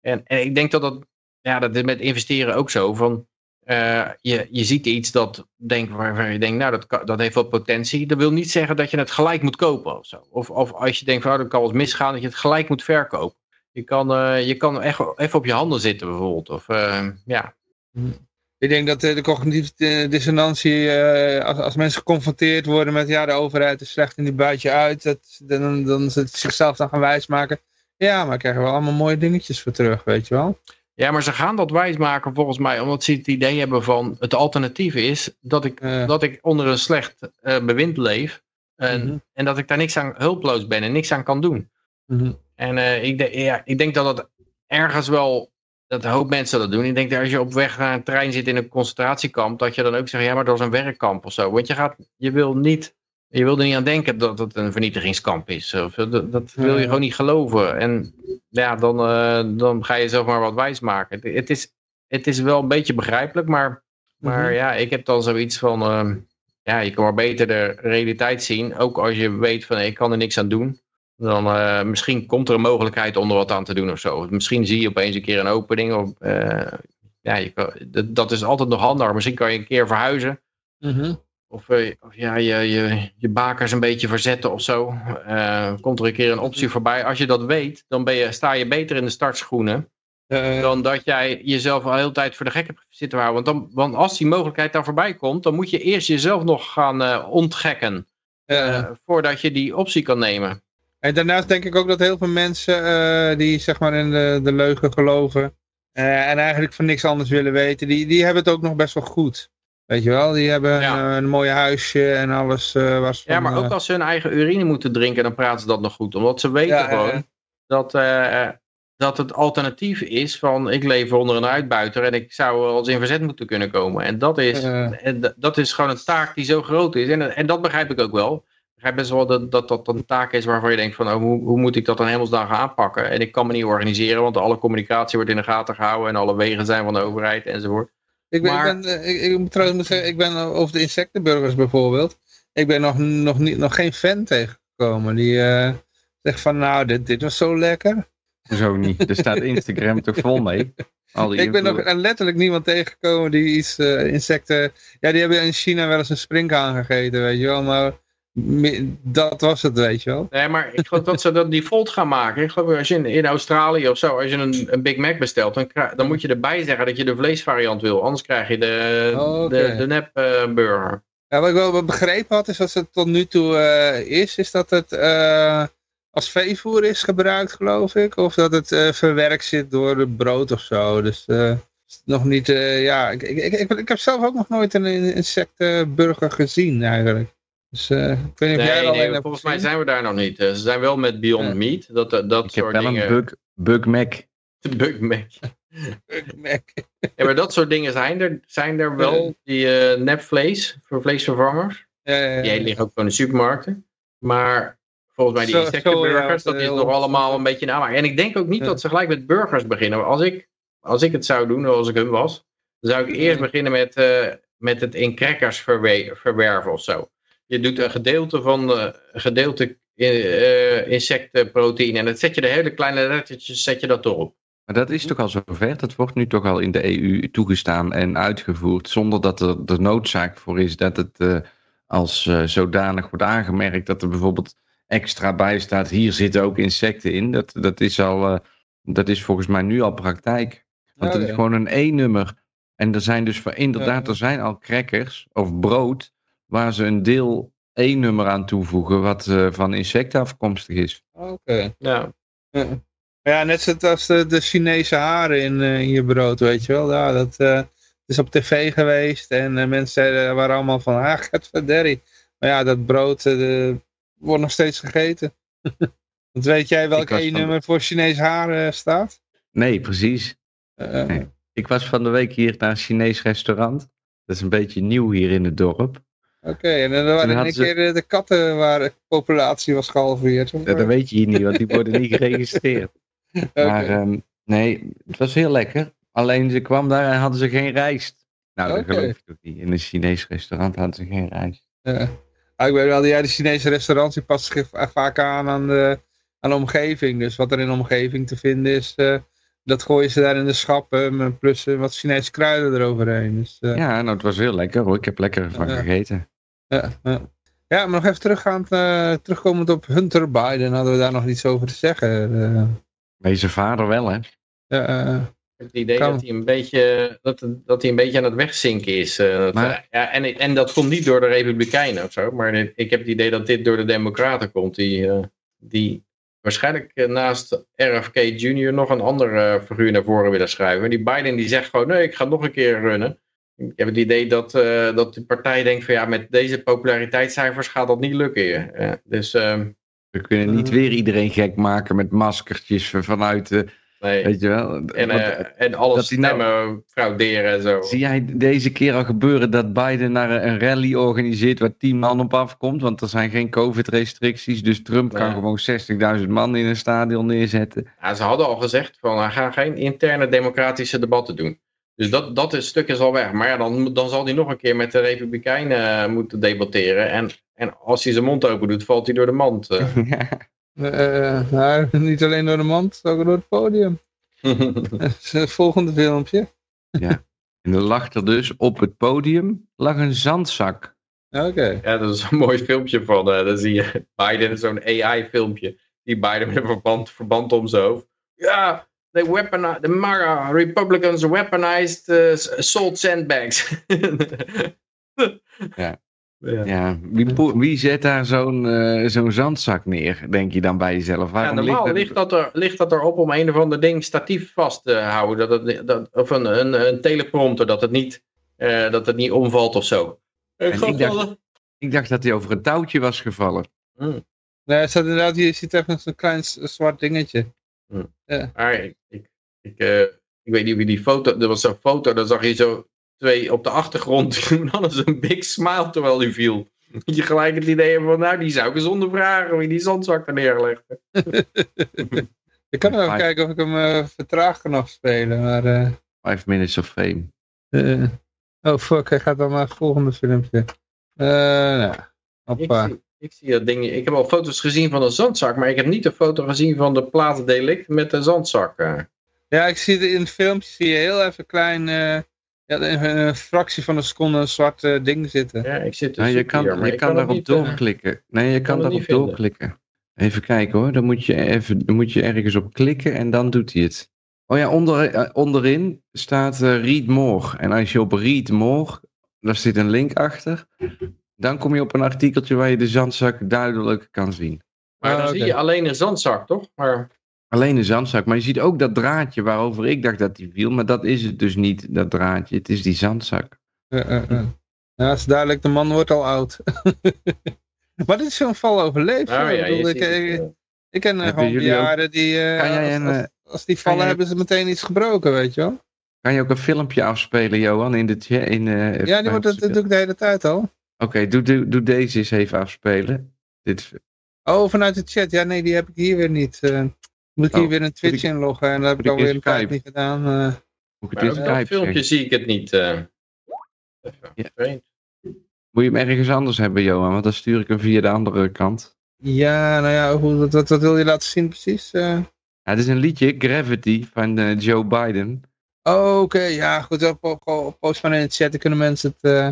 en, en ik denk dat dat, ja, dat is met investeren ook zo. Van, eh, je, je ziet iets dat denk, waarvan je denkt, nou, dat, dat heeft wat potentie. Dat wil niet zeggen dat je het gelijk moet kopen of zo. Of, of als je denkt, van, oh, dat kan wel eens misgaan, dat je het gelijk moet verkopen. Je kan, eh, je kan echt even op je handen zitten bijvoorbeeld. Of, eh, ja. Ik denk dat de cognitieve dissonantie, als, als mensen geconfronteerd worden met ja, de overheid is slecht en die buit je uit, dat, dan, dan ze zichzelf dan gaan wijsmaken. Ja, maar ik krijg er wel allemaal mooie dingetjes voor terug, weet je wel. Ja, maar ze gaan dat wijsmaken volgens mij omdat ze het idee hebben van het alternatief is dat ik, dat ik onder een slecht eh, bewind leef. En, Mhm. en dat ik daar niks aan hulploos ben en niks aan kan doen. Mhm. En eh, ik, denk, ja, ik denk dat het ergens wel, dat een hoop mensen dat doen. Ik denk dat als je op weg naar een trein zit in een concentratiekamp, dat je dan ook zegt, ja, maar dat is een werkkamp of zo. Want je, gaat, je wil niet, je wil er niet aan denken dat het een vernietigingskamp is. Of, dat, dat wil je gewoon niet geloven. En ja, dan, eh, dan ga je zelf maar wat wijs maken. Het, het, is, het is wel een beetje begrijpelijk, maar, maar Mhm. ja, ik heb dan zoiets van, ehm, ja, je kan maar beter de realiteit zien. Ook als je weet van, ik kan er niks aan doen. Dan eh, misschien komt er een mogelijkheid om er wat aan te doen of zo. Misschien zie je opeens een keer een opening. Of, eh, ja, je kan, dat, dat is altijd nog handig. Misschien kan je een keer verhuizen. Mhm. Of, eh, of ja, je, je, je bakers een beetje verzetten of zo. Eh, komt er een keer een optie voorbij. Als je dat weet, dan ben je, sta je beter in de startschoenen. Eh, Dan dat jij jezelf al de hele tijd voor de gek hebt zitten houden. Want, dan, want als die mogelijkheid dan voorbij komt, dan moet je eerst jezelf nog gaan ontgekken. voordat je die optie kan nemen. En daarnaast denk ik ook dat heel veel mensen die zeg maar in de, de leugen geloven en eigenlijk van niks anders willen weten, die, die hebben het ook nog best wel goed. Weet je wel, die hebben Ja. een, een mooi huisje en alles eh was Ja, maar van, ook eh, als ze hun eigen urine moeten drinken, dan praten ze dat nog goed. Omdat ze weten Ja, gewoon ja. Dat, eh, dat het alternatief is van ik leef onder een uitbuiter en ik zou eens in verzet moeten kunnen komen. En dat is, Eh. en dat is gewoon een taak die zo groot is. En, en dat begrijp ik ook wel. Ik begrijp best wel dat dat, dat een taak is waarvan je denkt van oh, hoe, hoe moet ik dat dan hemelsdag gaan aanpakken. En ik kan me niet organiseren, want alle communicatie wordt in de gaten gehouden en alle wegen zijn van de overheid enzovoort. Ik ben, Maar- ik, ben, eh, ik, ik moet trouwens moet zeggen, ik ben over de insectenburgers bijvoorbeeld. Ik ben nog, nog, niet, nog geen fan tegengekomen die eh, zegt van nou, dit, dit was zo lekker. Zo niet. Er staat Instagram toch vol mee. Al die Ik ben nog letterlijk niemand tegengekomen die iets eh, insecten... Ja, die hebben in China wel eens een springhaan gegeten, weet je wel. Maar dat was het, weet je wel. Nee, maar ik geloof dat ze dat default gaan maken. Ik geloof als je in, in Australië of zo, als je een, een Big Mac bestelt, dan, dan moet je erbij zeggen dat je de vleesvariant wil. Anders krijg je de, Oh, de, de nep eh, burger. Ja, wat ik wel begrepen had, is dat het tot nu toe eh, is, is dat het eh, als veevoer is gebruikt, geloof ik. Of dat het verwerkt zit door het brood of zo. Dus nog niet, ja, ik, ik, ik, ik, ik heb zelf ook nog nooit een insectenburger gezien eigenlijk. Dus eh, ik weet niet of jij Nee, nee, hebt volgens mij zijn we daar nog niet. Eh, Ze zijn wel met Beyond Ja. Meat. Dat, dat, dat Ik heb soort wel dingen. een bug, bug Mac. Bug Mac. Mac. Ja, maar dat soort dingen zijn er, zijn er wel. Die eh nepvlees, voor vleesvervangers. Ja, ja, ja. Die liggen ook gewoon in de supermarkten. Maar volgens mij die Zo- insectenburgers, zo, ja, dat is nog allemaal een beetje een aanmaak. En ik denk ook niet Ja. dat ze gelijk met burgers beginnen. Als ik, als ik het zou doen, als ik hun was, dan zou ik eerst beginnen met, eh, met het in crackers verwe- verwerven of zo. Je doet een gedeelte van eh, een gedeelte eh, insectenproteïne en dat zet je de hele kleine lettertjes zet je dat erop. Maar dat is toch al zover? Dat wordt nu toch al in de EU toegestaan en uitgevoerd. Zonder dat er de noodzaak voor is dat het eh, als eh, zodanig wordt aangemerkt. Dat er bijvoorbeeld extra bij staat, hier zitten ook insecten in. Dat, dat, is, al, eh, dat is volgens mij nu al praktijk. Want Oh, het is gewoon een E-nummer. En er zijn dus voor, inderdaad, er zijn al crackers of brood waar ze een deel E-nummer aan toevoegen wat eh, van insecten afkomstig is. Oké. Ja. Ja. Ja, net zoals de, de Chinese haren in, eh, in je brood, weet je wel. Ja, dat eh, is op tv geweest en eh, mensen zeiden, waren allemaal van, ah, gadverderrie. Maar ja, dat brood eh, wordt nog steeds gegeten. Want weet jij welk de- E-nummer voor Chinese haren staat? Nee, precies. Eh, Nee. Ik was van de week hier naar een Chinees restaurant. Dat is een beetje nieuw hier in het dorp. Oké, en dan waren in hadden één ze- keer de, de katten waar de populatie was gehalveerd. Dat, dat weet je hier niet, want die worden niet geregistreerd. Maar ehm, nee, het was heel lekker. Alleen ze kwam daar en hadden ze geen rijst. Nou, dat geloof ik ook niet. In een Chinees restaurant hadden ze geen rijst. Ja. Ah, ik weet wel, ja, die Chinese restaurants die passen zich va- vaak aan aan de, aan de omgeving. Dus wat er in de omgeving te vinden is, eh, dat gooien ze daar in de schappen. Plus eh, wat Chinese kruiden eroverheen. Dus, eh, Ja, nou, het was heel lekker hoor. Ik heb lekker van gegeten. Ja, ja. maar nog even teruggaand, eh, terugkomend op Hunter Biden, hadden we daar nog iets over te zeggen. eh. Wees zijn vader wel, hè? ja, eh, Ik heb het idee Kan. dat hij, een beetje, dat, dat hij een beetje aan het wegzinken is. eh, dat- Maar- ja, en, en dat komt niet door de Republikeinen of zo. Maar dit- ik heb het idee dat dit door de Democraten komt. Die, eh, die waarschijnlijk eh, naast RFK Jr. nog een ander eh, figuur naar voren willen schuiven. En die Biden die zegt gewoon, nee, ik ga nog een keer runnen. Ik heb het idee dat, eh, dat de partij denkt van ja, met deze populariteitscijfers gaat dat niet lukken. hier. Eh, dus ehm, We kunnen niet Mhm. weer iedereen gek maken met maskertjes vanuit de... nee. Weet je wel? En, Want, eh, en alle dat die nou- stemmen frauderen en zo. Zie jij deze keer al gebeuren dat Biden naar een- rally organiseert waar 10 man op afkomt? Want er zijn geen COVID-restricties, dus Trump kan gewoon 60.000 man in een stadion neerzetten. Ja, ze hadden al gezegd van hij gaat geen interne democratische debatten doen. Dus dat, dat is, stuk is al weg. Maar ja, dan, dan zal hij nog een keer met de Republikeinen eh, moeten debatteren. En, en als hij zijn mond open doet, valt hij door de mand. eh. eh, maar niet alleen door de mand, ook door het podium. Het volgende filmpje. En er lag er dus op het podium lag een zandzak. Oké. ja, dat is een mooi filmpje van. eh dan zie je Biden, zo'n AI-filmpje. Die Biden met een verband, verband om zijn hoofd. Ja, they weaponi- the MAGA Republicans weaponized uh, assault sandbags. Ja. ja. Ja, wie, wie zet daar zo'n eh, zo'n zandzak neer, denk je dan bij jezelf? Ja, Waarom normaal ligt ligt, dat- er, ligt dat erop om een of ander ding statief vast te houden. Dat het, dat, of een, een, een teleprompter, dat het, niet, eh, dat het niet omvalt of zo. Ik gok ik dacht- Ik dacht dat hij over een touwtje was gevallen. Nee, het staat inderdaad, je ziet even zo'n klein zwart dingetje. Maar ik, ik, ik, eh, ik weet niet wie die foto... Er was zo'n foto, dan zag je zo twee op de achtergrond. En dan zo'n big smile terwijl die viel. Dat je gelijk het idee hebt van... Nou, die zou ik eens ondervragen wie die zandzak er neerlegde. Ik kan even kijken of ik hem eh, vertraagd kan afspelen, maar... eh, Five Minutes of Fame. eh, oh fuck, hij gaat dan naar het volgende filmpje. Eh nou, Ik hoppa. Ik zie dat ding... Ik heb al foto's gezien van een zandzak. Maar ik heb niet een foto gezien van de plaatsdelict met de zandzak. eh. Ja, ik zie het in het filmpje, zie je heel even klein... eh, ja, een, een fractie van een seconde een zwart eh, ding zitten. Ja, ik zit Nou, je kan, hier, maar je kan daarop doorklikken. Nee, je kan, daarop doorklikken. Even kijken hoor. Dan moet, je even, dan moet je ergens op klikken en dan doet hij het. Oh ja, onder, onderin staat eh, Read More. En als je op Read More, daar zit een link achter. Dan kom je op een artikeltje waar je de zandzak duidelijk kan zien. Maar dan Ah, zie je alleen een zandzak, toch? Maar Alleen een zandzak. Maar je ziet ook dat draadje waarover ik dacht dat die viel. Maar dat is het dus niet, dat draadje. Het is die zandzak. Eh, eh, eh. Ja, het is duidelijk, de man wordt al oud. maar dit is zo'n val overleefd. nou ja, ik, eh, ik ken eh, gewoon bejaarden die... eh, als, een, als, als die vallen hebben ze meteen iets gebroken, weet je wel. Kan je ook een filmpje afspelen, Johan? In de? In, eh, Ja, die wordt, dat, dat doe ik de hele tijd al. Oké, doe, doe, doe deze eens even afspelen. Dit, Oh, vanuit de chat. Ja, nee, die heb ik hier weer niet. eh moet ik hier Oh, weer een Twitch ik- inloggen en dat heb ik alweer een tijd niet gedaan. eh. moet ik het in Skype filmpje zie ik het niet. eh. Even, Ja. vreemd. Moet je hem ergens anders hebben, Johan? Want dan stuur ik hem via de andere kant. Ja, nou ja, hoe, wat, wat, wat wil je laten zien precies? eh? Ja, het is een liedje, Gravity, van eh, Joe Biden. Oh, oké, ja, goed. Post maar in de chat, dan kunnen mensen het eh,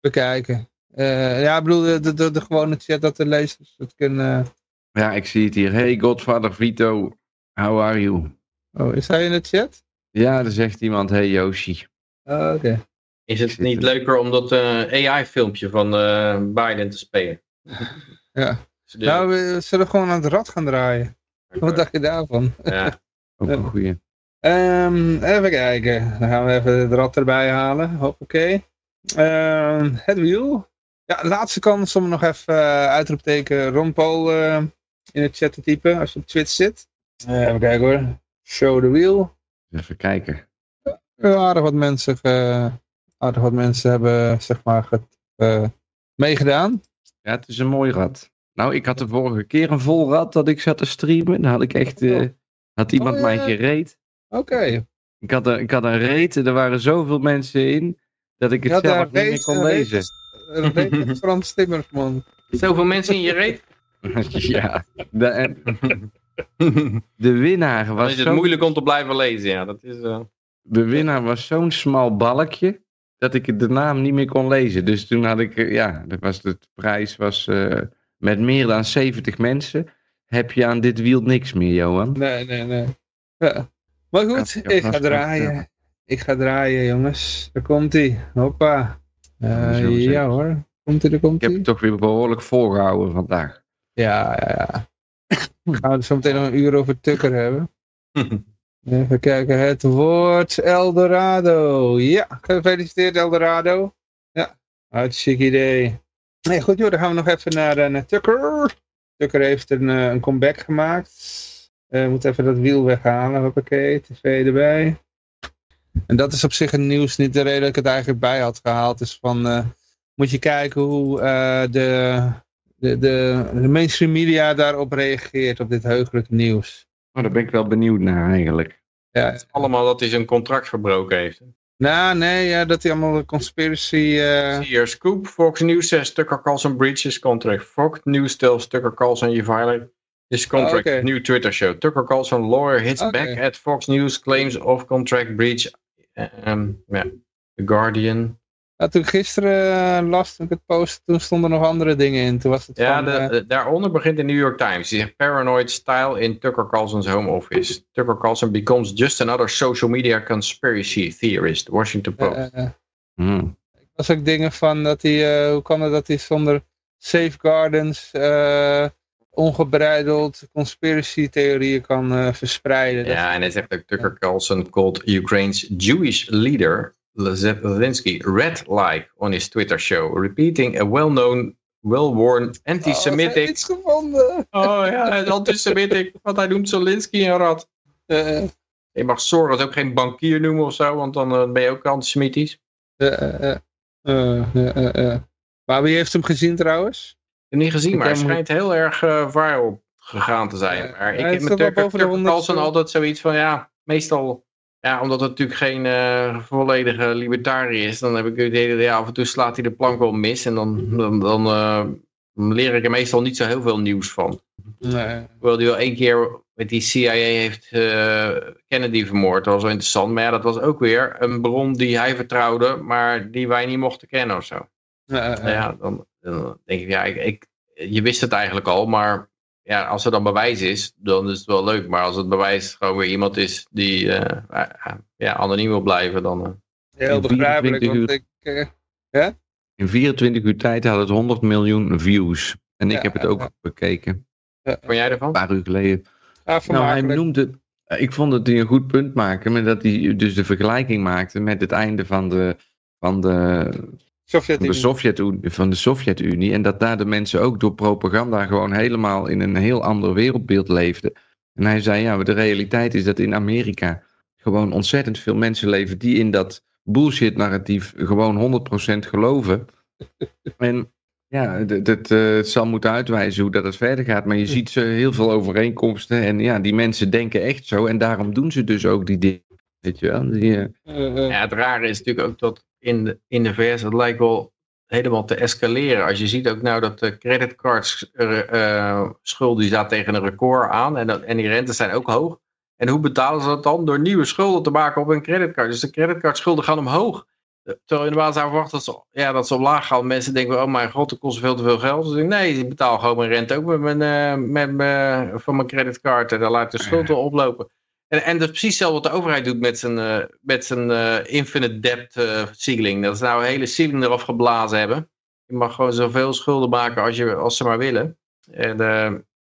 bekijken. Eh, ja, ik bedoel, de, de, de, de gewone chat, dat de lezers het kunnen, Ja, ik zie het hier. Hey Godfather Vito, how are you? Oh, is hij in de chat? Ja, er zegt iemand, hey Yoshi. Oh, Oké. Is het niet leuker om dat eh, AI-filmpje van eh, Biden te spelen? Ja. Dus Nou, we zullen gewoon aan het rad gaan draaien. Wat dacht je daarvan? ja. Ook een goeie. Ehm, even kijken. Dan gaan we even het rad erbij halen. Hoppakee. Ehm, het wiel. Ja, laatste kans om nog even eh, uitroepteken Ron Paul eh, in de chat te typen als je op Twitch zit. Eh, even kijken hoor. Show the wheel. Even kijken. Ja, aardig wat mensen, aardig wat mensen hebben zeg maar ge- meegedaan. Ja, het is een mooi rad. Nou, ik had de vorige keer een vol rad dat ik zat te streamen. Dan had ik echt, eh, had iemand Oh, mij gereed. Oké. Ik had, een, ik had een reet en er waren zoveel mensen in dat ik het Ja, zelf niet meer reed- kon reed- lezen. Een beetje Frans Timmerman. Zoveel mensen in je reet? ja, de, winnaar Dan was is het zo- moeilijk om te blijven lezen. Ja, dat is, eh, de winnaar was zo'n smal balkje dat ik de naam niet meer kon lezen. Dus toen had ik, eh, ja, dat was de prijs was eh, met meer dan 70 mensen. Heb je aan dit wiel niks meer, Johan? Nee, nee, nee. Ja. Maar goed, Ja, ik ga draaien. Ik ga draaien, jongens. Daar komt hij. Hoppa. Eh, ja hoor. Komt hij, daar komt Ik heb hij. het toch weer behoorlijk volgehouden vandaag. Ja, ja, ja. Gaan we het zo meteen nog een uur over Tukker hebben. Even kijken, het woord Eldorado. Ja, gefeliciteerd Eldorado. Ja, hartstikke idee. Nee, goed joh, dan gaan we nog even naar, eh, naar Tucker. Tucker heeft een, eh, een comeback gemaakt. Eh, we moeten even dat wiel weghalen. Hoppakee, tv erbij. En dat is op zich een nieuws. Niet de reden dat ik het eigenlijk bij had gehaald. Is van, eh, moet je kijken hoe eh, de, de, de, de mainstream media daarop reageert. Op dit heugelijke nieuws. Oh, daar ben ik wel benieuwd naar eigenlijk. Ja, allemaal dat hij zijn contract verbroken heeft. nou nee, ja, dat hij allemaal de conspiracy... eh, Zie hier, Scoop, Fox News says Tucker Carlson breaches contract. Fox News tells Tucker Carlson you violate his contract. Oh. New Twitter show. Tucker Carlson lawyer hits back at Fox News claims of contract breach. Um, ja, The Guardian. nou, toen ik gisteren uh, las, toen ik het post, toen stonden er nog andere dingen in. Toen was het Ja, van... de, eh, de- daaronder begint de New York Times. Die zegt paranoid style in Tucker Carlson's home office. Tucker Carlson becomes just another social media conspiracy theorist. Washington Post. eh, eh, Hmm. ik was ook dingen van dat hij... eh, hoe kan het dat hij zonder safeguardens... eh ongebreideld conspiracy theorieën kan eh, verspreiden. Dat- Ja, en hij zegt ook Tucker Carlson called Ukraine's Jewish leader Zelensky red-like on his Twitter show, repeating a well-known, well-worn Oh, anti-Semitic. iets gevonden. Oh ja, anti-Semitic, want hij noemt Zelensky een rat. Eh, Je mag Soros ook geen bankier noemen of zo, want dan eh, ben je ook antisemitisch. eh. Maar wie heeft hem gezien trouwens? Heb niet gezien, maar hij schijnt heel erg eh viral gegaan te zijn. Ja, maar ik heb met Tucker, boven de Tucker 100 Carlson altijd zoiets van, ja, meestal, ja, omdat het natuurlijk geen eh, volledige libertariër is, dan heb ik het dat ja, af en toe slaat hij de plank wel mis en dan, dan, dan eh, leer ik er meestal niet zo heel veel nieuws van. Nee. Hoewel hij wel één keer met die CIA heeft Kennedy vermoord, dat was wel interessant. Maar ja, dat was ook weer een bron die hij vertrouwde, maar die wij niet mochten kennen of zo. Ja, dan, dan denk ik, ja, ik, ik, je wist het eigenlijk al, maar ja, als er dan bewijs is, dan is het wel leuk. Maar als het bewijs gewoon weer iemand is die eh, eh, ja, anoniem wil blijven, dan... eh, Heel begrijpelijk, 24 want ik... eh, In 24 uur tijd had het 100 miljoen views. En ik Ja, heb het ja, ook ja. bekeken, vond jij een ervan? paar uur geleden. ja, Nou, hij noemde, ik vond dat hij een goed punt maakte, met dat hij dus de vergelijking maakte met het einde van de, van de, van de Sovjet-Unie. Sovjet-Unie. Van de Sovjet-Unie. En dat daar de mensen ook door propaganda gewoon helemaal in een heel ander wereldbeeld leefden. En hij zei, ja, de realiteit is dat in Amerika gewoon ontzettend veel mensen leven die in dat bullshit-narratief gewoon 100% geloven. En ja, dat, eh, het zal moeten uitwijzen hoe dat het verder gaat. Maar je ziet ze heel veel overeenkomsten. En ja, die mensen denken echt zo. En daarom doen ze dus ook die dingen. Weet je wel? Die, eh, Ja, het rare is natuurlijk ook dat in de, in de VS het lijkt wel helemaal te escaleren. Als je ziet ook nou dat de creditcards eh, schuld die staat tegen een record aan en, dat, en die rentes zijn ook hoog. En hoe betalen ze dat dan? Door nieuwe schulden te maken op een creditcard. Dus de creditcardschulden gaan omhoog. terwijl je normaal zou verwachten dat ze, ja, dat ze omlaag gaan. Mensen denken, oh mijn god, dat kost veel te veel geld. Dus ik nee, ik betaal gewoon mijn rente ook met mijn, eh, met mijn, van mijn creditcard. En dan laat ik de schuld wel oplopen. En, en dat is precies hetzelfde wat de overheid doet met zijn, eh, met zijn eh, infinite debt ceiling. Dat ze nou een hele ceiling eraf geblazen hebben. Je mag gewoon zoveel schulden maken als, je, als ze maar willen. En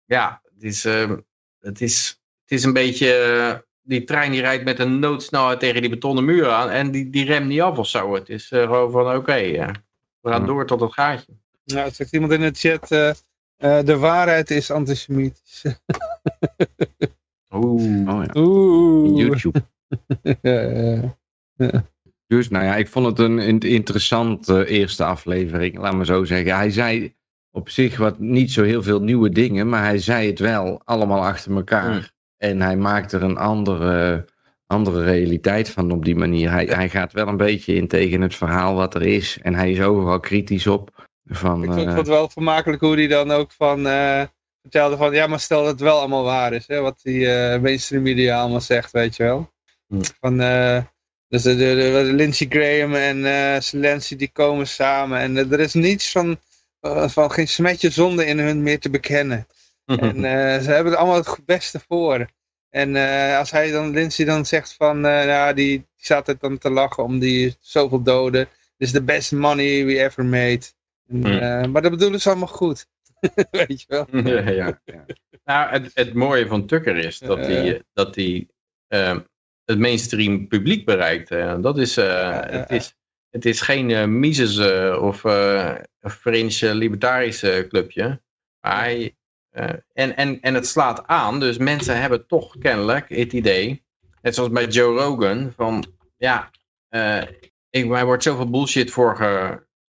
ja, het is, eh, het, is, het is een beetje... die trein die rijdt met een noodsnelheid tegen die betonnen muur aan. En die, die remt niet af of zo. Het is gewoon van oké, we gaan door tot het gaatje. Nou, het zegt iemand in de chat, de waarheid is antisemitisch. Oeh. Oh ja, Oeh. YouTube. Ja, ja. Dus nou ja, ik vond het een, een interessante eerste aflevering, laat maar zo zeggen. Hij zei op zich wat niet zo heel veel nieuwe dingen, maar hij zei het wel allemaal achter elkaar. Hmm. En hij maakt er een andere, andere realiteit van op die manier. Hij, hij gaat wel een beetje in tegen het verhaal wat er is. En hij is overal kritisch op. Van, Ik vond eh, het wel vermakelijk hoe hij dan ook van eh, vertelde van, ja, maar stel dat het wel allemaal waar is, hè, wat die eh mainstream media allemaal zegt, weet je wel. Hm. Van, eh, dus de, de, de- Lindsey Graham en eh Zelensky die komen samen en er is niets van, van geen smetje zonde in hun meer te bekennen. En eh, ze hebben er allemaal het beste voor. En als hij dan, Lindsay dan zegt van, ja, die, die staat er dan te lachen om die zoveel doden. This is the best money we ever made. En, Hmm. maar dat bedoelen ze allemaal goed. Weet je wel. ja, ja. Nou, het, het mooie van Tucker is dat Eh. hij, dat hij ehm, het mainstream publiek bereikt. Eh, dat is, eh, ja, het, ja. is, het is geen eh Mises eh, of eh, een fringe libertarische clubje. Maar hij, eh, en, en, en het slaat aan, dus mensen hebben toch kennelijk het idee, net zoals bij Joe Rogan, van ja, eh ik, mij wordt zoveel bullshit voor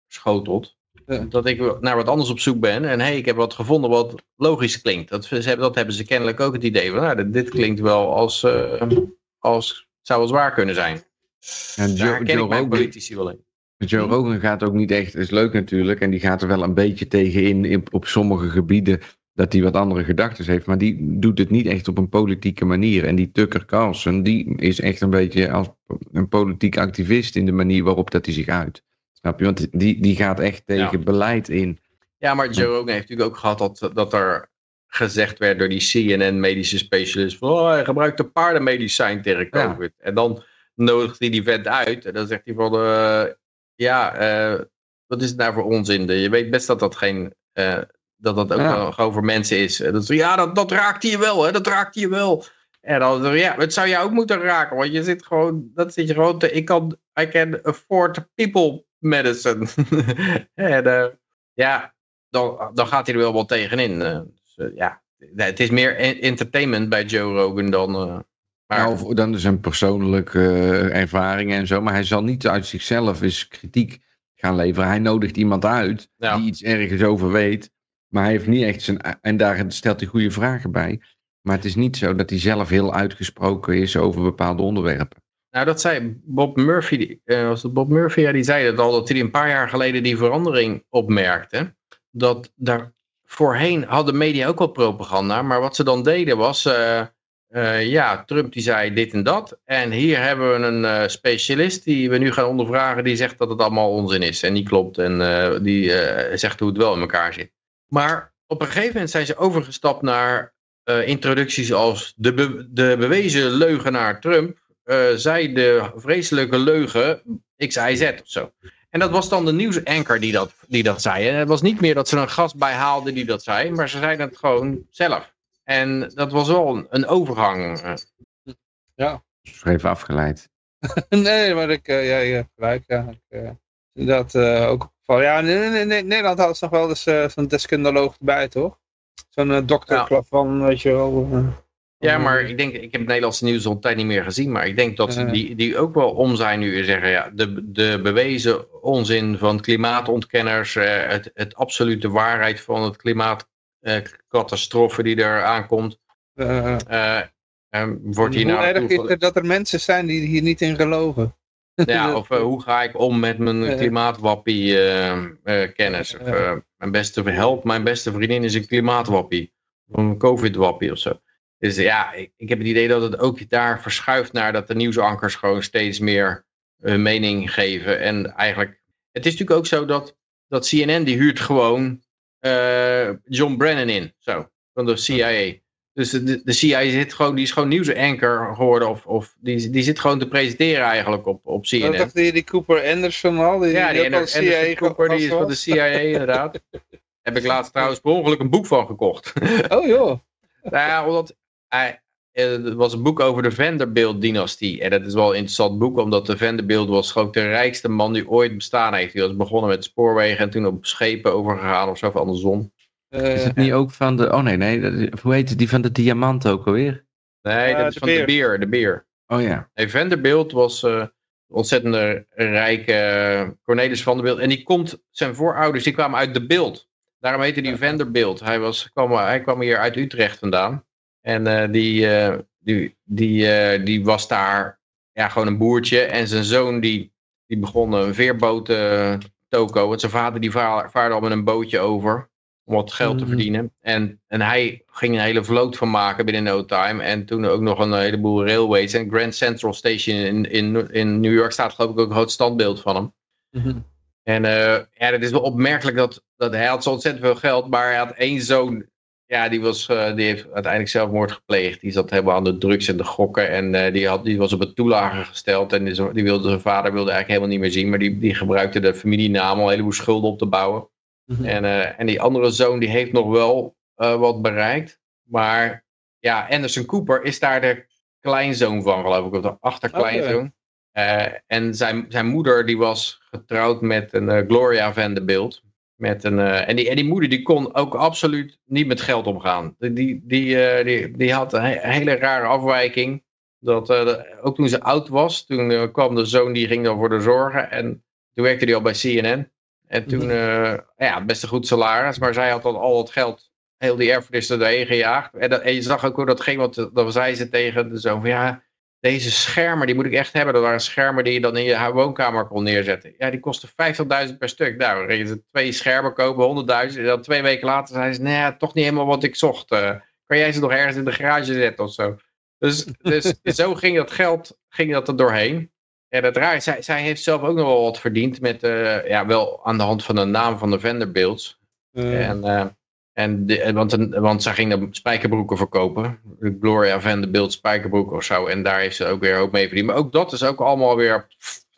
geschoteld. Dat ik naar wat anders op zoek ben. En hey, ik heb wat gevonden wat logisch klinkt. Dat, ze hebben, dat hebben ze kennelijk ook het idee van, nou, dit, klinkt wel als, eh, als zou wel zwaar kunnen zijn. Daar Joe, herken Joe ik mijn Rogan, politici wel in. Joe Rogan gaat ook niet echt, is leuk natuurlijk. En die gaat er wel een beetje tegen in, in op sommige gebieden. Dat hij wat andere gedachten heeft. Maar die doet het niet echt op een politieke manier. En die Tucker Carlson, die is echt een beetje als een politiek activist in de manier waarop dat hij zich uit. Snap je? Want die, die gaat echt tegen Ja. beleid in. Ja, maar Joe Rogan heeft natuurlijk ook gehad dat, dat er gezegd werd door die CNN-medische specialist van, oh, hij gebruikt een paardenmedicijn tegen Ja. COVID. En dan nodigt hij die vent uit en dan zegt hij van, eh, ja, eh, wat is het nou voor onzin? Je weet best dat dat geen, eh, dat dat ook Ja. gewoon voor mensen is. En dan ja, dat, dat raakt je wel, hè, dat raakt je wel. En dan, ja, het zou je ook moeten raken, want je zit gewoon, dat zit je gewoon te, ik kan, I can afford people medicine. en eh, ja, dan, dan gaat hij er wel wat tegenin. eh. dus, eh, ja, het is meer en- entertainment bij Joe Rogan dan... maar, of dan is een persoonlijke eh, ervaring en zo. Maar hij zal niet uit zichzelf eens kritiek gaan leveren. Hij nodigt iemand uit Ja. die iets ergens over weet. Maar hij heeft niet echt zijn. En daar stelt hij goede vragen bij. Maar het is niet zo dat hij zelf heel uitgesproken is over bepaalde onderwerpen. Nou, dat zei Bob Murphy, die- eh, was Bob Murphy? Ja, die zei het al, dat hij een paar jaar geleden die verandering opmerkte. Dat daar voorheen hadden media ook wel propaganda, maar wat ze dan deden was, eh, eh, ja, Trump die zei dit en dat. En hier hebben we een specialist die we nu gaan ondervragen, die zegt dat het allemaal onzin is en niet klopt. En die zegt hoe het wel in elkaar zit. Maar op een gegeven moment zijn ze overgestapt naar introducties als de, de bewezen leugenaar Trump eh zei de vreselijke leugen X, Y, Z of zo. En dat was dan de nieuwsanker die dat, die dat zei. En het was niet meer dat ze een gast bijhaalden die dat zei, maar ze zeiden het gewoon zelf. En dat was wel een, een overgang. eh. Dus even afgeleid. nee, maar ik, eh, ja, je hebt gelijk. Ja, ik, eh, dat ook. Ja, in, in- in Nederland hadden ze nog wel eens eh, zo'n deskundeloog erbij, toch? Zo'n dokter Ja. van, weet je wel. Eh, Ja, van, maar eh, ik denk, ik heb het Nederlandse nieuws al een tijd niet meer gezien, maar ik denk dat ze Ja. die, die ook wel om zijn nu en zeggen, ja, de, de bewezen onzin van klimaatontkenners, eh, het, het absolute waarheid van het klimaatcatastrofe die er aankomt, eh, eh, eh, wordt hier naar erg is dat er mensen zijn die hier niet in geloven? Ja, of eh, hoe ga ik om met mijn Eh. klimaatwappie eh, eh, kennis? Of, Eh. eh, mijn beste help, mijn beste vriendin is een klimaatwappie. Een covid-wappie of zo. Dus ja, ik, ik heb het idee dat het ook daar verschuift naar dat de nieuwsankers gewoon steeds meer hun mening geven. En eigenlijk, het is natuurlijk ook zo dat, dat CNN die huurt gewoon eh, John Brennan in, zo, van de CIA. Dus de, de CIA zit gewoon, die is gewoon nieuwsanker geworden. Of, of die, die zit gewoon te presenteren eigenlijk op, op CNN. Dat dacht die, die Cooper Anderson al, die, ja, die, Anderson CIA Cooper, die is van de. CIA inderdaad. Heb ik laatst trouwens per ongeluk een boek van gekocht. Oh joh. nou ja, omdat eh, het was een boek over de Vanderbilt-dynastie. En dat is wel een interessant boek, omdat de Vanderbilt was gewoon de rijkste man die ooit bestaan heeft. Die was begonnen met spoorwegen en toen op schepen overgegaan of zo, of andersom. Eh, Is het niet ook van de... Oh nee, nee. dat- hoe heet het? Die van de diamant ook alweer? Nee, dat is de van de beer. de beer. Oh ja. Nee, Vanderbilt was eh, een ontzettende rijke eh, Cornelis Vanderbilt. En die komt, zijn voorouders, die kwamen uit de beeld. Daarom heette die Vanderbilt. Hij, was, kwam, hij kwam hier uit Utrecht vandaan. En eh, die, eh, die, die, eh, die was daar ja, gewoon een boertje. En zijn zoon die, die begon een veerboot toko. Want zijn vader die vaar- vaarde al met een bootje over. Om wat geld te Mhm. verdienen. En, en hij ging een hele vloot van maken binnen no time. En toen ook nog een heleboel railways. En Grand Central Station in, in, in New York staat geloof ik ook een groot standbeeld van hem. Mhm. En ja, het is wel opmerkelijk dat, dat hij had zo ontzettend veel geld, maar hij had één zoon. Ja, die, was, eh, die heeft uiteindelijk zelfmoord gepleegd. Die zat helemaal aan de drugs en de gokken. En eh, die, had, die was op het toelagen gesteld. En die, die wilde, zijn vader wilde eigenlijk helemaal niet meer zien. Maar die, die gebruikte de familienaam om een heleboel schulden op te bouwen. Mhm. En, eh, en die andere zoon die heeft nog wel wat bereikt. Maar ja, Anderson Cooper is daar de kleinzoon van, geloof ik. Of de achterkleinzoon. En zijn, zijn moeder die was getrouwd met een Gloria Vanderbilt. Met een, eh, en, die, en die moeder die kon ook absoluut niet met geld omgaan. Die, die, die, eh, die, die had een he- hele rare afwijking. Dat, eh, de- ook toen ze oud was, toen kwam de zoon die ging dan voor de zorgen. En toen werkte hij al bij CNN. En toen, eh, ja, best een goed salaris. Maar zij had dan al het geld, heel die erfenis er doorheen gejaagd. En, dat, en je zag ook hoe dat ging, want dan zei ze tegen de zoon van ja, deze schermen, die moet ik echt hebben. Dat waren schermen die je dan in je woonkamer kon neerzetten. Ja, die kosten 50.000 per stuk. Nou, dan gingen ze twee schermen kopen, 100.000. En dan twee weken later zei ze, nee, toch niet helemaal wat ik zocht. Eh, kan jij ze nog ergens in de garage zetten of zo? Dus, dus zo ging dat geld ging dat er doorheen. En het raar, zij, zij heeft zelf ook nog wel wat verdiend met, eh, ja, wel aan de hand van de naam van de Vanderbilts. Eh, En, eh, en want, want zij ging dan spijkerbroeken verkopen. Gloria Vanderbilt spijkerbroeken of zo. En daar heeft ze ook weer ook mee verdiend. Maar ook dat is ook allemaal weer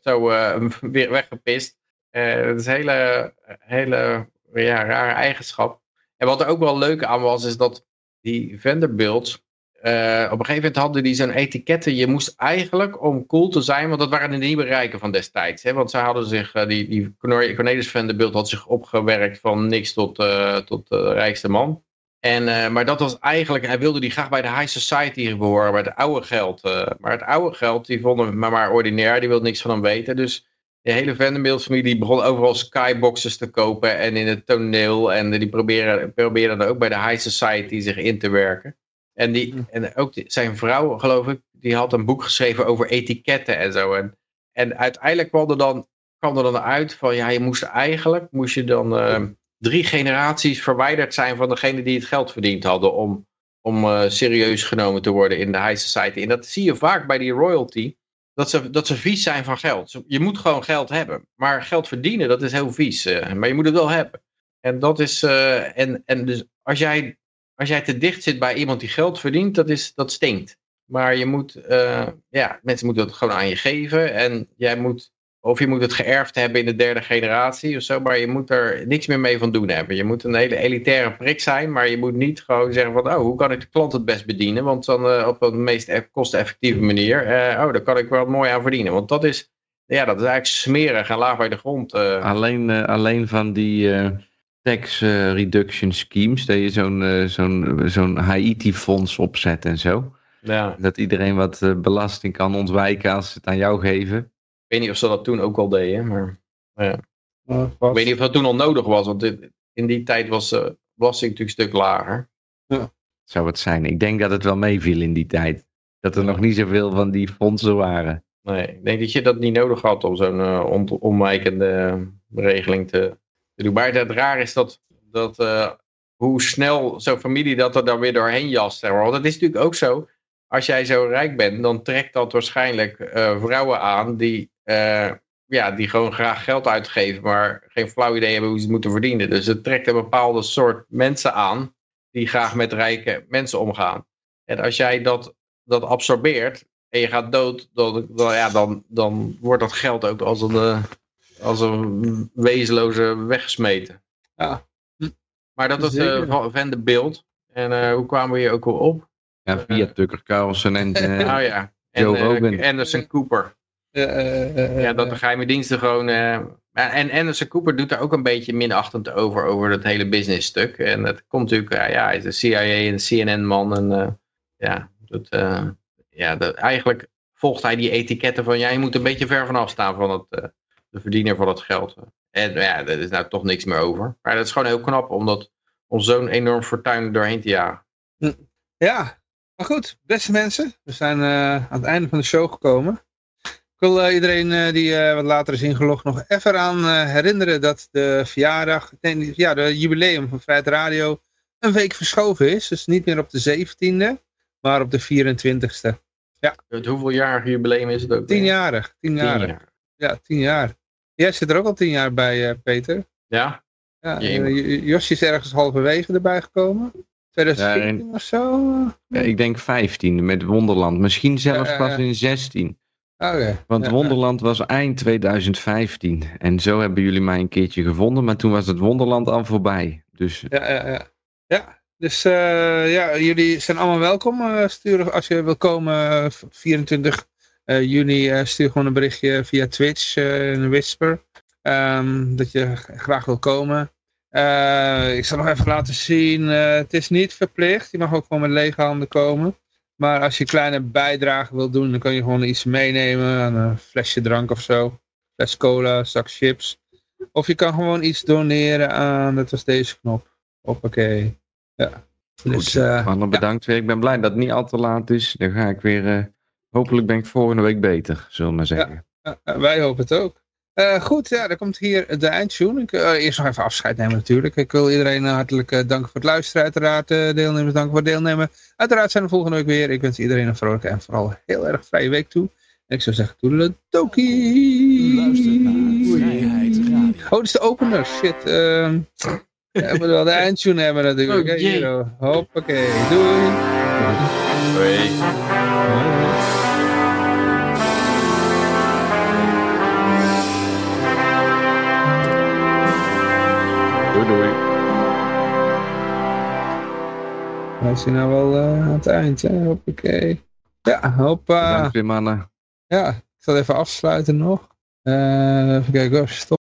zo eh, weer weggepist. Eh het is een hele, hele ja, rare eigenschap. En wat er ook wel leuk aan was, is dat die Vanderbilts... eh, op een gegeven moment hadden die zo'n etiketten. Je moest eigenlijk, om cool te zijn, want dat waren de nieuwe rijken van destijds. Hè? Want zij hadden zich, eh, die, die Cornel- Cornelis Vanderbilt had zich opgewerkt van niks tot, eh, tot de rijkste man. En, maar dat was eigenlijk, hij wilde die graag bij de high society behoren, bij het oude geld. maar het oude geld, die vonden maar, maar ordinair, die wilde niks van hem weten. Dus de hele Vanderbilt-familie begon overal skyboxes te kopen en in het toneel. En die probeerden dan ook bij de high society zich in te werken. En, die, en ook die- zijn vrouw, geloof ik, die had een boek geschreven over etiketten en zo. En, en uiteindelijk kwam er, dan, kwam er dan uit van, ja, je moest eigenlijk, moest je dan eh, drie generaties verwijderd zijn van degene die het geld verdiend hadden om, om eh, serieus genomen te worden in de high society. En dat zie je vaak bij die royalty, dat ze, dat ze vies zijn van geld. Je moet gewoon geld hebben. Maar geld verdienen, dat is heel vies. eh, maar je moet het wel hebben. En dat is, en, en dus als jij, als jij te dicht zit bij iemand die geld verdient, dat, is, dat stinkt. Maar je moet, eh, ja, mensen moeten het gewoon aan je geven. En jij moet, of je moet het geërfd hebben in de derde generatie of zo. Maar je moet er niks meer mee van doen hebben. Je moet een hele elitaire prik zijn. Maar je moet niet gewoon zeggen van, oh, hoe kan ik de klant het best bedienen? Want dan eh, op een meest eff- kosteneffectieve manier. eh, oh, daar kan ik wel mooi aan verdienen. Want dat is, ja, dat is eigenlijk smerig en laag bij de grond. Alleen, alleen van die tax eh, reduction schemes, dat je zo'n eh, zo'n zo'n Haiti-fonds opzet en zo. ja. Dat iedereen wat eh, belasting kan ontwijken als ze het aan jou geven. Ik weet niet of ze dat toen ook al deden, maar ik weet niet of dat toen al nodig was, want in die tijd was de belasting natuurlijk een stuk lager. Zou het zijn. Ik denk dat het wel meeviel in die tijd. Dat er nog niet zoveel van die fondsen waren. Nee, ik denk dat je dat niet nodig had om zo'n ont- omwijkende regeling te Maar het raar is dat, dat eh, hoe snel zo'n familie dat er dan weer doorheen jast. Want het is natuurlijk ook zo, als jij zo rijk bent, dan trekt dat waarschijnlijk eh, vrouwen aan die eh, ja, die gewoon graag geld uitgeven, maar geen flauw idee hebben hoe ze het moeten verdienen. Dus het trekt een bepaalde soort mensen aan die graag met rijke mensen omgaan. En als jij dat, dat absorbeert en je gaat dood, dan, dan, ja, dan, dan wordt dat geld ook als een, als een wezenloze weggesmeten. Ja. Maar dat Zeker. uh, van de beeld. En eh, hoe kwamen we hier ook al op? Ja, via Tucker Carlson en... eh, Nou ja, en Joe eh, Rogan. Anderson Cooper. Eh, eh, eh, Ja, dat eh, de geheime diensten gewoon... eh, en Anderson Cooper doet daar ook een beetje minachtend over, over dat hele business stuk. En het komt natuurlijk, ja, ja hij is een CIA en CNN-man. En eh, ja, dat, eh, ja dat, eigenlijk volgt hij die etiketten van, ja, je moet een beetje ver vanaf staan van het, eh, de verdiener van het geld. En ja, daar is nou toch niks meer over. Maar dat is gewoon heel knap, om, dat- om zo'n enorm fortuin er doorheen te jagen. Ja, maar goed, beste mensen, we zijn eh, aan het einde van de show gekomen. Ik wil eh, iedereen eh, die wat later is ingelogd nog even aan herinneren dat de verjaardag, nee, ja, de jubileum van Vrijheid Radio een week verschoven is. Dus niet meer op de 17e, maar op de 24e. Het hoeveeljarige jubileum is het ook? weer? Tienjarig, Tien tienjarig. jaar. Ja, tien jaar. Jij zit er ook al tien jaar bij, eh, Peter. Ja? Ja, eh, Josje is ergens halverwege erbij gekomen. 2014 of zo. ja, ik denk 15 met Wonderland. Misschien zelfs pas in 16. Oké. Want Ja, Wonderland was eind 2015. En zo hebben jullie mij een keertje gevonden. Maar toen was het Wonderland al voorbij. Dus Ja, ja, ja. ja dus eh, ja, jullie zijn allemaal welkom. Eh, stuur, als je wil komen, eh, op 24 eh, juni, eh, stuur gewoon een berichtje via Twitch, eh, een whisper, ehm, dat je graag wil komen. Eh, ik zal nog even laten zien, eh, het is niet verplicht, je mag ook gewoon met lege handen komen. Maar als je kleine bijdrage wil doen, dan kan je gewoon iets meenemen, een flesje drank of zo. Fles cola, zak chips. Of je kan gewoon iets doneren aan, dat was deze knop. Hoppakee. Ja. Dus, eh, bedankt weer. Ik ben blij dat het niet al te laat is. Dan ga ik weer... hopelijk ben ik volgende week beter, zullen we maar zeggen. ja, wij hopen het ook. Eh, goed, ja, dan komt hier de eindtune. Ik eh, eerst nog even afscheid nemen natuurlijk. Ik wil iedereen eh, hartelijk eh, danken voor het luisteren. Uiteraard eh, deelnemers danken voor het deelnemen. Uiteraard zijn we volgende week weer. Ik wens iedereen een vrolijke en vooral heel erg vrije week toe. En ik zou zeggen, toedeledokie. U luistert naar Vrijheid Radio. Oh, dat is de opener. Shit. ehm ja, we moeten wel de eindtune hebben natuurlijk. Hier, oh. Hoppakee. Doei Wij zijn nou wel eh, aan het eind. Hè? Hoppakee. Ja, hoppa. Bedankt weer mannen. Ja, ik zal even afsluiten nog. Eh, even kijken hoor. Stop.